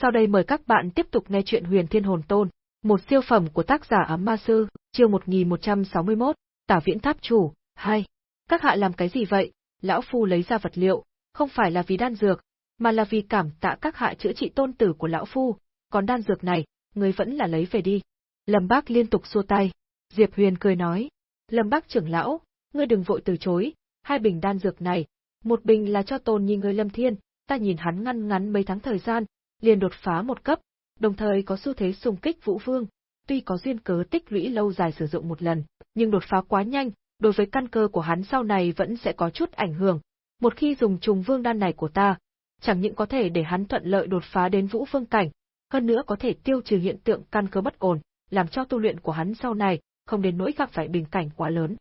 Sau đây mời các bạn tiếp tục nghe chuyện Huyền Thiên Hồn Tôn, một siêu phẩm của tác giả Ám Ma Sư, chương 1161, Tả Viễn Tháp Chủ, 2. Các hạ làm cái gì vậy? Lão Phu lấy ra vật liệu, không phải là vì đan dược, mà là vì cảm tạ các hạ chữa trị tôn tử của Lão Phu, còn đan dược này, người vẫn là lấy về đi. Lâm Bác liên tục xua tay. Diệp Huyền cười nói, Lâm Bác trưởng lão, ngươi đừng vội từ chối, hai bình đan dược này, một bình là cho tôn nhi ngươi Lâm Thiên, ta nhìn hắn ngăn ngắn mấy tháng thời gian, liền đột phá một cấp, đồng thời có xu thế xung kích Vũ Vương, tuy có duyên cớ tích lũy lâu dài sử dụng một lần, nhưng đột phá quá nhanh, đối với căn cơ của hắn sau này vẫn sẽ có chút ảnh hưởng. Một khi dùng trùng vương đan này của ta, chẳng những có thể để hắn thuận lợi đột phá đến Vũ Vương cảnh, hơn nữa có thể tiêu trừ hiện tượng căn cơ bất ổn, làm cho tu luyện của hắn sau này không đến nỗi gặp phải bình cảnh quá lớn.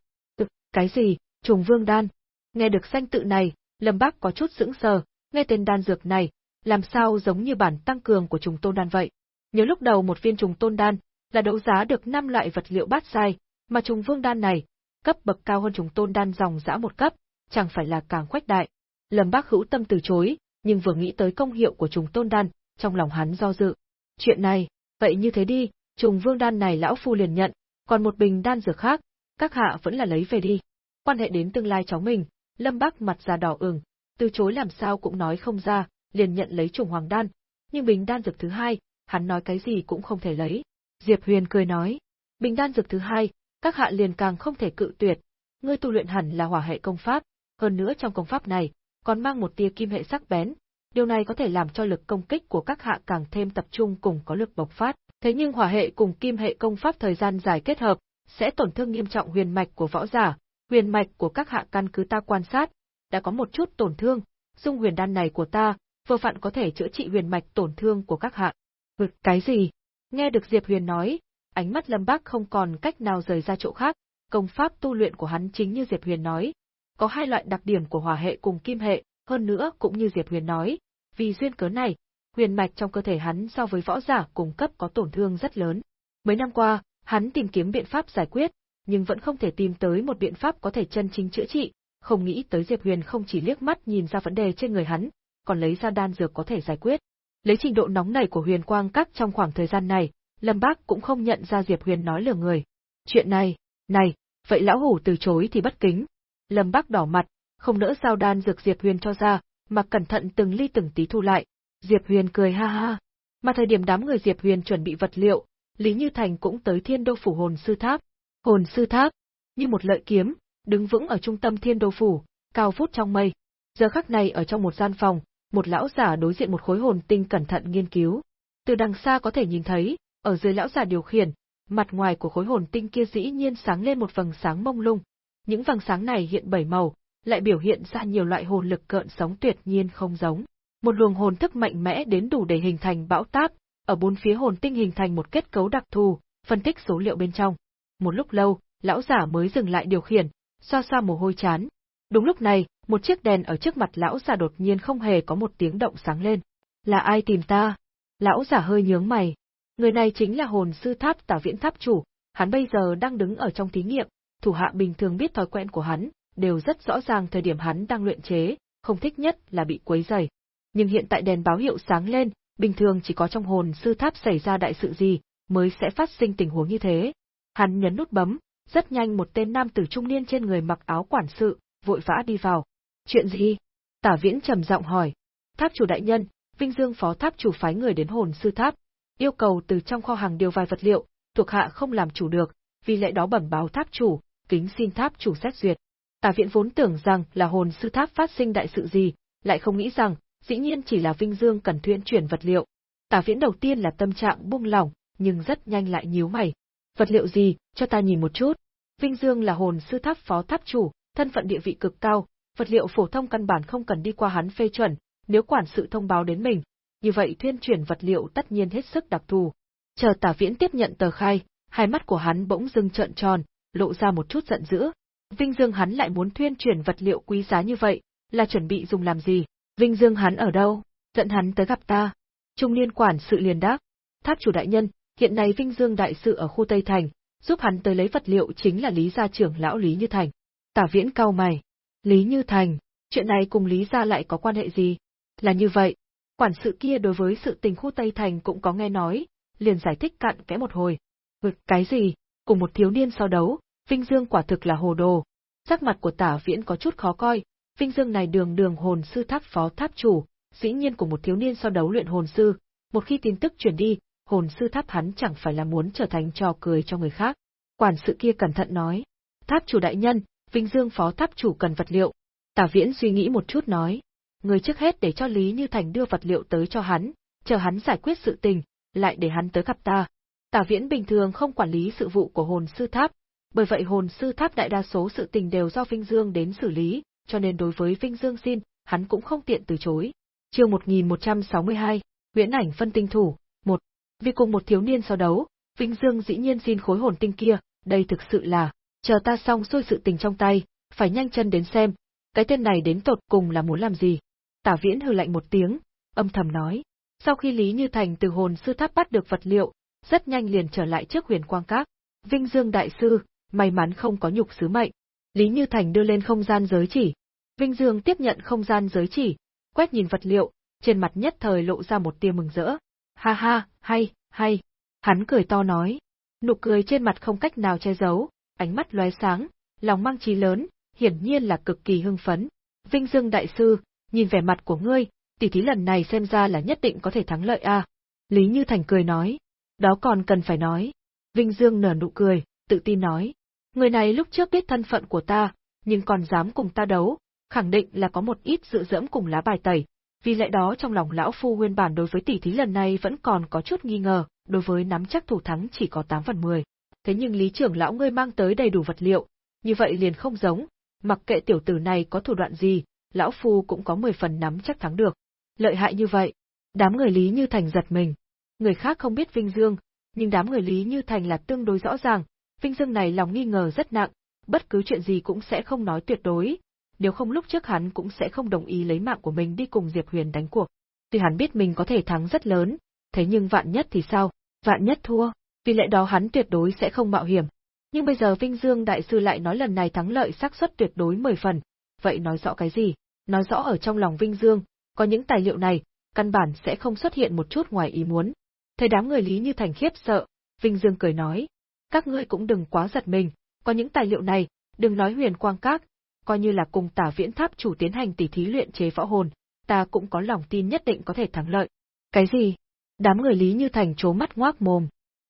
Cái gì? Trùng vương đan? Nghe được danh tự này, Lâm Bác có chút sững sờ, nghe tên đan dược này, làm sao giống như bản tăng cường của trùng tôn đan vậy. Nhớ lúc đầu một viên trùng tôn đan là đấu giá được 5 loại vật liệu bát sai, mà trùng vương đan này, cấp bậc cao hơn trùng tôn đan dòng dã một cấp, chẳng phải là càng khuếch đại. Lâm Bác hữu tâm từ chối, nhưng vừa nghĩ tới công hiệu của trùng tôn đan, trong lòng hắn do dự. Chuyện này, vậy như thế đi, trùng vương đan này lão phu liền nhận, còn một bình đan dược khác, các hạ vẫn là lấy về đi. Quan hệ đến tương lai cháu mình, Lâm Bắc mặt già đỏ ửng, từ chối làm sao cũng nói không ra, liền nhận lấy trùng hoàng đan, nhưng bình đan dược thứ hai, hắn nói cái gì cũng không thể lấy. Diệp Huyền cười nói, bình đan dược thứ hai, các hạ liền càng không thể cự tuyệt, ngươi tu luyện hẳn là hỏa hệ công pháp, hơn nữa trong công pháp này, còn mang một tia kim hệ sắc bén, điều này có thể làm cho lực công kích của các hạ càng thêm tập trung cùng có lực bộc phát. Thế nhưng hỏa hệ cùng kim hệ công pháp thời gian dài kết hợp, sẽ tổn thương nghiêm trọng huyền mạch của võ giả, huyền mạch của các hạ căn cứ ta quan sát, đã có một chút tổn thương, dung huyền đan này của ta, vừa vặn có thể chữa trị huyền mạch tổn thương của các hạ. Vực cái gì? Nghe được Diệp Huyền nói, ánh mắt Lâm Bác không còn cách nào rời ra chỗ khác, công pháp tu luyện của hắn chính như Diệp Huyền nói, có hai loại đặc điểm của hỏa hệ cùng kim hệ, hơn nữa cũng như Diệp Huyền nói, vì duyên cớ này, huyền mạch trong cơ thể hắn so với võ giả cùng cấp có tổn thương rất lớn. Mấy năm qua, hắn tìm kiếm biện pháp giải quyết, nhưng vẫn không thể tìm tới một biện pháp có thể chân chính chữa trị, không nghĩ tới Diệp Huyền không chỉ liếc mắt nhìn ra vấn đề trên người hắn, còn lấy ra đan dược có thể giải quyết. Lấy trình độ nóng nảy của Huyền Quang Các trong khoảng thời gian này, Lâm Bác cũng không nhận ra Diệp Huyền nói lừa người. Chuyện này, này, vậy lão hủ từ chối thì bất kính. Lâm Bác đỏ mặt, không nỡ sao đan dược Diệp Huyền cho ra, mà cẩn thận từng ly từng tí thu lại. Diệp Huyền cười ha ha. Mà thời điểm đám người Diệp Huyền chuẩn bị vật liệu, Lý Như Thành cũng tới Thiên Đô phủ hồn sư tháp. Hồn sư tháp, như một lợi kiếm, đứng vững ở trung tâm Thiên Đô phủ, cao vút trong mây. Giờ khắc này ở trong một gian phòng, một lão giả đối diện một khối hồn tinh cẩn thận nghiên cứu. Từ đằng xa có thể nhìn thấy, ở dưới lão giả điều khiển, mặt ngoài của khối hồn tinh kia dĩ nhiên sáng lên một vầng sáng mông lung. Những vầng sáng này hiện bảy màu, lại biểu hiện ra nhiều loại hồn lực cợn sóng tuyệt nhiên không giống. Một luồng hồn thức mạnh mẽ đến đủ để hình thành bão táp, ở bốn phía hồn tinh hình thành một kết cấu đặc thù, phân tích số liệu bên trong. Một lúc lâu, lão giả mới dừng lại điều khiển, xoa xoa mồ hôi chán. Đúng lúc này, một chiếc đèn ở trước mặt lão giả đột nhiên không hề có một tiếng động sáng lên. Là ai tìm ta? Lão giả hơi nhướng mày. Người này chính là hồn sư tháp tả viễn tháp chủ, hắn bây giờ đang đứng ở trong thí nghiệm, thủ hạ bình thường biết thói quen của hắn, đều rất rõ ràng thời điểm hắn đang luyện chế, không thích nhất là bị quấy rầy. Nhưng hiện tại đèn báo hiệu sáng lên, bình thường chỉ có trong hồn sư tháp xảy ra đại sự gì, mới sẽ phát sinh tình huống như thế. Hắn nhấn nút bấm, rất nhanh một tên nam tử trung niên trên người mặc áo quản sự, vội vã đi vào. Chuyện gì? Tả Viễn trầm giọng hỏi. Tháp chủ đại nhân, Vinh Dương phó tháp chủ phái người đến hồn sư tháp, yêu cầu từ trong kho hàng điều vài vật liệu, thuộc hạ không làm chủ được, vì lẽ đó bẩm báo tháp chủ, kính xin tháp chủ xét duyệt. Tả Viễn vốn tưởng rằng là hồn sư tháp phát sinh đại sự gì, lại không nghĩ rằng, dĩ nhiên chỉ là Vinh Dương cần thuyên chuyển vật liệu. Tả Viễn đầu tiên là tâm trạng buông lỏng, nhưng rất nhanh lại nhíu mày. Vật liệu gì, cho ta nhìn một chút. Vinh Dương là hồn sư tháp phó tháp chủ, thân phận địa vị cực cao, vật liệu phổ thông căn bản không cần đi qua hắn phê chuẩn, nếu quản sự thông báo đến mình, như vậy thuyên chuyển vật liệu tất nhiên hết sức đặc thù. Chờ Tả Viễn tiếp nhận tờ khai, hai mắt của hắn bỗng dưng trợn tròn, lộ ra một chút giận dữ. Vinh Dương hắn lại muốn thuyên chuyển vật liệu quý giá như vậy, là chuẩn bị dùng làm gì? Vinh Dương hắn ở đâu? Dẫn hắn tới gặp ta. Trung niên quản sự liền đáp. Tháp chủ đại nhân, hiện nay Vinh Dương đại sự ở khu Tây Thành, giúp hắn tới lấy vật liệu chính là Lý gia trưởng lão Lý Như Thành. Tả viễn cao mày. Lý Như Thành, chuyện này cùng Lý gia lại có quan hệ gì? Là như vậy. Quản sự kia đối với sự tình khu Tây Thành cũng có nghe nói, liền giải thích cặn kẽ một hồi. Ngực cái gì? Cùng một thiếu niên so đấu, Vinh Dương quả thực là hồ đồ. Sắc mặt của tả viễn có chút khó coi, Vinh Dương này đường đường hồn sư tháp phó tháp chủ, dĩ nhiên cùng một thiếu niên so đấu luyện hồn sư, một khi tin tức truyền đi, hồn sư tháp hắn chẳng phải là muốn trở thành trò cười cho người khác. Quản sự kia cẩn thận nói, tháp chủ đại nhân, Vinh Dương phó tháp chủ cần vật liệu. Tả Viễn suy nghĩ một chút nói, người trước hết để cho Lý Như Thành đưa vật liệu tới cho hắn, chờ hắn giải quyết sự tình, lại để hắn tới gặp ta. Tả Viễn bình thường không quản lý sự vụ của hồn sư tháp, bởi vậy hồn sư tháp đại đa số sự tình đều do Vinh Dương đến xử lý, cho nên đối với Vinh Dương xin, hắn cũng không tiện từ chối. Chương 1162, Huyễn ảnh phân tinh thủ, một Vì cùng một thiếu niên so đấu, Vinh Dương dĩ nhiên xin khối hồn tinh kia, đây thực sự là, chờ ta xong xuôi sự tình trong tay, phải nhanh chân đến xem, cái tên này đến tột cùng là muốn làm gì. Tả Viễn hừ lạnh một tiếng, âm thầm nói. Sau khi Lý Như Thành từ hồn sư tháp bắt được vật liệu, rất nhanh liền trở lại trước huyền quang các. Vinh Dương Đại Sư, may mắn không có nhục sứ mệnh. Lý Như Thành đưa lên không gian giới chỉ. Vinh Dương tiếp nhận không gian giới chỉ, quét nhìn vật liệu, trên mặt nhất thời lộ ra một tia mừng rỡ. Ha ha, hay, hay. Hắn cười to nói. Nụ cười trên mặt không cách nào che giấu, ánh mắt lóe sáng, lòng mang trí lớn, hiển nhiên là cực kỳ hưng phấn. Vinh Dương Đại Sư, nhìn vẻ mặt của ngươi, tỷ thí lần này xem ra là nhất định có thể thắng lợi a. Lý Như Thành cười nói. Đó còn cần phải nói. Vinh Dương nở nụ cười, tự tin nói. Người này lúc trước biết thân phận của ta, nhưng còn dám cùng ta đấu, khẳng định là có một ít dự dẫm cùng lá bài tẩy. Vì lẽ đó trong lòng lão phu nguyên bản đối với tỷ thí lần này vẫn còn có chút nghi ngờ, đối với nắm chắc thủ thắng chỉ có 8 phần 10. Thế nhưng lý trưởng lão ngươi mang tới đầy đủ vật liệu, như vậy liền không giống, mặc kệ tiểu tử này có thủ đoạn gì, lão phu cũng có 10 phần nắm chắc thắng được. Lợi hại như vậy, đám người Lý Như Thành giật mình. Người khác không biết Vinh Dương, nhưng đám người Lý Như Thành là tương đối rõ ràng, Vinh Dương này lòng nghi ngờ rất nặng, bất cứ chuyện gì cũng sẽ không nói tuyệt đối, nếu không lúc trước hắn cũng sẽ không đồng ý lấy mạng của mình đi cùng Diệp Huyền đánh cuộc. Tuy hắn biết mình có thể thắng rất lớn, thế nhưng vạn nhất thì sao, vạn nhất thua, vì lẽ đó hắn tuyệt đối sẽ không mạo hiểm. Nhưng bây giờ Vinh Dương đại sư lại nói lần này thắng lợi xác suất tuyệt đối 10 phần, vậy nói rõ cái gì? Nói rõ ở trong lòng Vinh Dương, có những tài liệu này, căn bản sẽ không xuất hiện một chút ngoài ý muốn. Thấy đám người Lý Như Thành khiếp sợ, Vinh Dương cười nói, các ngươi cũng đừng quá giật mình, có những tài liệu này, đừng nói huyền quang các, coi như là cùng tả viễn tháp chủ tiến hành tỉ thí luyện chế võ hồn, ta cũng có lòng tin nhất định có thể thắng lợi. Cái gì? Đám người Lý Như Thành chố mắt ngoác mồm.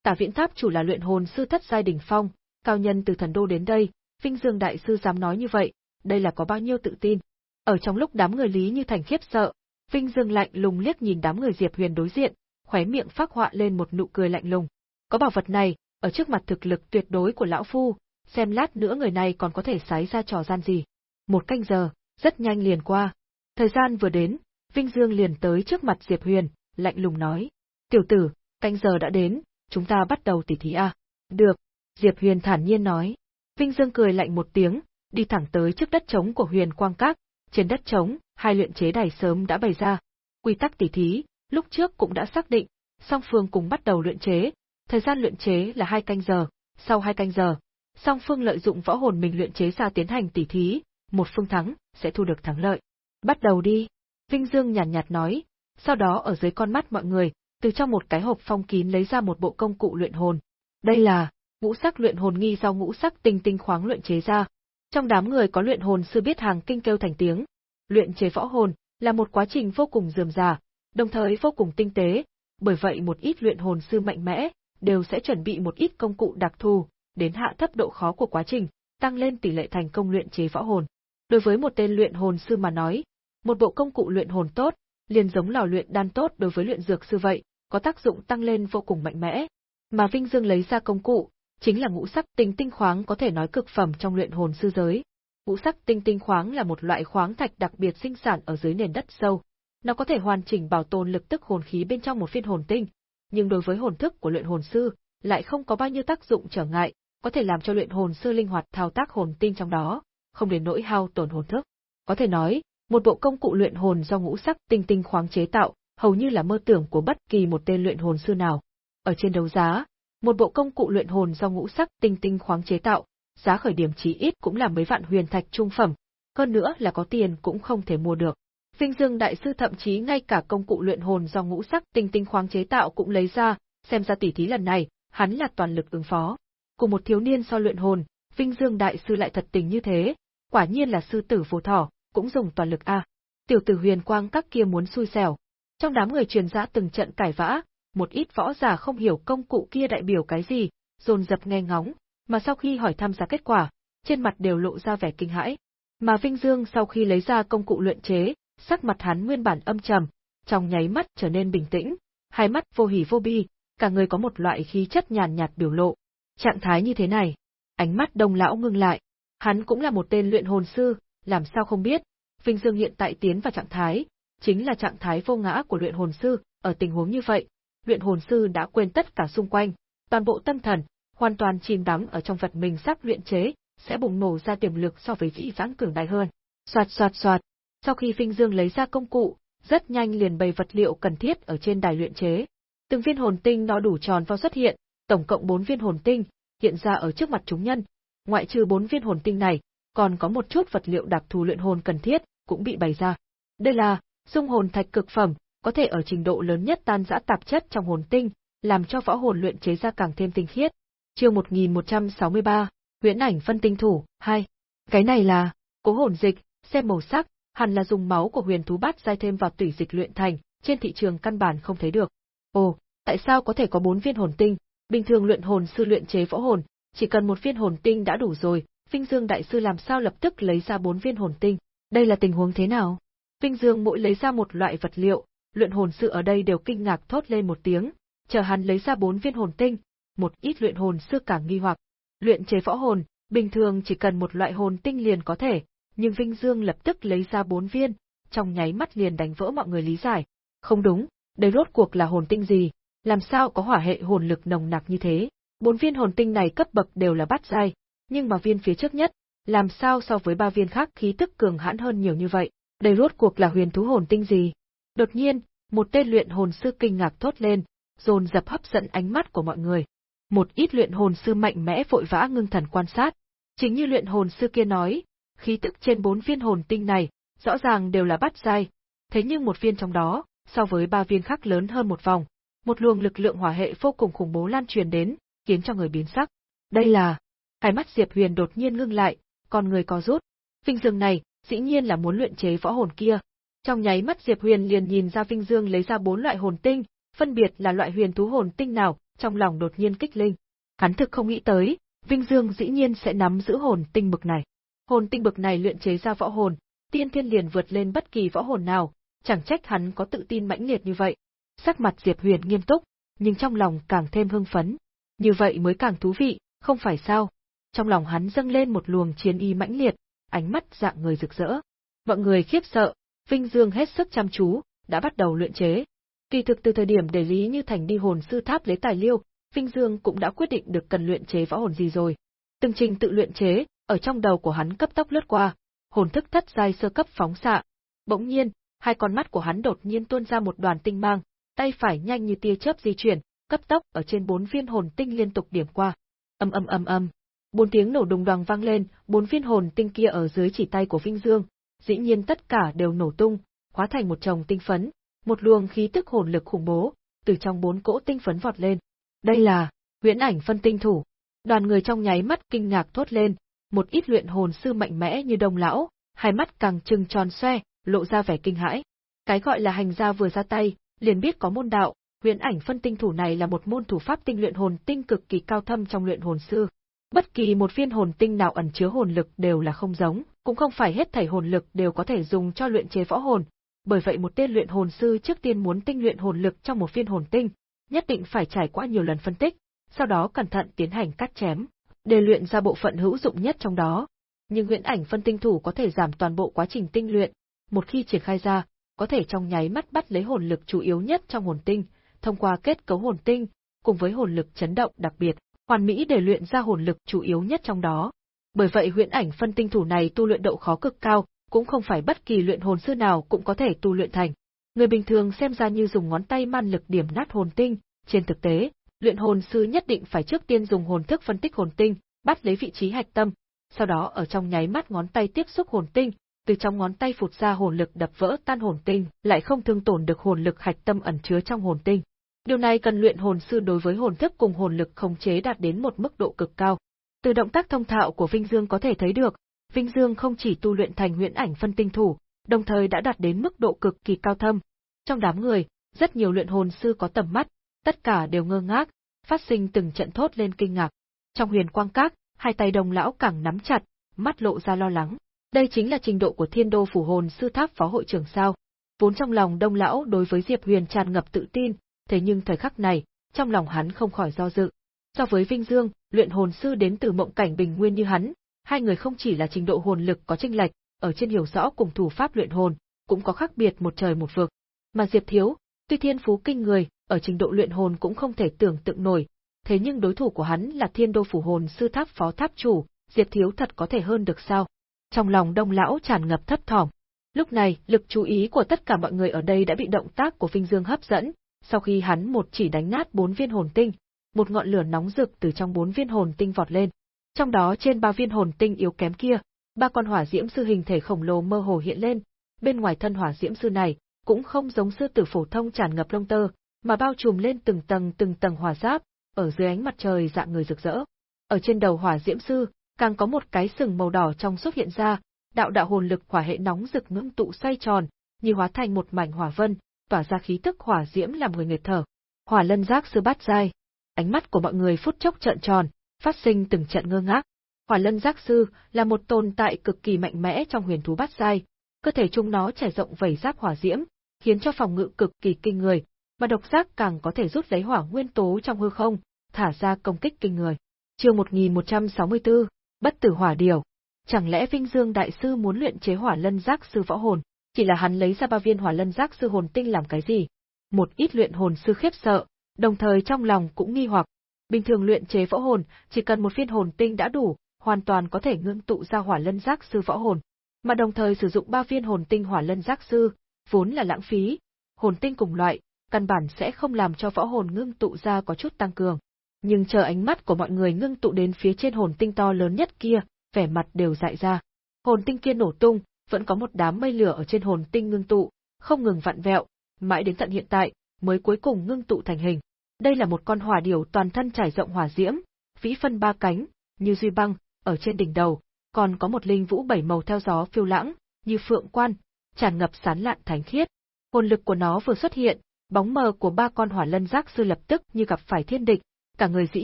Tả viễn tháp chủ là luyện hồn sư thất giai đỉnh phong, cao nhân từ thần đô đến đây, Vinh Dương đại sư dám nói như vậy, đây là có bao nhiêu tự tin. Ở trong lúc đám người Lý Như Thành khiếp sợ, Vinh Dương lạnh lùng liếc nhìn đám người Diệp Huyền đối diện, khóe miệng phác họa lên một nụ cười lạnh lùng. Có bảo vật này, ở trước mặt thực lực tuyệt đối của lão phu, xem lát nữa người này còn có thể sái ra trò gian gì. Một canh giờ, rất nhanh liền qua. Thời gian vừa đến, Vinh Dương liền tới trước mặt Diệp Huyền, lạnh lùng nói. Tiểu tử, canh giờ đã đến, chúng ta bắt đầu tỉ thí à? Được, Diệp Huyền thản nhiên nói. Vinh Dương cười lạnh một tiếng, đi thẳng tới trước đất trống của Huyền Quang Các, trên đất trống, hai luyện chế đài sớm đã bày ra. Quy tắc tỉ thí, lúc trước cũng đã xác định, song phương cùng bắt đầu luyện chế, thời gian luyện chế là hai canh giờ, sau hai canh giờ, song phương lợi dụng võ hồn mình luyện chế ra tiến hành tỉ thí, một phương thắng sẽ thu được thắng lợi. Bắt đầu đi. Vinh Dương nhàn nhạt, nhạt nói, sau đó ở dưới con mắt mọi người, từ trong một cái hộp phong kín lấy ra một bộ công cụ luyện hồn. Đây là ngũ sắc luyện hồn nghi do ngũ sắc tinh tinh khoáng luyện chế ra. Trong đám người có luyện hồn sư biết hàng kinh kêu thành tiếng. Luyện chế võ hồn là một quá trình vô cùng dườm già, đồng thời vô cùng tinh tế, bởi vậy một ít luyện hồn sư mạnh mẽ đều sẽ chuẩn bị một ít công cụ đặc thù, đến hạ thấp độ khó của quá trình, tăng lên tỷ lệ thành công luyện chế võ hồn. Đối với một tên luyện hồn sư mà nói, một bộ công cụ luyện hồn tốt, liền giống lò luyện đan tốt đối với luyện dược sư vậy, có tác dụng tăng lên vô cùng mạnh mẽ. Mà Vinh Dương lấy ra công cụ, chính là ngũ sắc tinh tinh khoáng có thể nói cực phẩm trong luyện hồn sư giới. Ngũ sắc tinh tinh khoáng là một loại khoáng thạch đặc biệt sinh sản ở dưới nền đất sâu. Nó có thể hoàn chỉnh bảo tồn lực tức hồn khí bên trong một phiên hồn tinh, nhưng đối với hồn thức của luyện hồn sư, lại không có bao nhiêu tác dụng trở ngại, có thể làm cho luyện hồn sư linh hoạt thao tác hồn tinh trong đó, không đến nỗi hao tổn hồn thức. Có thể nói, một bộ công cụ luyện hồn do ngũ sắc tinh tinh khoáng chế tạo, hầu như là mơ tưởng của bất kỳ một tên luyện hồn sư nào. Ở trên đấu giá, một bộ công cụ luyện hồn do ngũ sắc tinh tinh khoáng chế tạo, giá khởi điểm chí ít cũng là mấy vạn huyền thạch trung phẩm, hơn nữa là có tiền cũng không thể mua được. Vinh Dương đại sư thậm chí ngay cả công cụ luyện hồn do ngũ sắc tinh tinh khoáng chế tạo cũng lấy ra, xem ra tỉ thí lần này, hắn là toàn lực ứng phó. Cùng một thiếu niên so luyện hồn, Vinh Dương đại sư lại thật tình như thế, quả nhiên là sư tử phù thỏ, cũng dùng toàn lực a. Tiểu tử Huyền Quang các kia muốn xui xẻo. Trong đám người truyền giã từng trận cải vã, một ít võ giả không hiểu công cụ kia đại biểu cái gì, dồn dập nghe ngóng, mà sau khi hỏi thăm ra kết quả, trên mặt đều lộ ra vẻ kinh hãi. Mà Vinh Dương sau khi lấy ra công cụ luyện chế, sắc mặt hắn nguyên bản âm trầm, trong nháy mắt trở nên bình tĩnh, hai mắt vô hỉ vô bi, cả người có một loại khí chất nhàn nhạt biểu lộ. Trạng thái như thế này, ánh mắt đông lão ngưng lại. Hắn cũng là một tên luyện hồn sư, làm sao không biết, Vinh Dương hiện tại tiến vào trạng thái, chính là trạng thái vô ngã của luyện hồn sư, ở tình huống như vậy, luyện hồn sư đã quên tất cả xung quanh, toàn bộ tâm thần, hoàn toàn chìm đắm ở trong vật mình sắp luyện chế, sẽ bùng nổ ra tiềm lực so với dĩ vãng cường đại hơn. Soạt soạt soạt, sau khi Vinh Dương lấy ra công cụ, rất nhanh liền bày vật liệu cần thiết ở trên đài luyện chế. Từng viên hồn tinh nó đủ tròn vào xuất hiện, tổng cộng 4 viên hồn tinh, hiện ra ở trước mặt chúng nhân. Ngoại trừ 4 viên hồn tinh này, còn có một chút vật liệu đặc thù luyện hồn cần thiết, cũng bị bày ra. Đây là dung hồn thạch cực phẩm, có thể ở trình độ lớn nhất tan rã tạp chất trong hồn tinh, làm cho võ hồn luyện chế ra càng thêm tinh khiết. Chương 1163, Huyễn ảnh phân tinh thủ 2. Cái này là Cố hồn dịch, xem màu sắc, hẳn là dùng máu của huyền thú bát giai thêm vào tủy dịch luyện thành, trên thị trường căn bản không thấy được. Ồ, tại sao có thể có bốn viên hồn tinh? Bình thường luyện hồn sư luyện chế võ hồn, chỉ cần một viên hồn tinh đã đủ rồi, Vinh Dương đại sư làm sao lập tức lấy ra bốn viên hồn tinh? Đây là tình huống thế nào? Vinh Dương mỗi lấy ra một loại vật liệu, luyện hồn sư ở đây đều kinh ngạc thốt lên một tiếng, chờ hắn lấy ra bốn viên hồn tinh, một ít luyện hồn sư càng nghi hoặc. Luyện chế võ hồn, bình thường chỉ cần một loại hồn tinh liền có thể, nhưng Vinh Dương lập tức lấy ra bốn viên, trong nháy mắt liền đánh vỡ mọi người lý giải. Không đúng, đây rốt cuộc là hồn tinh gì, làm sao có hỏa hệ hồn lực nồng nặc như thế? Bốn viên hồn tinh này cấp bậc đều là bát giai, nhưng mà viên phía trước nhất, làm sao so với ba viên khác khí tức cường hãn hơn nhiều như vậy? Đây rốt cuộc là huyền thú hồn tinh gì? Đột nhiên, một tên luyện hồn sư kinh ngạc thốt lên, dồn dập hấp dẫn ánh mắt của mọi người. Một ít luyện hồn sư mạnh mẽ vội vã ngưng thần quan sát. Chính như luyện hồn sư kia nói, khí tức trên bốn viên hồn tinh này, rõ ràng đều là bát giai, thế nhưng một viên trong đó, so với ba viên khác lớn hơn một vòng, một luồng lực lượng hỏa hệ vô cùng khủng bố lan truyền đến, khiến cho người biến sắc. Đây là... Hai mắt Diệp Huyền đột nhiên ngưng lại, con người có rút. Vinh Dương này, dĩ nhiên là muốn luyện chế võ hồn kia. Trong nháy mắt Diệp Huyền liền nhìn ra Vinh Dương lấy ra bốn loại hồn tinh, phân biệt là loại huyền thú hồn tinh nào, trong lòng đột nhiên kích linh. Hắn thực không nghĩ tới, Vinh Dương dĩ nhiên sẽ nắm giữ hồn tinh bực này. Hồn tinh bực này luyện chế ra võ hồn, tiên thiên liền vượt lên bất kỳ võ hồn nào, chẳng trách hắn có tự tin mãnh liệt như vậy. Sắc mặt Diệp Huyền nghiêm túc, nhưng trong lòng càng thêm hưng phấn. Như vậy mới càng thú vị, không phải sao? Trong lòng hắn dâng lên một luồng chiến y mãnh liệt, ánh mắt dạng người rực rỡ. Mọi người khiếp sợ, Vinh Dương hết sức chăm chú, đã bắt đầu luyện chế. Kỳ thực từ thời điểm để Lý Như Thành đi hồn sư tháp lấy tài liệu, Vinh Dương cũng đã quyết định được cần luyện chế võ hồn gì rồi. Từng trình tự luyện chế, ở trong đầu của hắn cấp tốc lướt qua, hồn thức thất giai sơ cấp phóng xạ. Bỗng nhiên, hai con mắt của hắn đột nhiên tuôn ra một đoàn tinh mang, tay phải nhanh như tia chớp di chuyển, cấp tốc ở trên bốn viên hồn tinh liên tục điểm qua. Âm âm âm âm, bốn tiếng nổ đùng đoàng vang lên, bốn viên hồn tinh kia ở dưới chỉ tay của Vinh Dương, dĩ nhiên tất cả đều nổ tung, hóa thành một chồng tinh phấn, một luồng khí tức hồn lực khủng bố, từ trong bốn cỗ tinh phấn vọt lên. Đây là huyễn ảnh phân tinh thủ. Đoàn người trong nháy mắt kinh ngạc thốt lên, một ít luyện hồn sư mạnh mẽ như đồng lão, hai mắt càng trừng tròn xoe, lộ ra vẻ kinh hãi. Cái gọi là hành gia vừa ra tay, liền biết có môn đạo, huyễn ảnh phân tinh thủ này là một môn thủ pháp tinh luyện hồn tinh cực kỳ cao thâm trong luyện hồn sư. Bất kỳ một viên hồn tinh nào ẩn chứa hồn lực đều là không giống, cũng không phải hết thảy hồn lực đều có thể dùng cho luyện chế võ hồn. Bởi vậy một tên luyện hồn sư trước tiên muốn tinh luyện hồn lực trong một viên hồn tinh, nhất định phải trải qua nhiều lần phân tích, sau đó cẩn thận tiến hành cắt chém, để luyện ra bộ phận hữu dụng nhất trong đó. Nhưng huyễn ảnh phân tinh thủ có thể giảm toàn bộ quá trình tinh luyện, một khi triển khai ra, có thể trong nháy mắt bắt lấy hồn lực chủ yếu nhất trong hồn tinh, thông qua kết cấu hồn tinh, cùng với hồn lực chấn động đặc biệt, hoàn mỹ để luyện ra hồn lực chủ yếu nhất trong đó. Bởi vậy huyễn ảnh phân tinh thủ này tu luyện độ khó cực cao, cũng không phải bất kỳ luyện hồn sư nào cũng có thể tu luyện thành. Người bình thường xem ra như dùng ngón tay man lực điểm nát hồn tinh, trên thực tế, luyện hồn sư nhất định phải trước tiên dùng hồn thức phân tích hồn tinh, bắt lấy vị trí hạch tâm, sau đó ở trong nháy mắt ngón tay tiếp xúc hồn tinh, từ trong ngón tay phụt ra hồn lực đập vỡ tan hồn tinh, lại không thương tổn được hồn lực hạch tâm ẩn chứa trong hồn tinh. Điều này cần luyện hồn sư đối với hồn thức cùng hồn lực khống chế đạt đến một mức độ cực cao. Từ động tác thông thạo của Vinh Dương có thể thấy được, Vinh Dương không chỉ tu luyện thành huyễn ảnh phân tinh thủ, đồng thời đã đạt đến mức độ cực kỳ cao thâm. Trong đám người, rất nhiều luyện hồn sư có tầm mắt, tất cả đều ngơ ngác, phát sinh từng trận thốt lên kinh ngạc. Trong huyền quang các, hai tay đồng lão càng nắm chặt, mắt lộ ra lo lắng. Đây chính là trình độ của thiên đô phủ hồn sư tháp phó hội trưởng sao. Vốn trong lòng đông lão đối với Diệp Huyền tràn ngập tự tin, thế nhưng thời khắc này, trong lòng hắn không khỏi do dự. So với Vinh Dương, luyện hồn sư đến từ mộng cảnh bình nguyên như hắn, hai người không chỉ là trình độ hồn lực có chênh lệch, ở trên hiểu rõ cùng thủ pháp luyện hồn, cũng có khác biệt một trời một vực. Mà Diệp Thiếu, tuy thiên phú kinh người, ở trình độ luyện hồn cũng không thể tưởng tượng nổi, thế nhưng đối thủ của hắn là Thiên Đô phủ hồn sư tháp phó tháp chủ, Diệp Thiếu thật có thể hơn được sao? Trong lòng Đông lão tràn ngập thấp thỏm. Lúc này, lực chú ý của tất cả mọi người ở đây đã bị động tác của Vinh Dương hấp dẫn, sau khi hắn một chỉ đánh nát bốn viên hồn tinh, một ngọn lửa nóng rực từ trong bốn viên hồn tinh vọt lên. Trong đó trên ba viên hồn tinh yếu kém kia, ba con hỏa diễm sư hình thể khổng lồ mơ hồ hiện lên, bên ngoài thân hỏa diễm sư này cũng không giống sư tử phổ thông tràn ngập lông tơ, mà bao trùm lên từng tầng từng tầng hỏa giáp, ở dưới ánh mặt trời dạng người rực rỡ. Ở trên đầu hỏa diễm sư, càng có một cái sừng màu đỏ trong xuất hiện ra, đạo đạo hồn lực hỏa hệ nóng rực ngưng tụ xoay tròn, như hóa thành một mảnh hỏa vân, tỏa ra khí tức hỏa diễm làm người nghẹt thở. Hỏa lân giác sư bát giai, ánh mắt của mọi người phút chốc trợn tròn, phát sinh từng trận ngơ ngác. Hỏa lân giác sư là một tồn tại cực kỳ mạnh mẽ trong huyền thú bát giai, cơ thể chúng nó trải rộng vảy giáp hỏa diễm, khiến cho phòng ngự cực kỳ kinh người, mà độc giác càng có thể rút lấy hỏa nguyên tố trong hư không, thả ra công kích kinh người. Chương 1164, Bất tử hỏa điều. Chẳng lẽ Vinh Dương đại sư muốn luyện chế hỏa lân giác sư võ hồn, chỉ là hắn lấy ra ba viên hỏa lân giác sư hồn tinh làm cái gì? Một ít luyện hồn sư khiếp sợ, đồng thời trong lòng cũng nghi hoặc. Bình thường luyện chế võ hồn, chỉ cần một viên hồn tinh đã đủ, hoàn toàn có thể ngưng tụ ra hỏa lân giác sư võ hồn. Mà đồng thời sử dụng ba viên hồn tinh hỏa lân giác sư, vốn là lãng phí. Hồn tinh cùng loại, căn bản sẽ không làm cho võ hồn ngưng tụ ra có chút tăng cường. Nhưng chờ ánh mắt của mọi người ngưng tụ đến phía trên hồn tinh to lớn nhất kia, vẻ mặt đều dại ra. Hồn tinh kia nổ tung, vẫn có một đám mây lửa ở trên hồn tinh ngưng tụ, không ngừng vặn vẹo, mãi đến tận hiện tại, mới cuối cùng ngưng tụ thành hình. Đây là một con hỏa điểu toàn thân trải rộng hỏa diễm, vĩ phân ba cánh, như duy băng, ở trên đỉnh đầu, còn có một linh vũ bảy màu theo gió phiêu lãng, như phượng quan, tràn ngập sán lạn thánh khiết. Hồn lực của nó vừa xuất hiện, bóng mờ của ba con hỏa lân giác sư lập tức như gặp phải thiên địch, cả người dĩ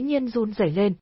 nhiên run rẩy lên.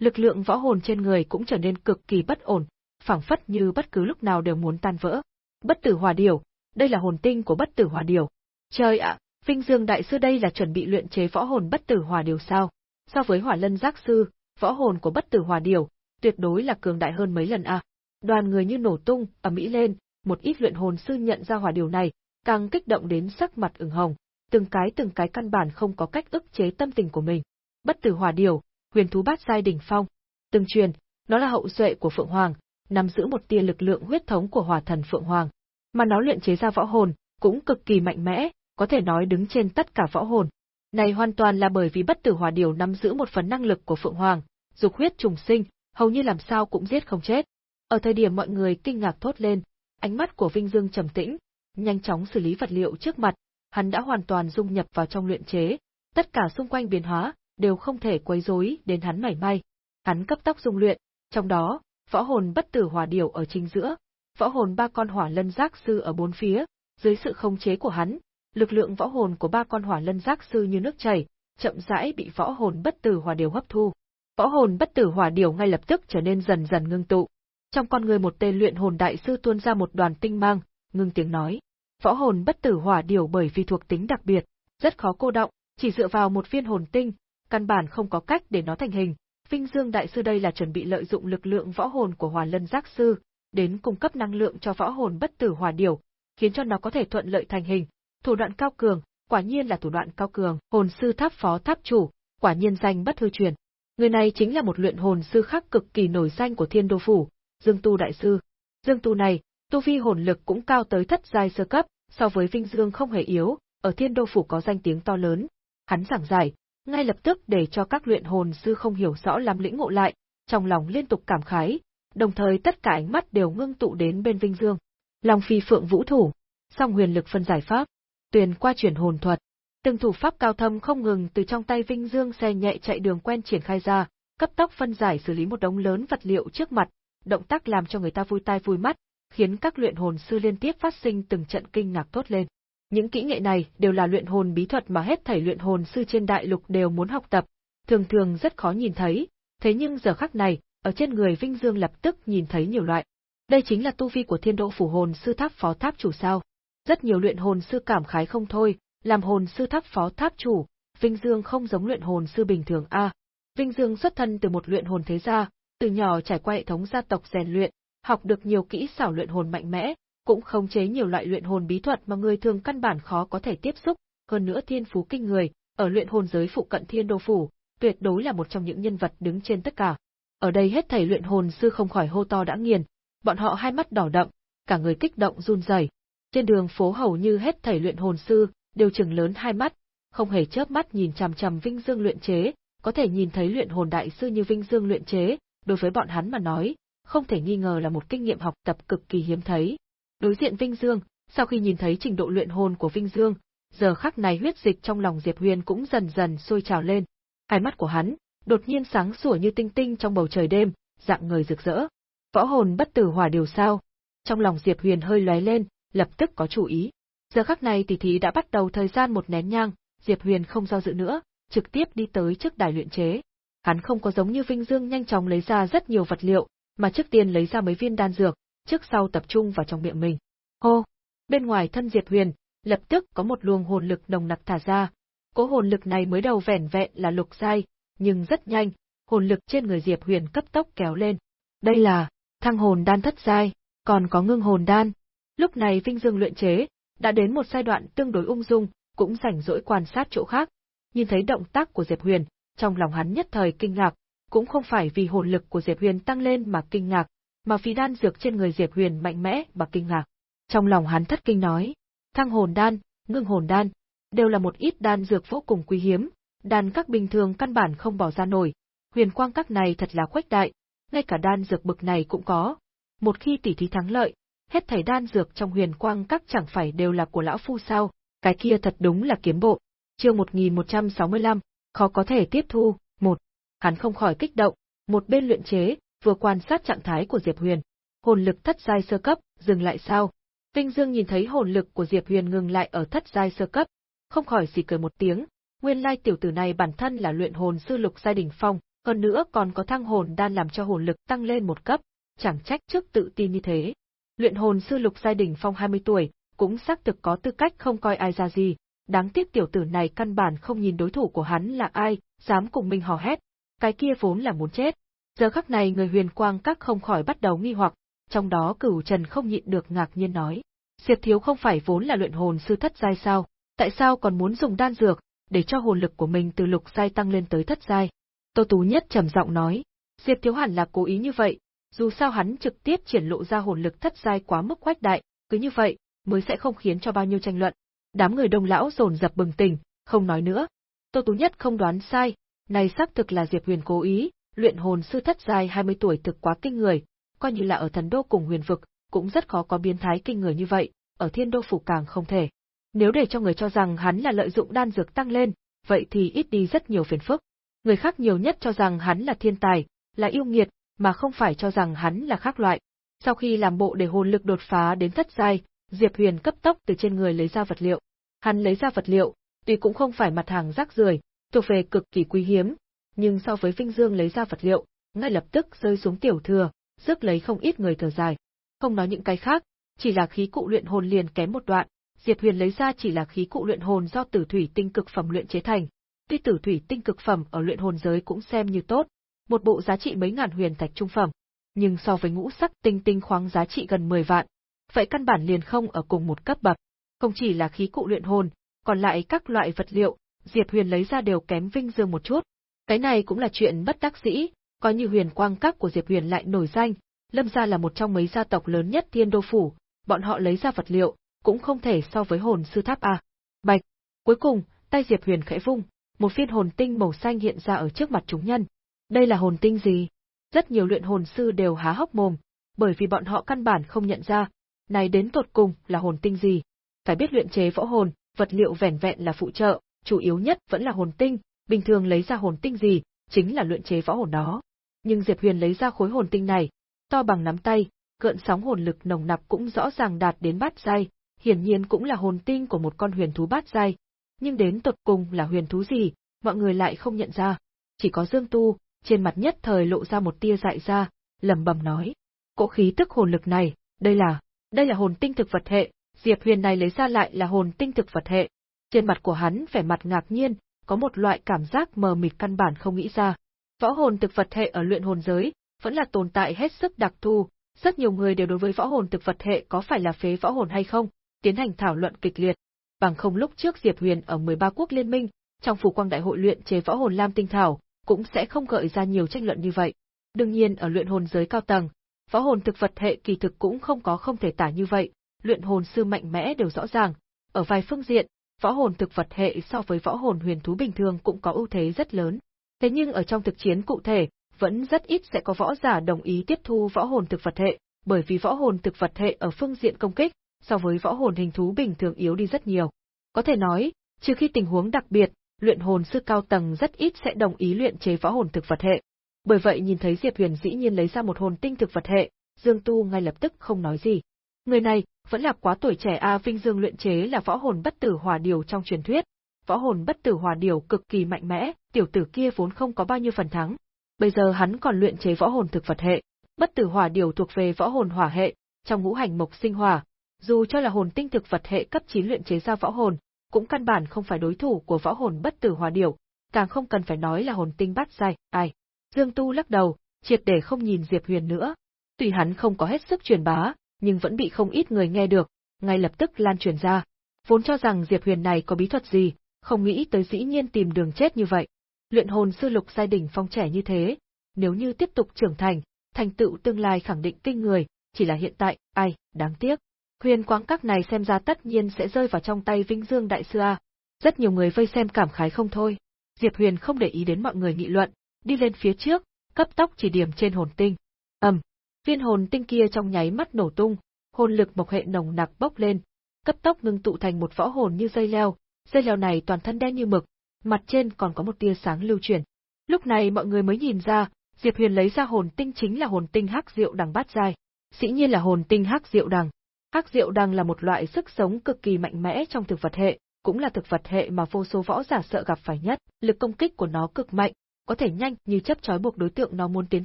Lực lượng võ hồn trên người cũng trở nên cực kỳ bất ổn, phảng phất như bất cứ lúc nào đều muốn tan vỡ. Bất tử hỏa điểu, đây là hồn tinh của bất tử hỏa điểu. Trời ạ, Vinh Dương đại sư đây là chuẩn bị luyện chế võ hồn bất tử hỏa điểu sao? So với hỏa lân giác sư, võ hồn của bất tử hỏa điểu, tuyệt đối là cường đại hơn mấy lần a. Đoàn người như nổ tung, ầm ĩ lên, một ít luyện hồn sư nhận ra hỏa điều này, càng kích động đến sắc mặt ửng hồng, từng cái từng cái căn bản không có cách ức chế tâm tình của mình. Bất tử hỏa điều, huyền thú bát giai đỉnh phong. Từng truyền, nó là hậu duệ của Phượng Hoàng, nắm giữ một tia lực lượng huyết thống của hỏa thần Phượng Hoàng. Mà nó luyện chế ra võ hồn, cũng cực kỳ mạnh mẽ, có thể nói đứng trên tất cả võ hồn. Này hoàn toàn là bởi vì bất tử hỏa điều nắm giữ một phần năng lực của Phượng Hoàng, dục huyết trùng sinh, hầu như làm sao cũng giết không chết. Ở thời điểm mọi người kinh ngạc thốt lên, ánh mắt của Vinh Dương trầm tĩnh, nhanh chóng xử lý vật liệu trước mặt, hắn đã hoàn toàn dung nhập vào trong luyện chế, tất cả xung quanh biến hóa đều không thể quấy rối đến hắn mảy may. Hắn cấp tốc dung luyện, trong đó, võ hồn bất tử hỏa điểu ở chính giữa, võ hồn ba con hỏa lân giác sư ở bốn phía, dưới sự khống chế của hắn, lực lượng võ hồn của ba con hỏa lân giác sư như nước chảy, chậm rãi bị võ hồn bất tử hỏa điểu hấp thu. Võ hồn bất tử hỏa điểu ngay lập tức trở nên dần dần ngưng tụ. Trong con người một tên luyện hồn đại sư tuôn ra một đoàn tinh mang, ngưng tiếng nói. Võ hồn bất tử hỏa điểu bởi vì thuộc tính đặc biệt, rất khó cô động, chỉ dựa vào một viên hồn tinh, căn bản không có cách để nó thành hình. Vinh Dương đại sư đây là chuẩn bị lợi dụng lực lượng võ hồn của Hỏa Lân Giác sư, đến cung cấp năng lượng cho võ hồn bất tử hỏa điểu, khiến cho nó có thể thuận lợi thành hình. Thủ đoạn cao cường, quả nhiên là thủ đoạn cao cường. Hồn sư tháp phó tháp chủ, quả nhiên danh bất hư truyền. Người này chính là một luyện hồn sư khác cực kỳ nổi danh của Thiên Đô phủ, Dương Tu đại sư. Dương Tu này, tu vi hồn lực cũng cao tới thất giai sơ cấp, so với Vinh Dương không hề yếu, ở Thiên Đô phủ có danh tiếng to lớn. Hắn giảng giải, ngay lập tức để cho các luyện hồn sư không hiểu rõ lắm lĩnh ngộ lại, trong lòng liên tục cảm khái, đồng thời tất cả ánh mắt đều ngưng tụ đến bên Vinh Dương. Long phi phượng vũ thủ, song huyền lực phân giải pháp, tuyền qua chuyển hồn thuật. Từng thủ pháp cao thâm không ngừng từ trong tay Vinh Dương xe nhẹ chạy đường quen triển khai ra, cấp tốc phân giải xử lý một đống lớn vật liệu trước mặt, động tác làm cho người ta vui tai vui mắt, khiến các luyện hồn sư liên tiếp phát sinh từng trận kinh ngạc tốt lên. Những kỹ nghệ này đều là luyện hồn bí thuật mà hết thảy luyện hồn sư trên đại lục đều muốn học tập, thường thường rất khó nhìn thấy, thế nhưng giờ khắc này, ở trên người Vinh Dương lập tức nhìn thấy nhiều loại. Đây chính là tu vi của thiên độ phủ hồn sư tháp phó tháp chủ sao. Rất nhiều luyện hồn sư cảm khái không thôi, làm hồn sư tháp phó tháp chủ, Vinh Dương không giống luyện hồn sư bình thường a. Vinh Dương xuất thân từ một luyện hồn thế gia, từ nhỏ trải qua hệ thống gia tộc rèn luyện, học được nhiều kỹ xảo luyện hồn mạnh mẽ, cũng khống chế nhiều loại luyện hồn bí thuật mà người thường căn bản khó có thể tiếp xúc, hơn nữa thiên phú kinh người, ở luyện hồn giới phụ cận thiên đô phủ, tuyệt đối là một trong những nhân vật đứng trên tất cả. Ở đây hết thảy luyện hồn sư không khỏi hô to đã nghiền, bọn họ hai mắt đỏ đậm, cả người kích động run rẩy. Trên đường phố hầu như hết thảy luyện hồn sư đều trừng lớn hai mắt, không hề chớp mắt nhìn chằm chằm Vinh Dương luyện chế, có thể nhìn thấy luyện hồn đại sư như Vinh Dương luyện chế, đối với bọn hắn mà nói, không thể nghi ngờ là một kinh nghiệm học tập cực kỳ hiếm thấy. Đối diện Vinh Dương, sau khi nhìn thấy trình độ luyện hồn của Vinh Dương, giờ khắc này huyết dịch trong lòng Diệp Huyền cũng dần dần sôi trào lên. Hai mắt của hắn, đột nhiên sáng sủa như tinh tinh trong bầu trời đêm, dạng người rực rỡ. Võ hồn bất tử hỏa điều sao? Trong lòng Diệp Huyền hơi lóe lên, lập tức có chủ ý. Giờ khắc này tỷ thí đã bắt đầu thời gian một nén nhang, Diệp Huyền không do dự nữa, trực tiếp đi tới trước đài luyện chế. Hắn không có giống như Vinh Dương nhanh chóng lấy ra rất nhiều vật liệu, mà trước tiên lấy ra mấy viên đan dược, trước sau tập trung vào trong miệng mình. Hô! Bên ngoài thân Diệp Huyền, lập tức có một luồng hồn lực nồng nặc thả ra. Cố hồn lực này mới đầu vẻn vẹn là lục giai, nhưng rất nhanh, hồn lực trên người Diệp Huyền cấp tốc kéo lên. Đây là thăng hồn đan thất giai, còn có ngưng hồn đan. Lúc này Vinh Dương luyện chế đã đến một giai đoạn tương đối ung dung, cũng rảnh rỗi quan sát chỗ khác. Nhìn thấy động tác của Diệp Huyền, trong lòng hắn nhất thời kinh ngạc, cũng không phải vì hồn lực của Diệp Huyền tăng lên mà kinh ngạc, mà phi đan dược trên người Diệp Huyền mạnh mẽ và kinh ngạc. Trong lòng hắn thất kinh nói, thăng hồn đan, ngưng hồn đan, đều là một ít đan dược vô cùng quý hiếm, đan các bình thường căn bản không bỏ ra nổi, huyền quang các này thật là khuếch đại, ngay cả đan dược bực này cũng có. Một khi tỷ thí thắng lợi, hết thảy đan dược trong huyền quang các chẳng phải đều là của lão phu sao, cái kia thật đúng là kiếm bộ. Chương 1165, khó có thể tiếp thu, một. Hắn không khỏi kích động, một bên luyện chế, vừa quan sát trạng thái của Diệp Huyền. Hồn lực thất giai sơ cấp, dừng lại sao? Vinh Dương nhìn thấy hồn lực của Diệp Huyền ngừng lại ở thất giai sơ cấp, không khỏi xì cười một tiếng, nguyên lai tiểu tử này bản thân là luyện hồn sư lục giai đỉnh phong, hơn nữa còn có thăng hồn đan làm cho hồn lực tăng lên một cấp, chẳng trách trước tự tin như thế. Luyện hồn sư lục giai đỉnh phong 20 tuổi, cũng xác thực có tư cách không coi ai ra gì, đáng tiếc tiểu tử này căn bản không nhìn đối thủ của hắn là ai, dám cùng mình hò hét, cái kia vốn là muốn chết. Giờ khắc này người huyền quang các không khỏi bắt đầu nghi hoặc, trong đó cửu trần không nhịn được ngạc nhiên nói. Diệp thiếu không phải vốn là luyện hồn sư thất giai sao, tại sao còn muốn dùng đan dược, để cho hồn lực của mình từ lục giai tăng lên tới thất giai? Tô Tú Nhất trầm giọng nói, Diệp thiếu hẳn là cố ý như vậy, dù sao hắn trực tiếp triển lộ ra hồn lực thất giai quá mức quách đại, cứ như vậy, mới sẽ không khiến cho bao nhiêu tranh luận. Đám người đông lão dồn dập bừng tỉnh, không nói nữa. Tô Tú Nhất không đoán sai, này xác thực là Diệp Huyền cố ý, luyện hồn sư thất giai 20 tuổi thực quá kinh người, coi như là ở thần đô cùng huyền vực, cũng rất khó có biến thái kinh người như vậy, ở thiên đô phủ càng không thể. Nếu để cho người cho rằng hắn là lợi dụng đan dược tăng lên, vậy thì ít đi rất nhiều phiền phức. Người khác nhiều nhất cho rằng hắn là thiên tài, là yêu nghiệt, mà không phải cho rằng hắn là khác loại. Sau khi làm bộ để hồn lực đột phá đến thất giai, Diệp Huyền cấp tốc từ trên người lấy ra vật liệu. Hắn lấy ra vật liệu, tuy cũng không phải mặt hàng rác rưởi, thuộc về cực kỳ quý hiếm, nhưng so với Vinh Dương lấy ra vật liệu, ngay lập tức rơi xuống tiểu thừa, rước lấy không ít người thở dài. Không nói những cái khác, chỉ là khí cụ luyện hồn liền kém một đoạn, Diệp Huyền lấy ra chỉ là khí cụ luyện hồn do tử thủy tinh cực phẩm luyện chế thành. Tuy tử thủy tinh cực phẩm ở luyện hồn giới cũng xem như tốt, một bộ giá trị mấy ngàn huyền thạch trung phẩm, nhưng so với ngũ sắc tinh tinh khoáng giá trị gần 10 vạn, vậy căn bản liền không ở cùng một cấp bậc. Không chỉ là khí cụ luyện hồn, còn lại các loại vật liệu, Diệp Huyền lấy ra đều kém Vinh Dương một chút. Cái này cũng là chuyện bất đắc dĩ, có như huyền quang các của Diệp Huyền lại nổi danh, Lâm gia là một trong mấy gia tộc lớn nhất Thiên Đô phủ, bọn họ lấy ra vật liệu, cũng không thể so với hồn sư tháp a. Bạch. Cuối cùng, tay Diệp Huyền khẽ vung, một viên hồn tinh màu xanh hiện ra ở trước mặt chúng nhân. Đây là hồn tinh gì? Rất nhiều luyện hồn sư đều há hốc mồm, bởi vì bọn họ căn bản không nhận ra, này đến tột cùng là hồn tinh gì? Phải biết luyện chế võ hồn, vật liệu vẻn vẹn là phụ trợ, chủ yếu nhất vẫn là hồn tinh, bình thường lấy ra hồn tinh gì, chính là luyện chế võ hồn đó. Nhưng Diệp Huyền lấy ra khối hồn tinh này, to bằng nắm tay, gợn sóng hồn lực nồng nặc cũng rõ ràng đạt đến bát giai, hiển nhiên cũng là hồn tinh của một con huyền thú bát giai. Nhưng đến tột cùng là huyền thú gì, mọi người lại không nhận ra. Chỉ có Dương Tu, trên mặt nhất thời lộ ra một tia dại ra, lẩm bẩm nói: "Cỗ khí tức hồn lực này, đây là, đây là hồn tinh thực vật hệ, Diệp Huyền này lấy ra lại là hồn tinh thực vật hệ." Trên mặt của hắn vẻ mặt ngạc nhiên, có một loại cảm giác mờ mịt căn bản không nghĩ ra. Võ hồn thực vật hệ ở luyện hồn giới, vẫn là tồn tại hết sức đặc thù, rất nhiều người đều đối với võ hồn thực vật hệ có phải là phế võ hồn hay không, tiến hành thảo luận kịch liệt. Bằng không lúc trước Diệp Huyền ở 13 quốc liên minh, trong phủ quang đại hội luyện chế võ hồn lam tinh thảo, cũng sẽ không gợi ra nhiều tranh luận như vậy. Đương nhiên ở luyện hồn giới cao tầng, võ hồn thực vật hệ kỳ thực cũng không có không thể tả như vậy, luyện hồn sư mạnh mẽ đều rõ ràng, ở vài phương diện, võ hồn thực vật hệ so với võ hồn huyền thú bình thường cũng có ưu thế rất lớn. Thế nhưng ở trong thực chiến cụ thể, vẫn rất ít sẽ có võ giả đồng ý tiếp thu võ hồn thực vật hệ, bởi vì võ hồn thực vật hệ ở phương diện công kích, so với võ hồn hình thú bình thường yếu đi rất nhiều. Có thể nói, trừ khi tình huống đặc biệt, luyện hồn sư cao tầng rất ít sẽ đồng ý luyện chế võ hồn thực vật hệ. Bởi vậy nhìn thấy Diệp Huyền dĩ nhiên lấy ra một hồn tinh thực vật hệ, Dương Tu ngay lập tức không nói gì. Người này, vẫn là quá tuổi trẻ A Vinh Dương luyện chế là võ hồn bất tử hỏa điều trong truyền thuyết. Võ hồn bất tử hỏa điều cực kỳ mạnh mẽ, tiểu tử kia vốn không có bao nhiêu phần thắng. Bây giờ hắn còn luyện chế võ hồn thực vật hệ. Bất tử hỏa điều thuộc về võ hồn hỏa hệ, trong ngũ hành mộc sinh hỏa, dù cho là hồn tinh thực vật hệ cấp 9 luyện chế ra võ hồn, cũng căn bản không phải đối thủ của võ hồn bất tử hỏa điều, càng không cần phải nói là hồn tinh bát giai, ai. Dương Tu lắc đầu, triệt để không nhìn Diệp Huyền nữa. Tuy hắn không có hết sức truyền bá, nhưng vẫn bị không ít người nghe được, ngay lập tức lan truyền ra. Vốn cho rằng Diệp Huyền này có bí thuật gì, không nghĩ tới dĩ nhiên tìm đường chết như vậy. Luyện hồn sư lục giai đỉnh phong trẻ như thế, nếu như tiếp tục trưởng thành, thành tựu tương lai khẳng định kinh người, chỉ là hiện tại, ai, đáng tiếc. Huyền quáng các này xem ra tất nhiên sẽ rơi vào trong tay Vinh Dương Đại Sư A. Rất nhiều người vây xem cảm khái không thôi. Diệp Huyền không để ý đến mọi người nghị luận, đi lên phía trước, cấp tốc chỉ điểm trên hồn tinh. ầm, viên hồn tinh kia trong nháy mắt nổ tung, hồn lực mộc hệ nồng nặc bốc lên, cấp tốc ngưng tụ thành một võ hồn như dây leo, dây leo này toàn thân đen như mực, mặt trên còn có một tia sáng lưu chuyển. Lúc này mọi người mới nhìn ra, Diệp Huyền lấy ra hồn tinh chính là hồn tinh hắc diệu đằng bát giai. Dĩ nhiên là hồn tinh hắc diệu đằng. Hắc diệu đằng là một loại sức sống cực kỳ mạnh mẽ trong thực vật hệ, cũng là thực vật hệ mà vô số võ giả sợ gặp phải nhất, lực công kích của nó cực mạnh, có thể nhanh như chấp chói buộc đối tượng nó muốn tiến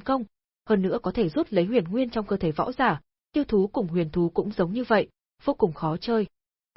công, hơn nữa có thể rút lấy huyền nguyên trong cơ thể võ giả, tiêu thú cùng huyền thú cũng giống như vậy, vô cùng khó chơi.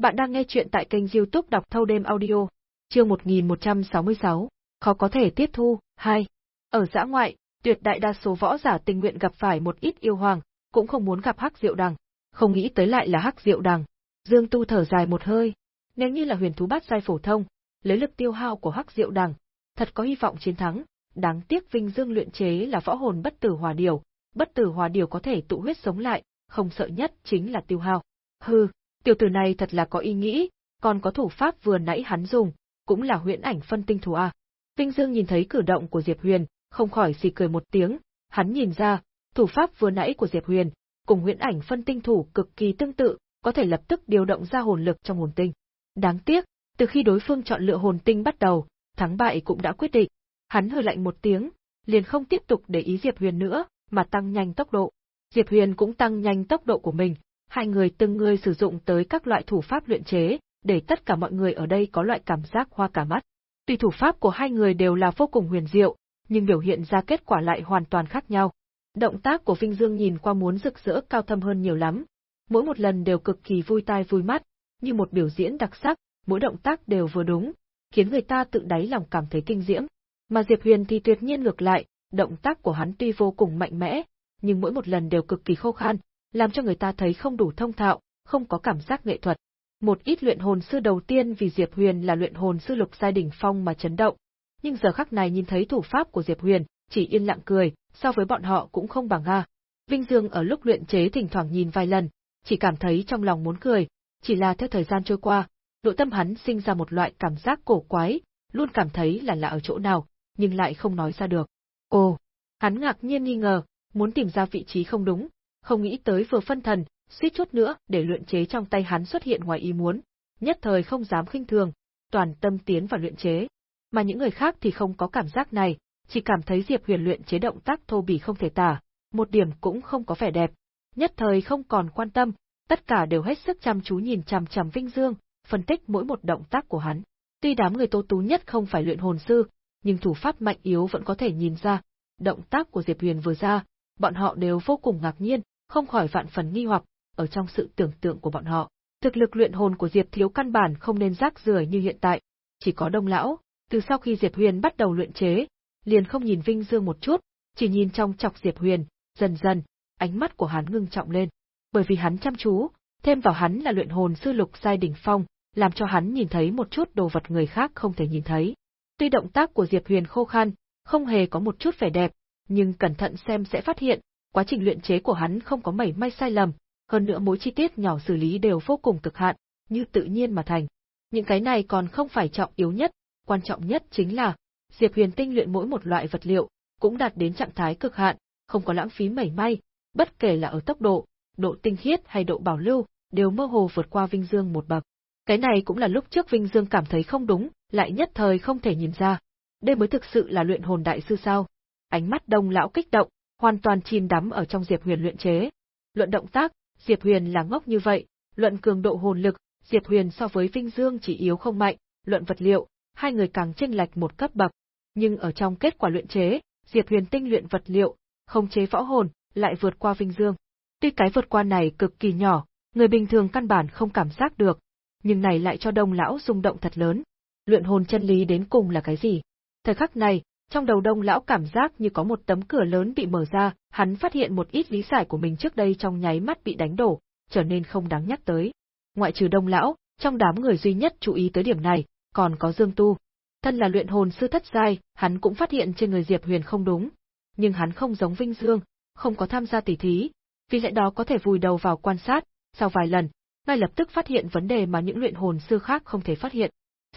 Bạn đang nghe chuyện tại kênh youtube đọc thâu đêm audio, chương 1166, khó có thể tiếp thu, 2. Ở giã ngoại, tuyệt đại đa số võ giả tình nguyện gặp phải một ít yêu hoàng, cũng không muốn gặp hắc diệu đằng, không nghĩ tới lại là hắc diệu đằng. Dương Tu thở dài một hơi, nếu như là huyền thú bát giai phổ thông, lấy lực tiêu hao của hắc diệu đằng, thật có hy vọng chiến thắng, đáng tiếc Vinh Dương luyện chế là võ hồn bất tử hòa điều, bất tử hòa điều có thể tụ huyết sống lại, không sợ nhất chính là tiêu hao. Hừ, tiểu tử này thật là có ý nghĩ, còn có thủ pháp vừa nãy hắn dùng, cũng là huyễn ảnh phân tinh thủ à? Vinh Dương nhìn thấy cử động của Diệp Huyền, không khỏi xì cười một tiếng, hắn nhìn ra, thủ pháp vừa nãy của Diệp Huyền, cùng huyễn ảnh phân tinh thủ cực kỳ tương tự, có thể lập tức điều động ra hồn lực trong hồn tinh. Đáng tiếc, từ khi đối phương chọn lựa hồn tinh bắt đầu, thắng bại cũng đã quyết định. Hắn hừ lạnh một tiếng, liền không tiếp tục để ý Diệp Huyền nữa, mà tăng nhanh tốc độ. Diệp Huyền cũng tăng nhanh tốc độ của mình, hai người từng người sử dụng tới các loại thủ pháp luyện chế, để tất cả mọi người ở đây có loại cảm giác hoa cả mắt. Tuy thủ pháp của hai người đều là vô cùng huyền diệu, nhưng biểu hiện ra kết quả lại hoàn toàn khác nhau. Động tác của Vinh Dương nhìn qua muốn rực rỡ cao thâm hơn nhiều lắm, mỗi một lần đều cực kỳ vui tai vui mắt, như một biểu diễn đặc sắc, mỗi động tác đều vừa đúng, khiến người ta tự đáy lòng cảm thấy kinh diễm. Mà Diệp Huyền thì tuyệt nhiên ngược lại, động tác của hắn tuy vô cùng mạnh mẽ, nhưng mỗi một lần đều cực kỳ khô khan, làm cho người ta thấy không đủ thông thạo, không có cảm giác nghệ thuật. Một ít luyện hồn sư đầu tiên vì Diệp Huyền là luyện hồn sư lục giai đỉnh phong mà chấn động, nhưng giờ khắc này nhìn thấy thủ pháp của Diệp Huyền, chỉ yên lặng cười, so với bọn họ cũng không bằng a. Vinh Dương ở lúc luyện chế thỉnh thoảng nhìn vài lần, chỉ cảm thấy trong lòng muốn cười, chỉ là theo thời gian trôi qua, nội tâm hắn sinh ra một loại cảm giác cổ quái, luôn cảm thấy là lạ ở chỗ nào, nhưng lại không nói ra được. Ồ, hắn ngạc nhiên nghi ngờ, muốn tìm ra vị trí không đúng, không nghĩ tới vừa phân thần, suýt chút nữa để luyện chế trong tay hắn xuất hiện ngoài ý muốn, nhất thời không dám khinh thường, toàn tâm tiến vào luyện chế. Mà những người khác thì không có cảm giác này, chỉ cảm thấy Diệp Huyền luyện chế động tác thô bỉ không thể tả, một điểm cũng không có vẻ đẹp. Nhất thời không còn quan tâm, tất cả đều hết sức chăm chú nhìn chằm chằm Vinh Dương, phân tích mỗi một động tác của hắn. Tuy đám người Tô Tú nhất không phải luyện hồn sư, nhưng thủ pháp mạnh yếu vẫn có thể nhìn ra. Động tác của Diệp Huyền vừa ra, bọn họ đều vô cùng ngạc nhiên, không khỏi vạn phần nghi hoặc, ở trong sự tưởng tượng của bọn họ. Thực lực luyện hồn của Diệp Thiếu căn bản không nên rác rưởi như hiện tại, chỉ có đông lão, từ sau khi Diệp Huyền bắt đầu luyện chế, liền không nhìn Vinh Dương một chút, chỉ nhìn trong chọc Diệp Huyền, dần dần, ánh mắt của hắn ngưng trọng lên. Bởi vì hắn chăm chú, thêm vào hắn là luyện hồn sư lục giai đỉnh phong, làm cho hắn nhìn thấy một chút đồ vật người khác không thể nhìn thấy. Tuy động tác của Diệp Huyền khô khan, không hề có một chút vẻ đẹp, nhưng cẩn thận xem sẽ phát hiện, quá trình luyện chế của hắn không có mảy may sai lầm, hơn nữa mỗi chi tiết nhỏ xử lý đều vô cùng cực hạn, như tự nhiên mà thành. Những cái này còn không phải trọng yếu nhất, quan trọng nhất chính là, Diệp Huyền tinh luyện mỗi một loại vật liệu, cũng đạt đến trạng thái cực hạn, không có lãng phí mảy may, bất kể là ở tốc độ, độ tinh khiết hay độ bảo lưu, đều mơ hồ vượt qua Vinh Dương một bậc. Cái này cũng là lúc trước Vinh Dương cảm thấy không đúng, lại nhất thời không thể nhìn ra. Đây mới thực sự là luyện hồn đại sư sao? Ánh mắt đông lão kích động, hoàn toàn chìm đắm ở trong Diệp Huyền luyện chế. Luận động tác, Diệp Huyền là ngốc như vậy, luận cường độ hồn lực, Diệp Huyền so với Vinh Dương chỉ yếu không mạnh, luận vật liệu, hai người càng chênh lệch một cấp bậc. Nhưng ở trong kết quả luyện chế, Diệp Huyền tinh luyện vật liệu, không chế võ hồn, lại vượt qua Vinh Dương. Tuy cái vượt qua này cực kỳ nhỏ, người bình thường căn bản không cảm giác được, nhưng này lại cho đông lão rung động thật lớn. Luyện hồn chân lý đến cùng là cái gì? Thời khắc này, trong đầu đông lão cảm giác như có một tấm cửa lớn bị mở ra, hắn phát hiện một ít lý giải của mình trước đây trong nháy mắt bị đánh đổ, trở nên không đáng nhắc tới. Ngoại trừ đông lão, trong đám người duy nhất chú ý tới điểm này, còn có Dương Tu. Thân là luyện hồn sư thất giai, hắn cũng phát hiện trên người Diệp Huyền không đúng, nhưng hắn không giống Vinh Dương, không có tham gia tỉ thí, vì lẽ đó có thể vùi đầu vào quan sát, sau vài lần, ngay lập tức phát hiện vấn đề mà những luyện hồn sư khác không thể phát hiện.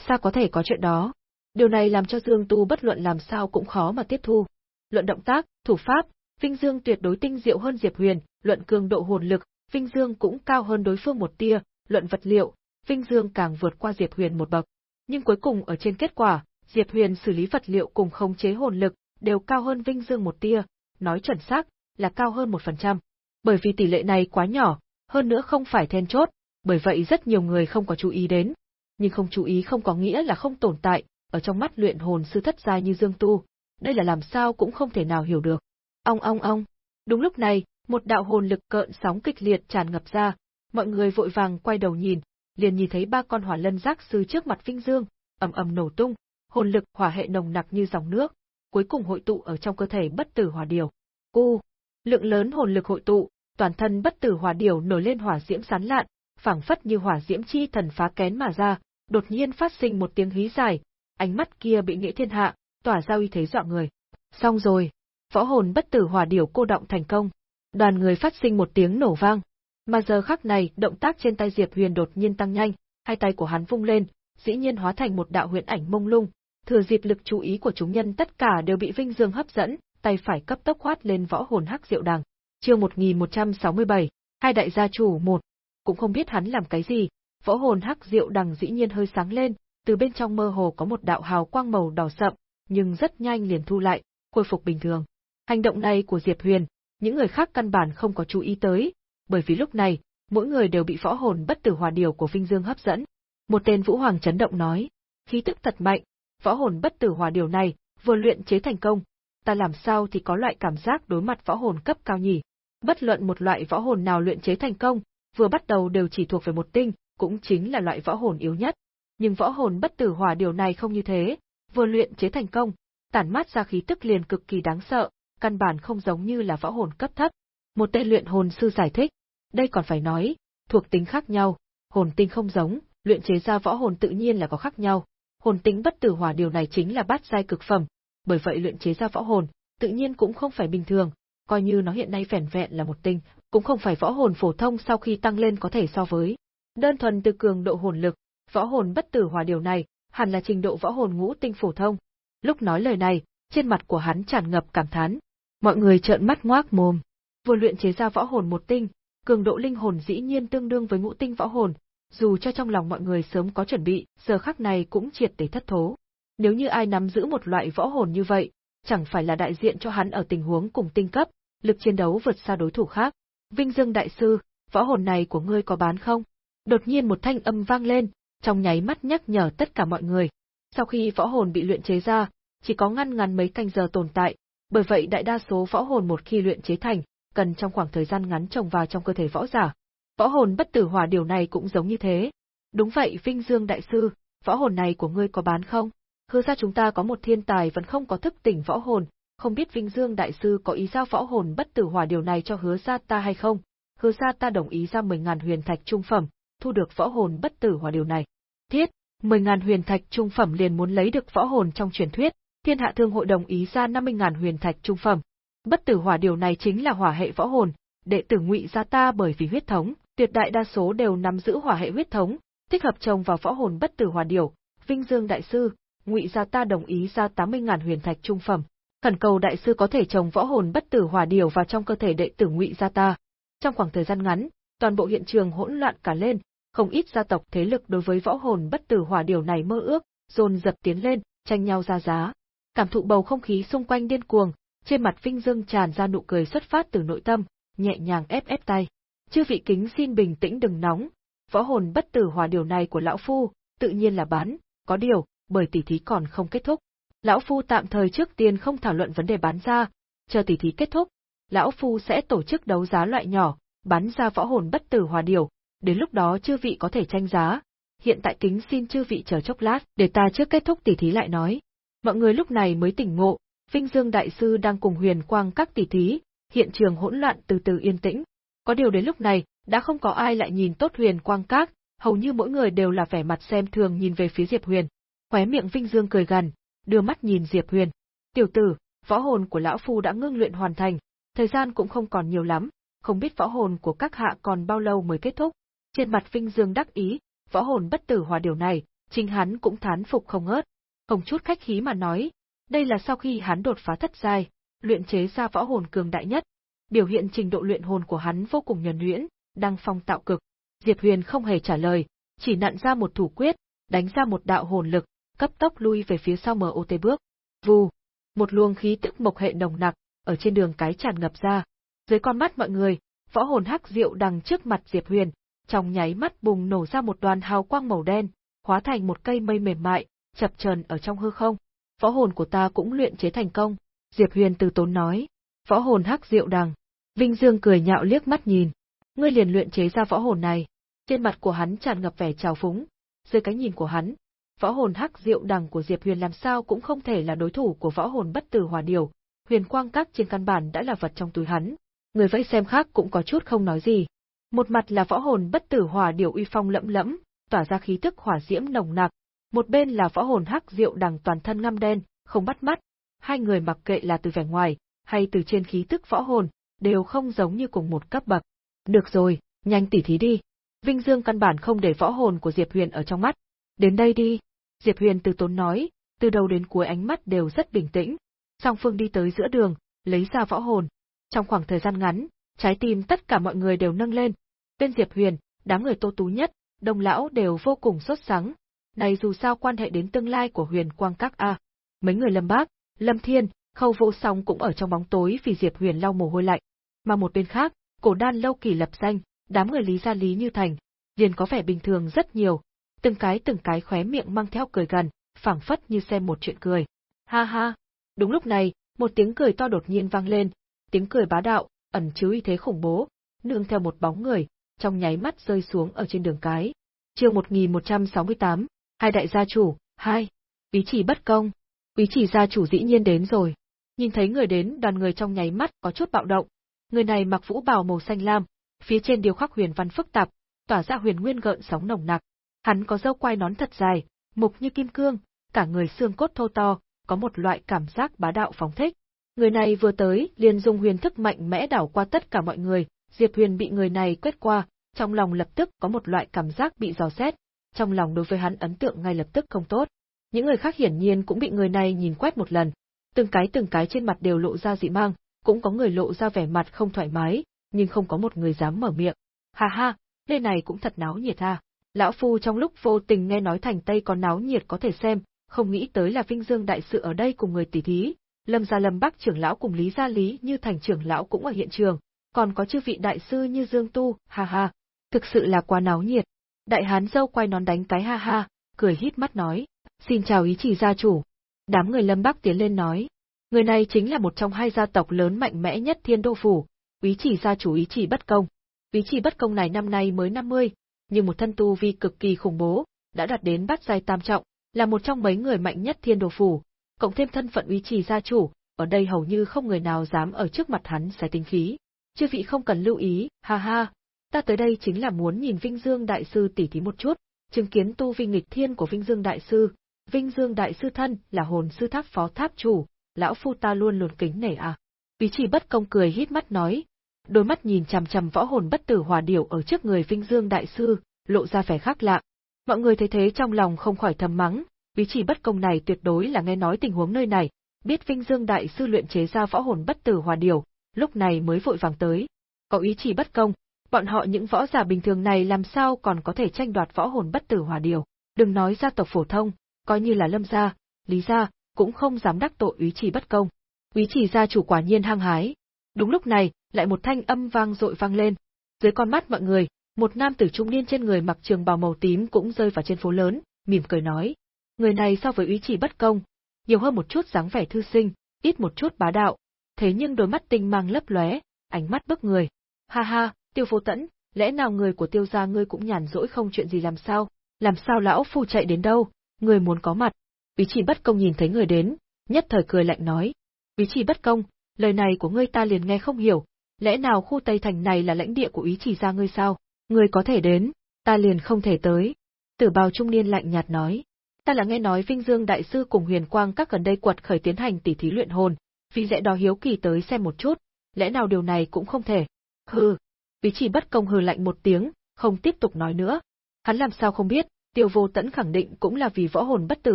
Sao có thể có chuyện đó? Điều này làm cho Dương Tu bất luận làm sao cũng khó mà tiếp thu. Luận động tác, thủ pháp, Vinh Dương tuyệt đối tinh diệu hơn Diệp Huyền, luận cường độ hồn lực, Vinh Dương cũng cao hơn đối phương một tia, luận vật liệu, Vinh Dương càng vượt qua Diệp Huyền một bậc. Nhưng cuối cùng ở trên kết quả, Diệp Huyền xử lý vật liệu cùng khống chế hồn lực, đều cao hơn Vinh Dương một tia, nói chuẩn xác, là cao hơn một phần trăm. Bởi vì tỷ lệ này quá nhỏ, hơn nữa không phải then chốt, bởi vậy rất nhiều người không có chú ý đến. Nhưng không chú ý không có nghĩa là không tồn tại, ở trong mắt luyện hồn sư thất giai như Dương Tu, đây là làm sao cũng không thể nào hiểu được. Ong ong ong. Đúng lúc này, một đạo hồn lực cợn sóng kịch liệt tràn ngập ra, mọi người vội vàng quay đầu nhìn, liền nhìn thấy ba con hỏa lân giác sư trước mặt Vinh Dương, ầm ầm nổ tung, hồn lực hỏa hệ nồng nặc như dòng nước, cuối cùng hội tụ ở trong cơ thể bất tử hỏa điều. Cu, lượng lớn hồn lực hội tụ, toàn thân bất tử hỏa điều nổi lên hỏa diễm sán lạn, phảng phất như hỏa diễm chi thần phá kén mà ra, đột nhiên phát sinh một tiếng hí dài, ánh mắt kia bị nghĩa thiên hạ, tỏa ra uy thế dọa người. Xong rồi, võ hồn bất tử hỏa điểu cô động thành công. Đoàn người phát sinh một tiếng nổ vang. Mà giờ khắc này, động tác trên tay Diệp Huyền đột nhiên tăng nhanh, hai tay của hắn vung lên, dĩ nhiên hóa thành một đạo huyễn ảnh mông lung, thừa dịp lực chú ý của chúng nhân tất cả đều bị Vinh Dương hấp dẫn, tay phải cấp tốc khoát lên võ hồn hắc diệu đằng. Chương 1167, hai đại gia chủ một, cũng không biết hắn làm cái gì, võ hồn hắc diệu đằng dĩ nhiên hơi sáng lên, từ bên trong mơ hồ có một đạo hào quang màu đỏ sậm, nhưng rất nhanh liền thu lại, khôi phục bình thường. Hành động này của Diệp Huyền, những người khác căn bản không có chú ý tới, bởi vì lúc này, mỗi người đều bị võ hồn bất tử hòa điều của Vinh Dương hấp dẫn. Một tên Vũ Hoàng chấn động nói, khí tức thật mạnh, võ hồn bất tử hòa điều này, vừa luyện chế thành công, ta làm sao thì có loại cảm giác đối mặt võ hồn cấp cao nhỉ? Bất luận một loại võ hồn nào luyện chế thành công, vừa bắt đầu đều chỉ thuộc về một tinh, cũng chính là loại võ hồn yếu nhất. Nhưng võ hồn bất tử hỏa điều này không như thế, vừa luyện chế thành công, tản mát ra khí tức liền cực kỳ đáng sợ, căn bản không giống như là võ hồn cấp thấp. Một tên luyện hồn sư giải thích, đây còn phải nói, thuộc tính khác nhau, hồn tinh không giống, luyện chế ra võ hồn tự nhiên là có khác nhau. Hồn tính bất tử hỏa điều này chính là bát giai cực phẩm, bởi vậy luyện chế ra võ hồn, tự nhiên cũng không phải bình thường, coi như nó hiện nay vẻn vẹn là một tinh, cũng không phải võ hồn phổ thông sau khi tăng lên có thể so với. Đơn thuần từ cường độ hồn lực, võ hồn bất tử hòa điều này, hẳn là trình độ võ hồn ngũ tinh phổ thông. Lúc nói lời này, trên mặt của hắn tràn ngập cảm thán. Mọi người trợn mắt ngoác mồm. Vừa luyện chế ra võ hồn một tinh, cường độ linh hồn dĩ nhiên tương đương với ngũ tinh võ hồn, dù cho trong lòng mọi người sớm có chuẩn bị, giờ khắc này cũng triệt để thất thố. Nếu như ai nắm giữ một loại võ hồn như vậy, chẳng phải là đại diện cho hắn ở tình huống cùng tinh cấp, lực chiến đấu vượt xa đối thủ khác. Vinh Dương đại sư, võ hồn này của ngươi có bán không? Đột nhiên một thanh âm vang lên, trong nháy mắt nhắc nhở tất cả mọi người. Sau khi võ hồn bị luyện chế ra, chỉ có ngăn ngắn mấy canh giờ tồn tại, bởi vậy đại đa số võ hồn một khi luyện chế thành, cần trong khoảng thời gian ngắn trồng vào trong cơ thể võ giả. Võ hồn bất tử hỏa điều này cũng giống như thế. Đúng vậy Vinh Dương đại sư, võ hồn này của ngươi có bán không? Hứa ra chúng ta có một thiên tài vẫn không có thức tỉnh võ hồn, không biết Vinh Dương đại sư có ý giao võ hồn bất tử hỏa điều này cho hứa ra ta hay không? Hứa ra ta đồng ý ra 10.000 huyền thạch trung phẩm, thu được võ hồn bất tử hỏa điều này. Thiết, 10.000 huyền thạch trung phẩm liền muốn lấy được võ hồn trong truyền thuyết, thiên hạ thương hội đồng ý ra 50.000 huyền thạch trung phẩm. Bất tử hỏa điều này chính là hỏa hệ võ hồn, đệ tử ngụy gia ta bởi vì huyết thống, tuyệt đại đa số đều nắm giữ hỏa hệ huyết thống, thích hợp trồng vào võ hồn bất tử hỏa điều. Vinh Dương đại sư, ngụy gia ta đồng ý ra 80.000 huyền thạch trung phẩm. Khẩn cầu đại sư có thể trồng võ hồn bất tử hỏa điều vào trong cơ thể đệ tử ngụy gia ta. Trong khoảng thời gian ngắn, toàn bộ hiện trường hỗn loạn cả lên, không ít gia tộc thế lực đối với võ hồn bất tử hỏa điều này mơ ước, dồn dập tiến lên, tranh nhau ra giá. Cảm thụ bầu không khí xung quanh điên cuồng, trên mặt Vinh Dương tràn ra nụ cười xuất phát từ nội tâm, nhẹ nhàng ép ép tay. Chư vị kính xin bình tĩnh đừng nóng, võ hồn bất tử hỏa điều này của lão phu, tự nhiên là bán, có điều, bởi tỷ thí còn không kết thúc. Lão phu tạm thời trước tiên không thảo luận vấn đề bán ra, chờ tỷ thí kết thúc, lão phu sẽ tổ chức đấu giá loại nhỏ, bán ra võ hồn bất tử hỏa điều, đến lúc đó chư vị có thể tranh giá. Hiện tại kính xin chư vị chờ chốc lát, để ta trước kết thúc tỷ thí lại nói. Mọi người lúc này mới tỉnh ngộ, Vinh Dương đại sư đang cùng Huyền Quang các tỷ thí, hiện trường hỗn loạn từ từ yên tĩnh. Có điều đến lúc này, đã không có ai lại nhìn tốt Huyền Quang các, hầu như mỗi người đều là vẻ mặt xem thường nhìn về phía Diệp Huyền. Khóe miệng Vinh Dương cười gần, đưa mắt nhìn Diệp Huyền. Tiểu tử, võ hồn của lão phu đã ngưng luyện hoàn thành, thời gian cũng không còn nhiều lắm, không biết võ hồn của các hạ còn bao lâu mới kết thúc. Trên mặt Vinh Dương đắc ý, võ hồn bất tử hòa điều này, chính hắn cũng thán phục không ngớt. Không chút khách khí mà nói, đây là sau khi hắn đột phá thất giai, luyện chế ra võ hồn cường đại nhất, biểu hiện trình độ luyện hồn của hắn vô cùng nhuần nhuyễn, đang phong tạo cực. Diệp Huyền không hề trả lời, chỉ nặn ra một thủ quyết, đánh ra một đạo hồn lực, cấp tốc lui về phía sau MOT bước. Vù, một luồng khí tức mộc hệ nồng nặc ở trên đường cái tràn ngập ra. Dưới con mắt mọi người, võ hồn hắc diệu đằng trước mặt Diệp Huyền, trong nháy mắt bùng nổ ra một đoàn hào quang màu đen, hóa thành một cây mây mềm mại, chập chờn ở trong hư không. Võ hồn của ta cũng luyện chế thành công, Diệp Huyền từ tốn nói. Võ hồn hắc diệu đằng. Vinh Dương cười nhạo liếc mắt nhìn. Ngươi liền luyện chế ra võ hồn này. Trên mặt của hắn tràn ngập vẻ trào phúng. Dưới cái nhìn của hắn, võ hồn hắc diệu đằng của Diệp Huyền làm sao cũng không thể là đối thủ của võ hồn bất tử hỏa điều. Huyền quang các trên căn bản đã là vật trong túi hắn. Người vẫy xem khác cũng có chút không nói gì. Một mặt là võ hồn bất tử hỏa điều uy phong lẫm lẫm, tỏa ra khí tức hỏa diễm nồng nặc, một bên là võ hồn hắc diệu đằng toàn thân ngăm đen, không bắt mắt, hai người mặc kệ là từ vẻ ngoài, hay từ trên khí tức võ hồn, đều không giống như cùng một cấp bậc. Được rồi, nhanh tỉ thí đi. Vinh Dương căn bản không để võ hồn của Diệp Huyền ở trong mắt. Đến đây đi. Diệp Huyền từ tốn nói, từ đầu đến cuối ánh mắt đều rất bình tĩnh. Song Phương đi tới giữa đường, lấy ra võ hồn. Trong khoảng thời gian ngắn, trái tim tất cả mọi người đều nâng lên. Bên Diệp Huyền, đám người tô tú nhất, đông lão đều vô cùng sốt sắng. Này dù sao quan hệ đến tương lai của huyền quang các A. Mấy người lâm bác, lâm thiên, khâu vô song cũng ở trong bóng tối vì Diệp Huyền lau mồ hôi lạnh. Mà một bên khác, cổ đan lâu kỳ lập danh, đám người lý gia lý như thành, liền có vẻ bình thường rất nhiều, từng cái từng cái khóe miệng mang theo cười gần, phảng phất như xem một chuyện cười. Ha ha! Đúng lúc này, một tiếng cười to đột nhiên vang lên, tiếng cười bá đạo, ẩn chứa uy thế khủng bố, nương theo một bóng người, trong nháy mắt rơi xuống ở trên đường cái. Chương 1168, hai đại gia chủ, hai, ý chỉ bất công. Ý chỉ gia chủ dĩ nhiên đến rồi. Nhìn thấy người đến, đoàn người trong nháy mắt có chút bạo động. Người này mặc vũ bào màu xanh lam, phía trên điêu khắc huyền văn phức tạp, tỏa ra huyền nguyên gợn sóng nồng nặc. Hắn có râu quai nón thật dài, mục như kim cương, cả người xương cốt thô to, có một loại cảm giác bá đạo phóng thích. Người này vừa tới, liền dùng huyền thức mạnh mẽ đảo qua tất cả mọi người, Diệp Huyền bị người này quét qua, trong lòng lập tức có một loại cảm giác bị dò xét, trong lòng đối với hắn ấn tượng ngay lập tức không tốt. Những người khác hiển nhiên cũng bị người này nhìn quét một lần, từng cái từng cái trên mặt đều lộ ra dị mang, cũng có người lộ ra vẻ mặt không thoải mái, nhưng không có một người dám mở miệng. Ha ha, nơi này cũng thật náo nhiệt ha. Lão Phu trong lúc vô tình nghe nói thành Tây có náo nhiệt có thể xem, không nghĩ tới là Vinh Dương đại sự ở đây cùng người tỷ thí. Lâm gia Lâm Bắc trưởng lão cùng Lý gia Lý như thành trưởng lão cũng ở hiện trường, còn có chư vị đại sư như Dương Tu, ha ha. Thực sự là quá náo nhiệt. Đại hán dâu quay nón đánh cái ha ha, cười hít mắt nói, xin chào ý chỉ gia chủ. Đám người Lâm Bắc tiến lên nói, người này chính là một trong hai gia tộc lớn mạnh mẽ nhất thiên đô phủ, ý chỉ gia chủ ý chỉ bất công. Ý chỉ bất công này năm nay mới 50, nhưng một thân tu vi cực kỳ khủng bố, đã đạt đến bát giai tam trọng, là một trong mấy người mạnh nhất thiên đồ phủ, cộng thêm thân phận uy trì gia chủ, ở đây hầu như không người nào dám ở trước mặt hắn xé tinh khí. Chư vị không cần lưu ý, ha ha, ta tới đây chính là muốn nhìn Vinh Dương Đại Sư tỉ thí một chút, chứng kiến tu vi nghịch thiên của Vinh Dương Đại Sư. Vinh Dương Đại Sư thân là hồn sư tháp phó tháp chủ, lão phu ta luôn luôn kính nể à. Ý chỉ bất công cười hít mắt nói, đôi mắt nhìn chằm chằm võ hồn bất tử hòa điểu ở trước người Vinh Dương Đại Sư, lộ ra vẻ khác lạ. Mọi người thấy thế trong lòng không khỏi thầm mắng, ý chỉ bất công này tuyệt đối là nghe nói tình huống nơi này, biết Vinh Dương Đại Sư luyện chế ra võ hồn bất tử hòa điều, lúc này mới vội vàng tới. Có ý chỉ bất công, bọn họ những võ giả bình thường này làm sao còn có thể tranh đoạt võ hồn bất tử hòa điều. Đừng nói gia tộc phổ thông, coi như là lâm gia, lý gia, cũng không dám đắc tội ý chỉ bất công. Ý chỉ gia chủ quả nhiên hăng hái. Đúng lúc này, lại một thanh âm vang dội vang lên. Dưới con mắt mọi người, một nam tử trung niên trên người mặc trường bào màu tím cũng rơi vào trên phố lớn, mỉm cười nói. Người này so với ý chỉ bất công, nhiều hơn một chút dáng vẻ thư sinh, ít một chút bá đạo, thế nhưng đôi mắt tinh mang lấp lóe, ánh mắt bức người. Ha ha, tiêu phố tẫn, lẽ nào người của tiêu gia ngươi cũng nhàn rỗi không chuyện gì làm sao, làm sao lão phu chạy đến đâu, người muốn có mặt. Ý chỉ bất công nhìn thấy người đến, nhất thời cười lạnh nói. Ý chỉ bất công, lời này của ngươi ta liền nghe không hiểu, lẽ nào khu Tây Thành này là lãnh địa của ý chỉ gia ngươi sao, ngươi có thể đến, ta liền không thể tới. Tử bào trung niên lạnh nhạt nói. Ta là nghe nói Vinh Dương Đại Sư cùng huyền quang các gần đây quật khởi tiến hành tỉ thí luyện hồn, vì lẽ đó hiếu kỳ tới xem một chút, lẽ nào điều này cũng không thể. Hừ, Ý chỉ bất công hừ lạnh một tiếng, không tiếp tục nói nữa. Hắn làm sao không biết, tiêu vô tẫn khẳng định cũng là vì võ hồn bất tử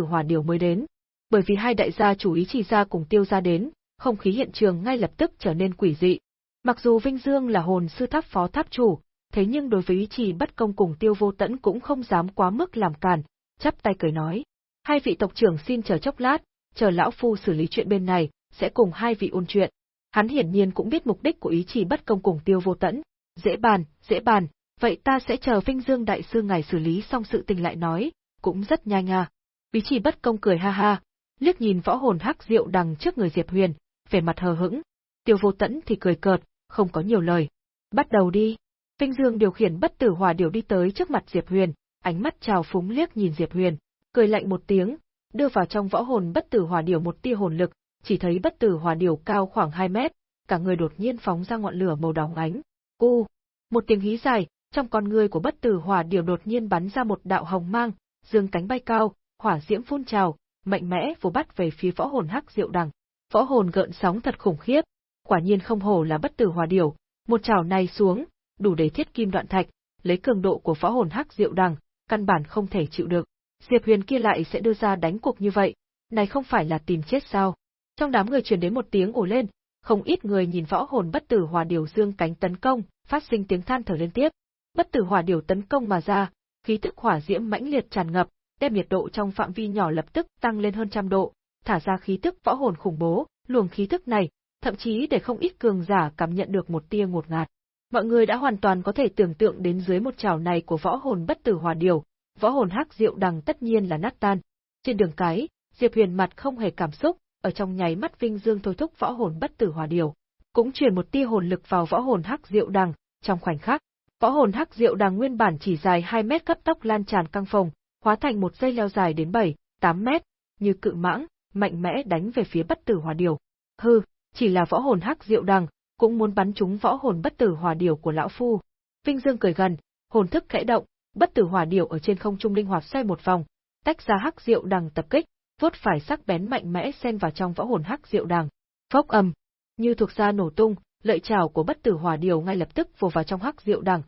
hòa điều mới đến. Bởi vì hai đại gia chủ ý chỉ ra cùng tiêu gia đến, không khí hiện trường ngay lập tức trở nên quỷ dị. Mặc dù Vinh Dương là hồn sư tháp phó tháp chủ, thế nhưng đối với ý chỉ bất công cùng tiêu vô tẫn cũng không dám quá mức làm cản, chắp tay cười nói. Hai vị tộc trưởng xin chờ chốc lát, chờ lão phu xử lý chuyện bên này, sẽ cùng hai vị ôn chuyện. Hắn hiển nhiên cũng biết mục đích của ý chỉ bất công cùng tiêu vô tẫn, Dễ bàn, dễ bàn, vậy ta sẽ chờ Vinh Dương Đại Sư ngài xử lý xong sự tình lại nói, cũng rất nhanh à. ý chỉ bất công cười ha ha, liếc nhìn võ hồn hắc rượu đằng trước người Diệp Huyền, vẻ mặt hờ hững. Tiêu vô tẫn thì cười cợt, không có nhiều lời. Bắt đầu đi. Vinh Dương điều khiển bất tử hòa điều đi tới trước mặt Diệp Huyền, ánh mắt trào phúng liếc nhìn Diệp Huyền, cười lạnh một tiếng, đưa vào trong võ hồn bất tử hòa điều một tia hồn lực, chỉ thấy bất tử hòa điều cao khoảng 2 mét, cả người đột nhiên phóng ra ngọn lửa màu đỏ ánh, Cu, một tiếng hí dài, trong con người của bất tử hỏa điều đột nhiên bắn ra một đạo hồng mang, dương cánh bay cao, hỏa diễm phun trào, mạnh mẽ vồ bắt về phía võ hồn hắc diệu đằng. Võ hồn gợn sóng thật khủng khiếp, quả nhiên không hổ là bất tử hỏa điều, một trảo này xuống, đủ để thiết kim đoạn thạch, lấy cường độ của võ hồn hắc diệu đằng, căn bản không thể chịu được. Diệp Huyền kia lại sẽ đưa ra đánh cuộc như vậy, này không phải là tìm chết sao? Trong đám người truyền đến một tiếng ồ lên, không ít người nhìn võ hồn bất tử hỏa điều dương cánh tấn công, phát sinh tiếng than thở liên tiếp. Bất tử hỏa điều tấn công mà ra, khí tức hỏa diễm mãnh liệt tràn ngập, đem nhiệt độ trong phạm vi nhỏ lập tức tăng lên hơn trăm độ, thả ra khí tức võ hồn khủng bố, luồng khí tức này, thậm chí để không ít cường giả cảm nhận được một tia ngột ngạt. Mọi người đã hoàn toàn có thể tưởng tượng đến dưới một trảo này của võ hồn bất tử hòa điều, võ hồn hắc diệu đằng tất nhiên là nát tan. Trên đường cái, Diệp Huyền mặt không hề cảm xúc, ở trong nháy mắt Vinh Dương thôi thúc võ hồn bất tử hòa điều, cũng truyền một tia hồn lực vào võ hồn hắc diệu đằng, trong khoảnh khắc, võ hồn hắc diệu đằng nguyên bản chỉ dài 2 mét cấp tốc lan tràn căng phòng, hóa thành một dây leo dài đến 7, 8 mét, như cự mãng, mạnh mẽ đánh về phía bất tử hòa điều. Hừ, chỉ là võ hồn hắc diệu đằng, cũng muốn bắn trúng võ hồn bất tử hỏa điều của lão phu. Vinh Dương cười gần, hồn thức khẽ động, bất tử hỏa điều ở trên không trung linh hoạt xoay một vòng, tách ra hắc diệu đằng tập kích, vuốt phải sắc bén mạnh mẽ xen vào trong võ hồn hắc diệu đằng. Phốc âm, như thuộc ra nổ tung, lợi chảo của bất tử hỏa điều ngay lập tức vồ vào trong hắc diệu đằng.